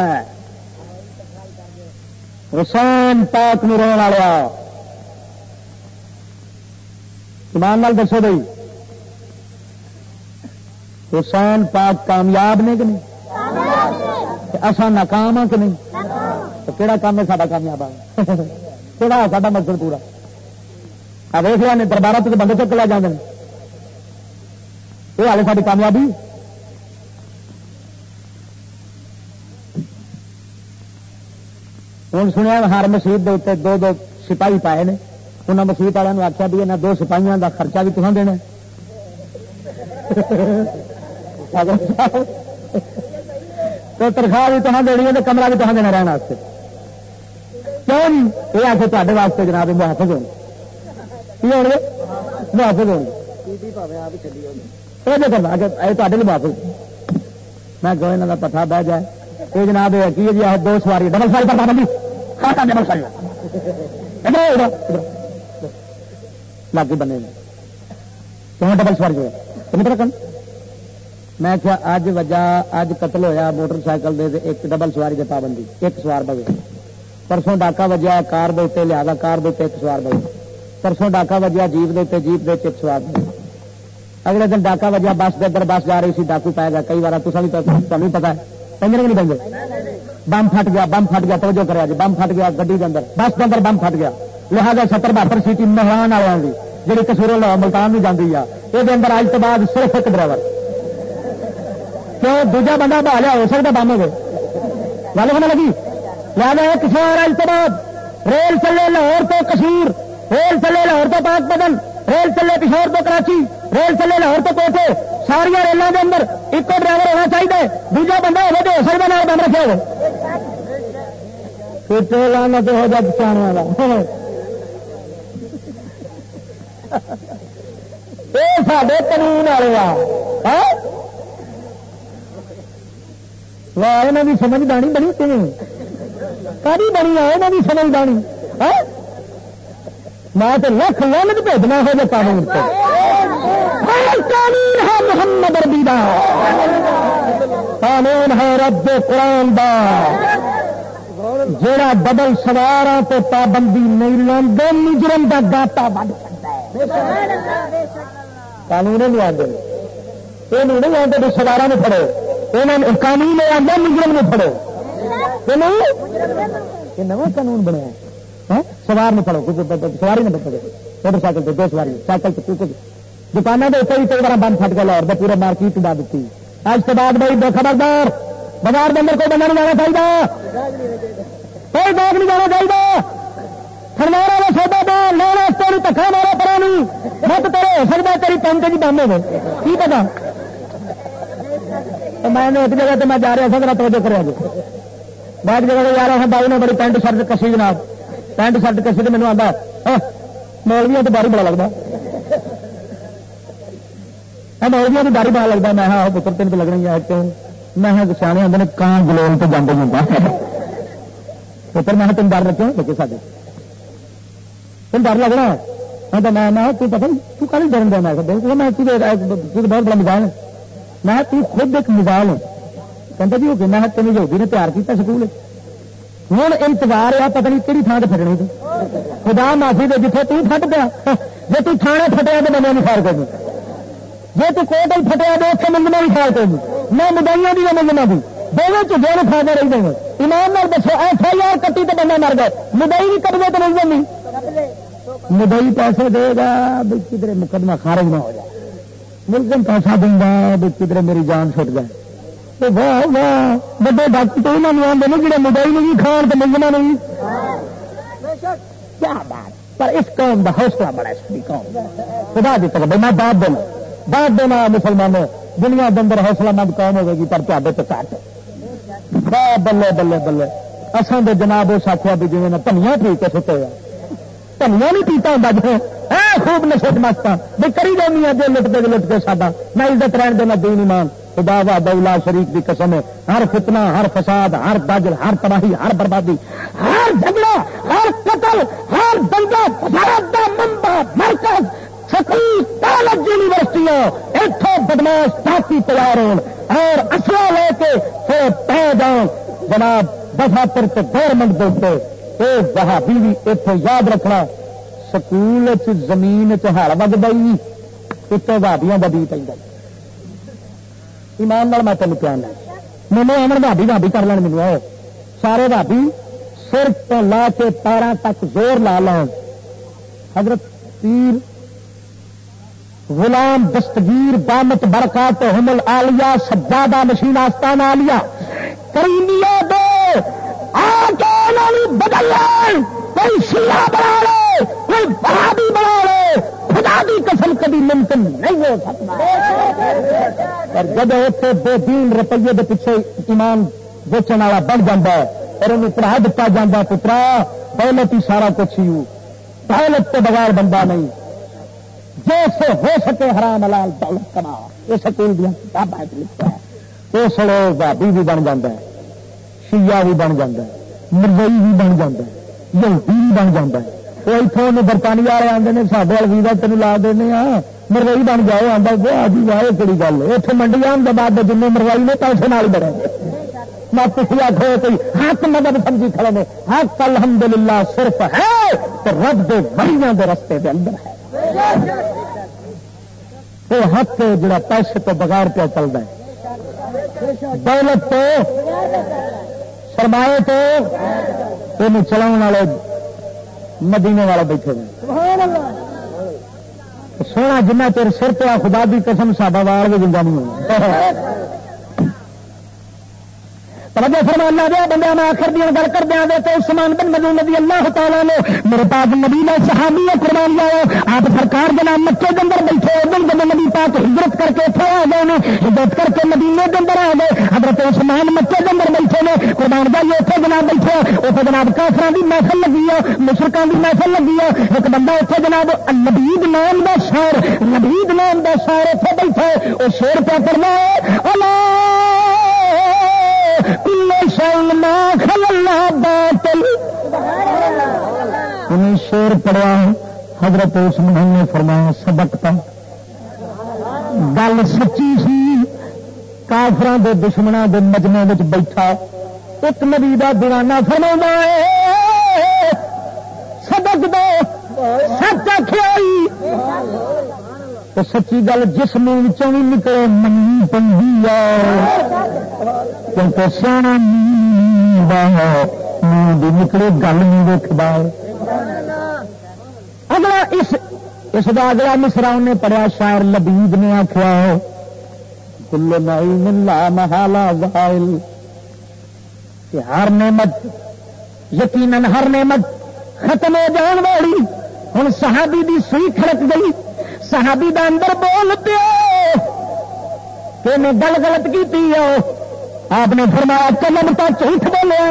حسین پاک نو رو والا ایمان نال دسو بھائی۔ حسین پاک کامیاب نے کہ نہیں؟ اصا ناکام ہاں کہ نہیں؟ تو کہڑا کام ہے سارا کامیاب کہڑا سا مقصد پورا؟ اب ویس لیا دربار تو بندے چک لے جانے یہ ہال ساری کامیابی ہوں سنیا ہر مسیت کے اتنے دو دو سپاہی پائے نے انہیں مسیت والوں آخیا بھی یہاں دو سپاہیاں کا خرچہ بھی تمہیں دینا تو تنخواہ بھی تو دینی ہے کمرہ بھی تو دینا رہنا کیوں یہ آ کے تے واسطے جناب محافظ ہو گے محافظ ہو تے محافظ میں کہ کا پتا بہ جائے یہ جناب کی جی دو سواری، ڈبل سواری پر بندی جی۔ ڈبل سواری۔ لاگی بنے کیوں ڈبل سواری جو ہے میں کیا اج وجہ اج قتل ہویا، موٹر سائیکل دے ایک ڈبل سواری کے پابندی ایک سوار بگے پرسوں ڈاکا وجہ کار دے لیا کار دے ایک سوار بگے پرسوں ڈاکا وجہ جیپ دے جیپ دے ایک سوار بگے اگلے دن ڈاکا وجہ بس کے اندر بس جا رہی سی، ڈاکو پائے گا کئی بار تو تمہیں پتا ہے۔ پہنچے نہیں پہنچے بم پھٹ گیا، بم پھٹ گیا، توجہ کرا جی بم پھٹ گیا گڈی کے اندر۔ بس کے اندر بم پھٹ گیا۔ لہٰذا ستر بہتر سیٹی مہمان والوں کی جی کسور ملتان بھی جاتی ہے یہ اندر اج تو بعد صرف ایک ڈرائیور۔ کیوں؟ دوجا بندہ بہا لیا ہو سکتا بم ہوگی گل ہونے لگی؟ لہٰذا ایک سوار اج تو بعد۔ ریل چلے لاہور تو کشور ریل چلے لاہور تو پاک بدن، ریل چلے پشور تو کراچی، ریل چلے لاہور تو کوٹے۔ ساریا ریلوں کے اندر ایک ڈرائیور ہونا چاہیے، دوجا بندہ ہوگا تو ہو سکتا نال بند رکھے ہو لانا ہو جا پچھانے والا۔ (laughs) یہ سارے قانون والے یہاں بھی سمجھ دانی بنی تین کاری بنی ہے یہاں بھی سمجھ دانی۔ ہاں؟ میں تو لکھ لنگ بھیجنا ہو جائے قانون قانون ہے محمد ربی دا۔ قانون ہے رب قرآن دا۔ جڑا ڈبل سوار تو پابندی نہیں لاندے مجرم دا گاٹا بن سکتا ہے۔ قانون نہیں آتے یہ نہیں آتے تو سوارا نے پڑو یہ قانون نہیں آتا مجرم نے پڑو یہ نو قانون بنیا۔ سوار نہیں پڑو سواری نہیں پڑے موٹر سائیکل دو سواری، سائیکل کچھ۔ دکانوں کے اتنے بھی کئی بار بند پٹ گیا اور پورے مارکیٹ ڈا دیتی۔ اج کے بعد بھائی خبردار، بازار کے اندر کوئی بندہ نہیں جانا چاہیے کوئی باغ نہیں جانا چاہیے خرمارا کا سودا دو لینا تیری تکا مارا پرانی مت تیرے ہو سکتا تیری پنک جی بند ہو کی پتا؟ میں نے ایک جگہ تو میں جا رہا سا توجہ کرا جی بعد جگہ جا رہا ہاں، بائی نے بڑی پینٹ شرٹ کسی جناب۔ پینٹ شرٹ کسی تو مینو آتا مولویا تو باری بڑا لگتا مولویا تو باری بڑا لگتا میں ہاں پتر تین لگ رہی ہے کیوں میں سیانے آتے کان گلول تو جانے ہوں پتر میں تین ڈر رکھے بچے سارے تم ڈر لگنا ہاں تو میں تو پتا تو کل ڈرن دیا میں بہت بڑا مزاج میں تو خود ایک مزاج ہوں کہتا جی وہ میں تین یہودی نے تیار کیا سکول ہوں انتظار آ پتہ نہیں کہڑی تھان سے پھٹنی تھی خدا معافی دے جیتے تو پھٹ پیا جی تو تھانے پھٹیا تو بندے نہیں خیر کرنی جی تو کوٹ تو اتنے منگنا بھی خیر کرنی میں مدائیاں بھی منگنا بھی دونوں چوجے نے فائدے رہی دیں ایمان نال دسو ایف آئی آر کٹی تو بندہ مر گئے مدئی بھی قبضے تو نہیں جانی مدئی پیسے دے گا بھی کدھر مقدمہ خارج نہ ہو جائے ملزم پیسہ دوں گا بھی کدھر میری جان چھٹ جائے واہ واہ بڑے ڈاکٹر تو انہوں آتے ہیں جڑے مدئی نہیں کھان تو ملزمہ نہیں کیا بات پر اس قوم کا حوصلہ بڑا اس کی قوم خدا دی طرف میں بات دینا بات دینا مسلمانوں دنیا کے اندر حوصلہ مند قوم ہوگی گی پر تے تو کٹ بلے بلے بلے اصل تو جناب اس آخیا بھی جی دنیا پی کے ستے ہوا دنیا نہیں پیتا ہوں جی خوب نشے مست بھی کری جانی ہے جی لٹ کے لٹ کے سا میں عزت رہن دینا دین ایمان خدا وا دولا شریف کی قسم ہے۔ ہر فتنا ہر فساد، ہر داجل ہر تباہی، ہر بربادی، ہر جھگڑا، ہر قتل، ہر دنگا فساد کا منبع، مرکز سکول کالج یونیورسٹیاں اتوں بدماش تاکی تیار ہو اور اصلا لے کے پھر پہ جاؤ جناب دفاتر کے گورنمنٹ دیتے وہ بہادی بھی اتوں یاد رکھنا، سکول زمین چہاڑ وگ گئی اتنے بھابیاں کا بی پہ ایمان میں تین پیان مینو امن بھابی بھابی کر لین مینو سارے بھابی سر تو لا کے پیروں تک زور لا لو حضرت پیر غلام دستگیر بامت برکات حمل آلیا سجادہ مشین آستان آلیا کریمیا دو آ کے بدل کوئی شیعہ بنا لے، کوئی بہادی بنا لے، خدا دی قسم کبھی ممکن نہیں ہو سکتا۔ اور جب اتنے دو تین روپیے کے پیچھے ایمان بیچن والا بن جا اور انہیں پڑھا دتا جا پترا، دولت ہی سارا کچھ ہی دولت کے بغیر بندہ نہیں۔ جیسے ہو سکے حرام لال دولت کما۔ یہ سکول دیا کتابیں لکھا ہے۔ اس بھابی بھی بن جا شیعہ بھی بن جا مرزئی بھی بن جا یہودی بھی بن جا وہ اتوں برطانیہ والے آتے ہیں سارے وال ویزا تین لا دینا مرغئی بن جاؤ آتا وہ آج واہ کہڑی گل اتنے منڈی آن کے بعد جن مرغائی نے پیسے نال بڑے میں پچھلے آخو کوئی حق مدد سمجھی کھڑے نے حق الحمد للہ صرف ہے تو رب دے وڑیاں دے رستے دے اندر ہے وہ حق جڑا پیسے تو بغیر پہ چلتا ہے دولت تو سرمایہ تو یہ چلاؤ والے مدینے والے بیٹھے سونا جنہ چر سر پہ خدا کی قسم سابا وال بھی جنگا نہیں ہونا (laughs) توجہ فرمان دیا، بندے میں آخر دیا گل کر دیا تو عثمان بن مدین نبی اللہ تعالیٰ نے میرے پاس نبی نے صحابی نے قربان جاؤ، آپ سرکار کے نام مکے کے اندر بیٹھے دن جب نبی پاک ہجرت کر کے اتنے آ گئے ہیں ہجرت کر کے مدینے کے اندر آ گئے، حضرت عثمان مکے کے اندر بیٹھے نے، قربان جائیے اتنے جناب بیٹھے اتنے جناب کافر کی محفل لگی ہے مشرقوں کی محفل لگی ہے، ایک بندہ اتنے جناب نبید نام کا شہر نبید نام کا شہر اتنے بیٹھے، وہ شیر پہ کرنا ہے انہیں شیر پڑیا حضرت عثمان نے فرمایا، سبق پا گل سچی سی. کافران دے دشمنوں دے مجمے بیٹھا. ایک نبی کا دیوانہ فرما ہے، سبق دو، سچ آخری تو سچی گل جس منہ بھی نکلے منی پی کیونکہ سونا بھی نکلے گل نہیں دیکھتا اگلا اس اس کا اگلا مصرا انہیں پڑھیا، شاعر لبید نے آخیا کل نائی ملا محالا وائل ہر نعمت، یقیناً ہر نعمت ختم ہو جان والی۔ ہوں صحابی دی سوئی کھڑک گئی۔ صحابی دا اندر بول پیا کہ میں گل غلط کی آپ نے فرمایا چلن تو جھوٹ بولے۔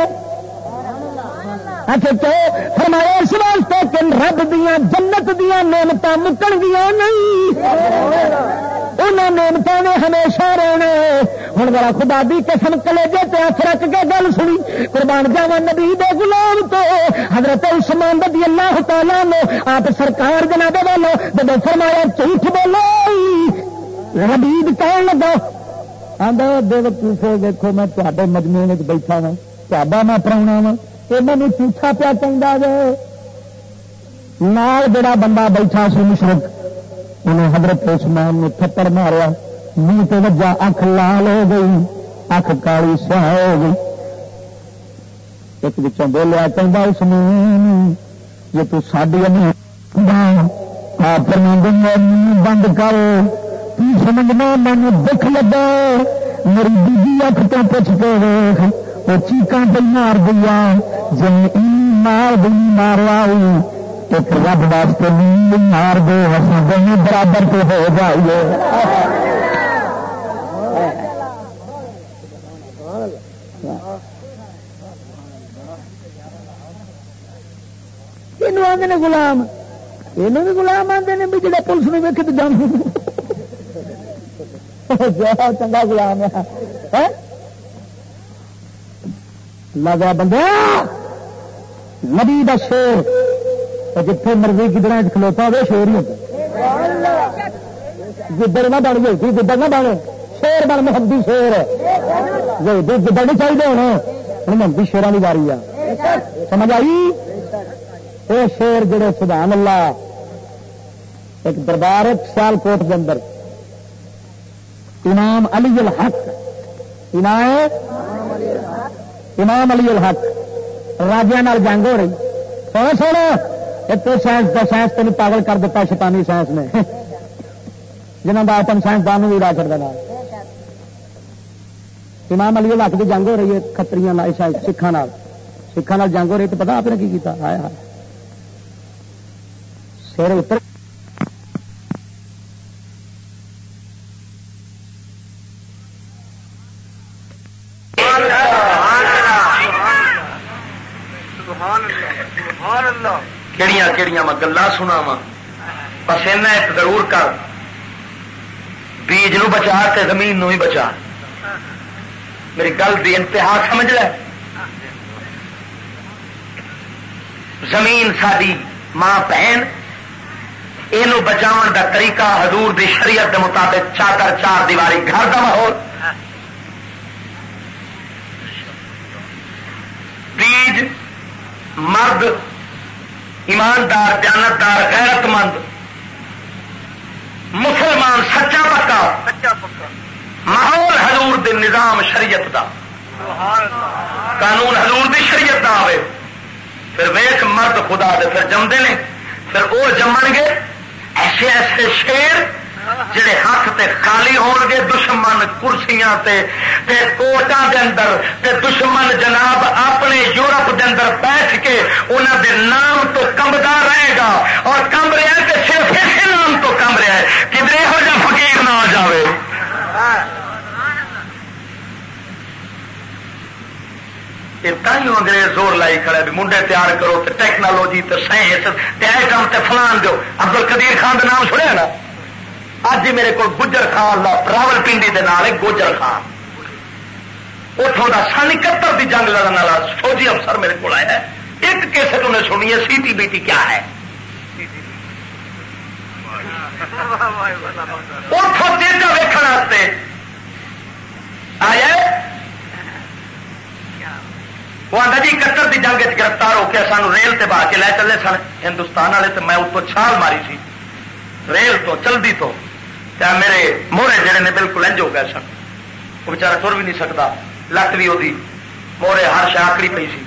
اچھا تو فرمایا، اس واسطے کہ رب دیا جنت دیا نعمت مکن دیا نہیں۔ انہوں نعمتوں نے ہمیشہ رہنا ہوں ذرا خدا دی قسم کلے جے تے ہاتھ رکھ کے گل سنی۔ قربان جاوا نبی دے غلام تو۔ حضرت عثمان رضی اللہ تعالیٰ نے آپ سرکار جناب والو جب فرمایا، جھوٹ بولو۔ حبیب کہن لگا آدھا بے دیکھو میں تے مجموعے میں بیٹھا وا تا میں پراؤنا وا یہ مجھے جھوٹا پیا چاہتا جائے نال جڑا بندہ بیٹھا سی مشرق انہیں حضرت عثمان نے تھپڑ ماریا منہ تو وجہ اکھ لال ہو گئی اکھ کالی سیاہ ہو گئی ایک بچوں بولیا چاہتا عثمان یہ تو ساری آپ بند کر سمجھنا من دکھ لگا میری بیبی اکھ تو پوچھ کے ویخ وہ چیقاں پہ مار دیا جی مار دی ماروا ایک رب واسطے نیند مار دو اصل دونوں برابر تو ہو جائیے۔ آدھے گلام یہ بھی گلام آتے ہیں بھی جڑے پولیس نے ویک جان۔ (laughs) چنگا گلام ہے۔ ہاں؟ لگا بندہ نبی دا شیر جتنے مرضی گدڑا کھلوتا ہوئے شیر ہی ہوتا۔ گدڑ نہ بن گئی جی گدڑ نہ بن شیر بن محمدی شیر جی، جی گدڑ نہیں چاہیے ہونا۔ ہوں محمدی شیران کی باری آ۔ سمجھ آئی؟ وہ شیر جڑے، سبحان اللہ۔ ایک دربار سیال کوٹ کے اندر۔ امام علی الحق۔ امام علی الحق راجیا جنگ ہو رہی۔ سونا سونا تو سائنس کا سائنس تین پاگل کر دیتا، شیطانی سائنس نے۔ جنہوں کا آٹم سائنسدان بھی را چڑھتا امام علی لاکھ کی جنگ ہو رہی ہے کتری سکھان سکھان جنگ ہو رہی تو پتا آپ نے کی کیتا؟ آیا سر اتر کہڑی کہڑی میں گلا سنا وا بس ایسا ایک ضرور کر۔ بیج نو بچا تے زمین نو ہی بچا۔ میری گل دی انتہا، سمجھ لے؟ زمین ساری ماں بہن یہ بچاؤ دا طریقہ حضور دی شریعت دے مطابق چادر چار دیواری گھر کا ماحول۔ بیج مرد ایماندار جانتدار غیرت مند مسلمان سچا پکا۔ ماحول حضور دے نظام شریعت دا۔ قانون حضور دی شریعت دا آئے پھر ویخ مرد خدا دے پھر جمدے نے۔ پھر وہ جمن گے۔ ایسے ایسے شیر جڑے ہاتھ تے خالی ہون گے، دشمن کرسیاں تے تے کوٹاں دے اندر، تے دشمن جناب اپنے یورپ دے اندر بیٹھ کے انہوں دے نام تو کمبدا رہے گا۔ اور کمب رہا ہے تے صرف اسی نام تو کمب رہا ہے۔ کدھر یہو جا فقیر نہ آ جاوے۔ انگریز زور لائی کھڑے بھی، منڈے تیار کرو تے ٹیکنالوجی تے سائنس تے ایٹم تے فلان دو۔ عبد القدیر خان کا نام سنیا نا؟ اج میرے کو گجر خان راول پنڈی کے نام ہے، گوجر خان۔ اتوں کا سن اکہتر کی جنگ لڑنے والا فوجی افسر میرے کو آیا ایک کیسے انہیں سنی ہے سی ٹی بی ٹی کیا ہے؟ اتوں تیجا ویکن آیا وہ آتا جی اکہتر کی جنگ گرفتار ہو کے سانو ریل سے باہر کے لے چلے سن، ہندوستان والے تو میں اتوں چھال ماری سی۔ ریل تو چلتی تو۔ میرے موہرے جڑے نے بالکل انج ہو گئے سن وہ بچارا تر بھی نہیں سکتا لت بھی وہی موہرے ہر شاکری پی سی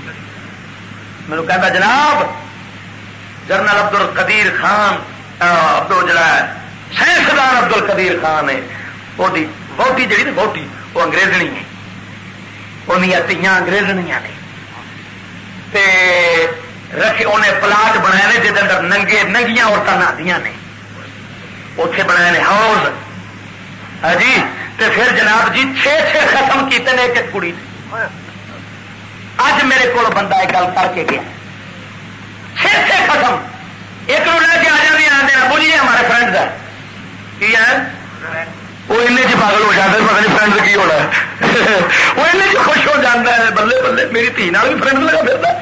میرے کہتا جناب جنرل ابدل قدیر خان ابدل جڑا سائنسدان ابدل قدیر خان ہے وہی بہتی جڑی نا بہتی وہ انگریزنی ہے انہیں تیاں انگریزنیاں نے رکھے انہیں پلاٹ بنائے جہد اندر ننگے ننگیاں عورتیں نہدیاں نے اتے بنا ہاؤس ہاں جی تے پھر جناب جی چھ چھ ختم کیتے ہیں ایک کڑی۔ اج میرے کو بندہ ایک گل کر کے گیا۔ چھ چھ ختم۔ ایک لے کے آ جانے آتے ہیں بولیے جی، ہمارے فرینڈ کا کی ہے؟ وہ چ پاگل ہو جاتا ہے پتا نہیں فرینڈ کی ہونا ہے۔ (laughs) وہ چ خوش ہو جاتا ہے۔ بلے بلے، میری دھی بھی فرینڈ لگا پھرتا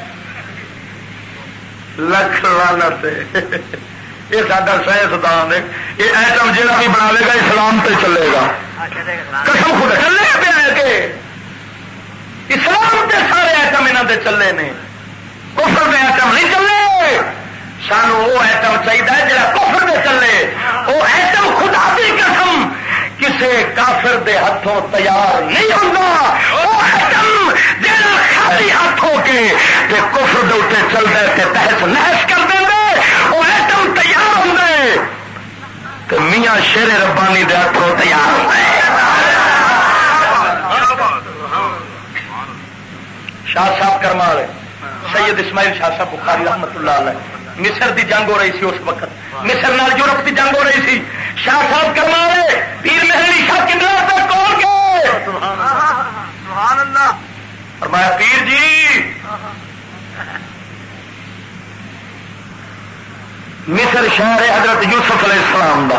لکھ لانا (laughs) یہ سارا سائنسدان ہے۔ یہ ایٹم جہاں بھی بنا لے گا، اسلام پہ چلے گا۔ قسم خدا، چلے پہ کہ اسلام پہ سارے ایٹم یہاں سے چلے نے۔ کفر میں ایٹم نہیں چلے۔ سانو وہ ایٹم چاہیے جا کفر میں چلے۔ وہ ایٹم خدا کی قسم۔ کسے کافر دے ہاتھوں تیار نہیں ہوتا وہ ایٹم جہاں خالی ہاتھ ہو کے کفر دے چلتا ہے تحس نحس کر تو میاں شیر ربانی دے ہاتھوں تیار ہوں۔ شاہ صاحب کرما والے سید اسماعیل شاہ صاحب بخاری رحمت اللہ علیہ۔ مصر دی جنگ ہو رہی سی اس وقت۔ مصر نال یورپ دی جنگ ہو رہی سی۔ شاہ صاحب کرما والے پیر مہری شاہ کنڈلا تک کون گئے سبحان اللہ۔ فرمایا، پیر جی۔ مصر شہر حضرت یوسف علیہ السلام دا۔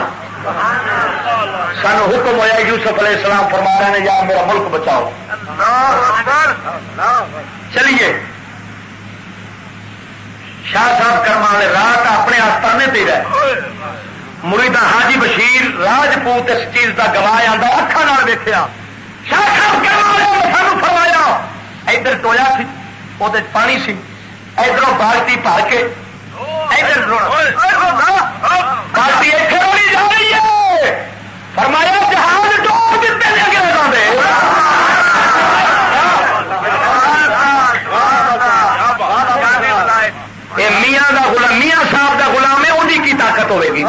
سان حکم ہوا یوسف علیہ السلام فرما رہے ہیں، یا میرا ملک بچاؤ۔ چلیے۔ شاہ صاحب کرما والے رات اپنے آستانے پہ رہے۔ مریدا حاجی بشیر راجپوت اس چیز کا گواہ آتا اکھان ویکیا شاہ صاحب کرما والے سانو فرمایا، ادھر ٹویا سی وہ پانی سی۔ ادھر بالٹی پھر کے بالٹی اتنے جا رہی ہے۔ فرمایا، جہاز ڈوب دیتے ہیں انگریزوں کے میاں دا غلام میاں صاحب دا غلام ہے وہی کی طاقت ہوے گی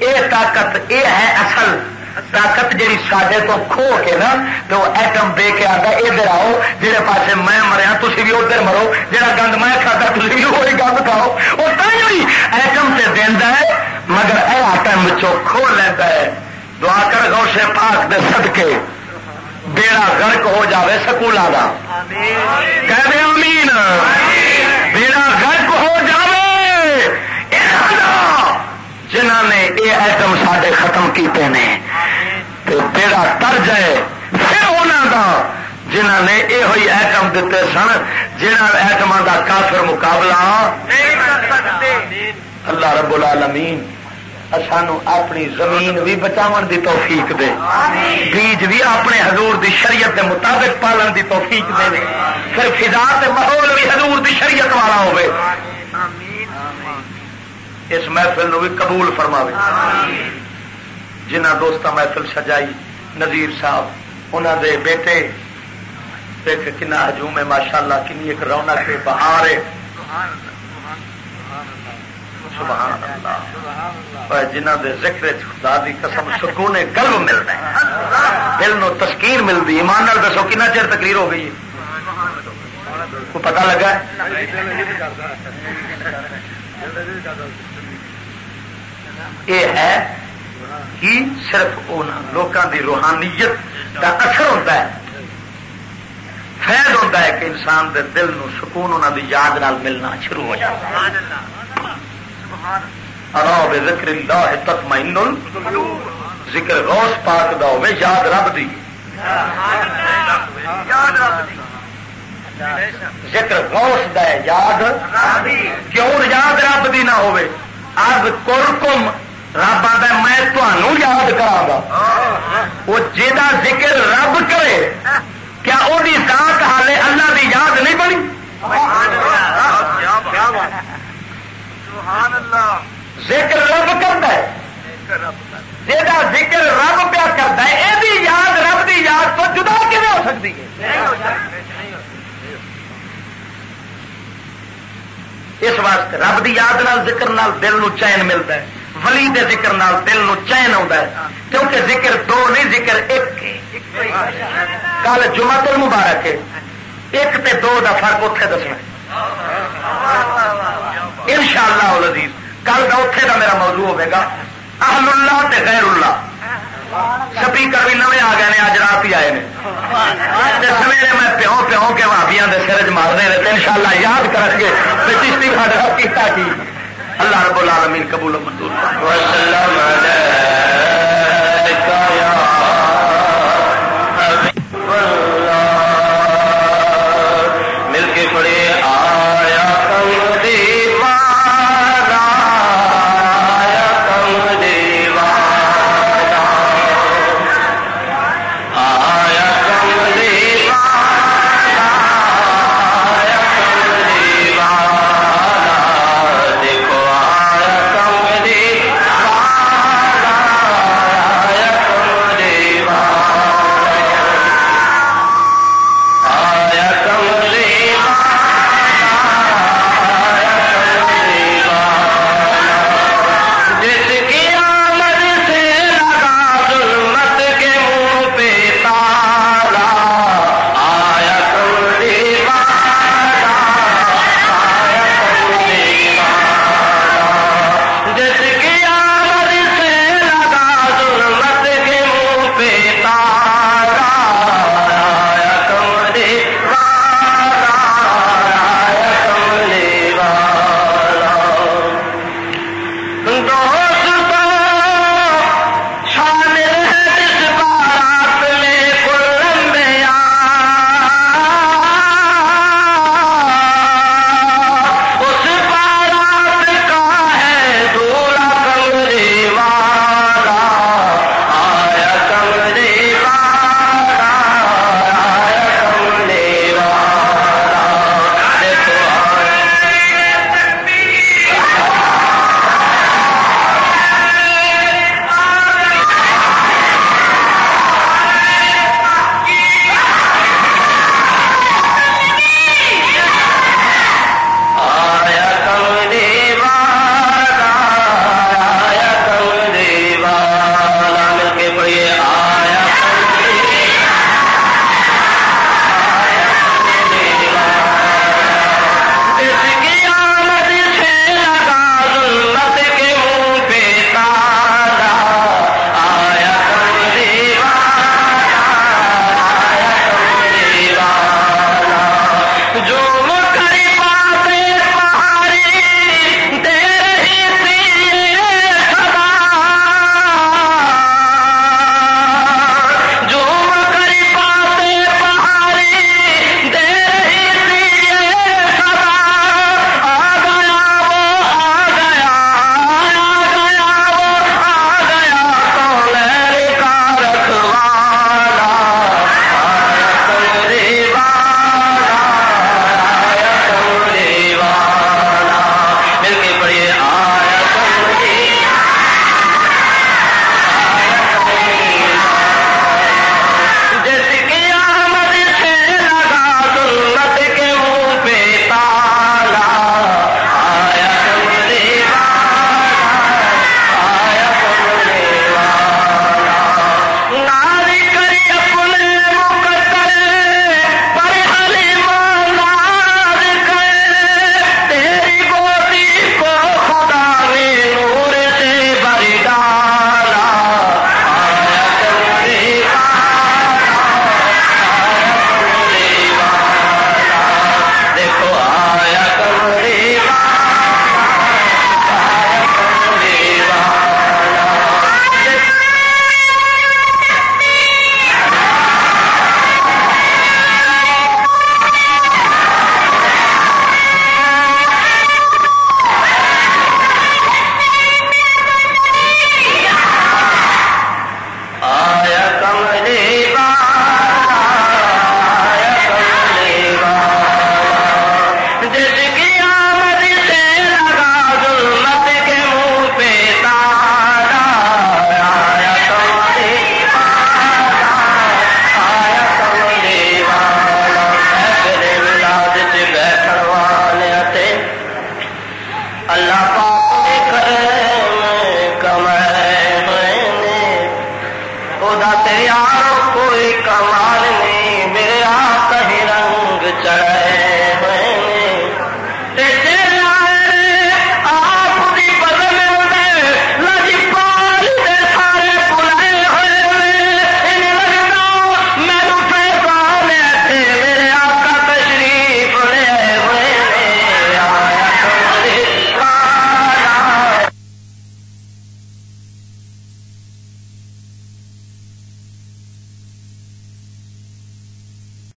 یہ طاقت یہ ہے اصل۔ طاقت جی سڈے تو کھو کے نا تو ایٹم دے کے آتا ادھر آؤ جہے پاس میں مریا تھی بھی ادھر مرو جہاں گند میں کھاتا تھی بھی وہی گند کھاؤ۔ وہ تھی ایٹم سے دینا ہے مگر یہ ایٹم کھو لینا ہے۔ دعا کر گو سے پاک دے سدکے بیڑا گرک ہو جاوے سکولوں کا کہہ دے امین بیڑا گرک ہو جاوے۔ جنہ نے یہ ایٹم سڈے ختم کیتے ہیں تو بیڑا تر جائے پھر انہوں کا جنہ نے یہ ہوئی ایٹم دیتے سن جنہ ایٹم کا کافر مقابلہ۔ اللہ رب العالمین سانو اپنی زمین بھی بچاؤ دی توفیق دے۔ بیج بھی اپنے حضور دی شریعت دے مطابق پالن دی توفیق دے۔ پھر فضا تے ماحول بھی حضور دی شریعت والا ہوئے۔ اس محفل بھی قبول فرماوے۔ جنہ دوست محفل سجائی، نذیر صاحب انہوں دے بیٹے۔ دیکھ کنا ہجوم ہے ماشاء اللہ کنی ایک رونق ہے، بہار ہے۔ سبحان اللہ۔ جنہ دے ذکر خدا دی قسم، سکون قلب ملتا ہے۔ دل نو تسکین ملتی، ایمان نال دسو کنا چر تقریر ہو گئی کو پتا لگا یہ ہے کہ صرف لوگوں کی روحانیت کا اثر ہوتا ہے۔ فیض ہوتا ہے کہ انسان دے دل نو سکون انہوں دی یاد نال ملنا شروع ہو جاتا ہے۔ ذکر اللہ تطمئن۔ ذکر غوث پاک دا ہوے یاد رب دی۔ ذکر غوث دا ہے یاد۔ کیوں یاد رب دی نہ ہوے؟ کم رب آتا میں تمہوں یاد کرا گا وہ جا ذکر رب کرے، کیا وہ ذات حالے اللہ دی یاد نہیں بنی؟ ذکر رب کرتا ہے۔ جا ذکر رب پیا کرتا ہے یہ یاد رب دی یاد تو جدا کیون ہو سکتی ہے؟ اس واسطے رب دی یاد نال، ذکر نال دل نو چین ملتا ہے۔ ولی دے ذکر نال دل نو چین آتا ہے، کیونکہ ذکر دو نہیں، ذکر ایک۔ کل جمع تل مبارک ہے، ایک تے دو دا فرق اتنے دسنا ان شاء اللہ لذیذ کل کا اتے کا میرا موضوع ہوگا اہل اللہ تے غیر اللہ۔ سپیکر بھی نویں آ گئے ہیں اج رات ہی آئے ہیں سویرے میں پیو پیو کے بھابیا کے سر چ مارنے ان شاء اللہ یاد کر کے چشتی کیا اللہ رب العالمین قبول و منظور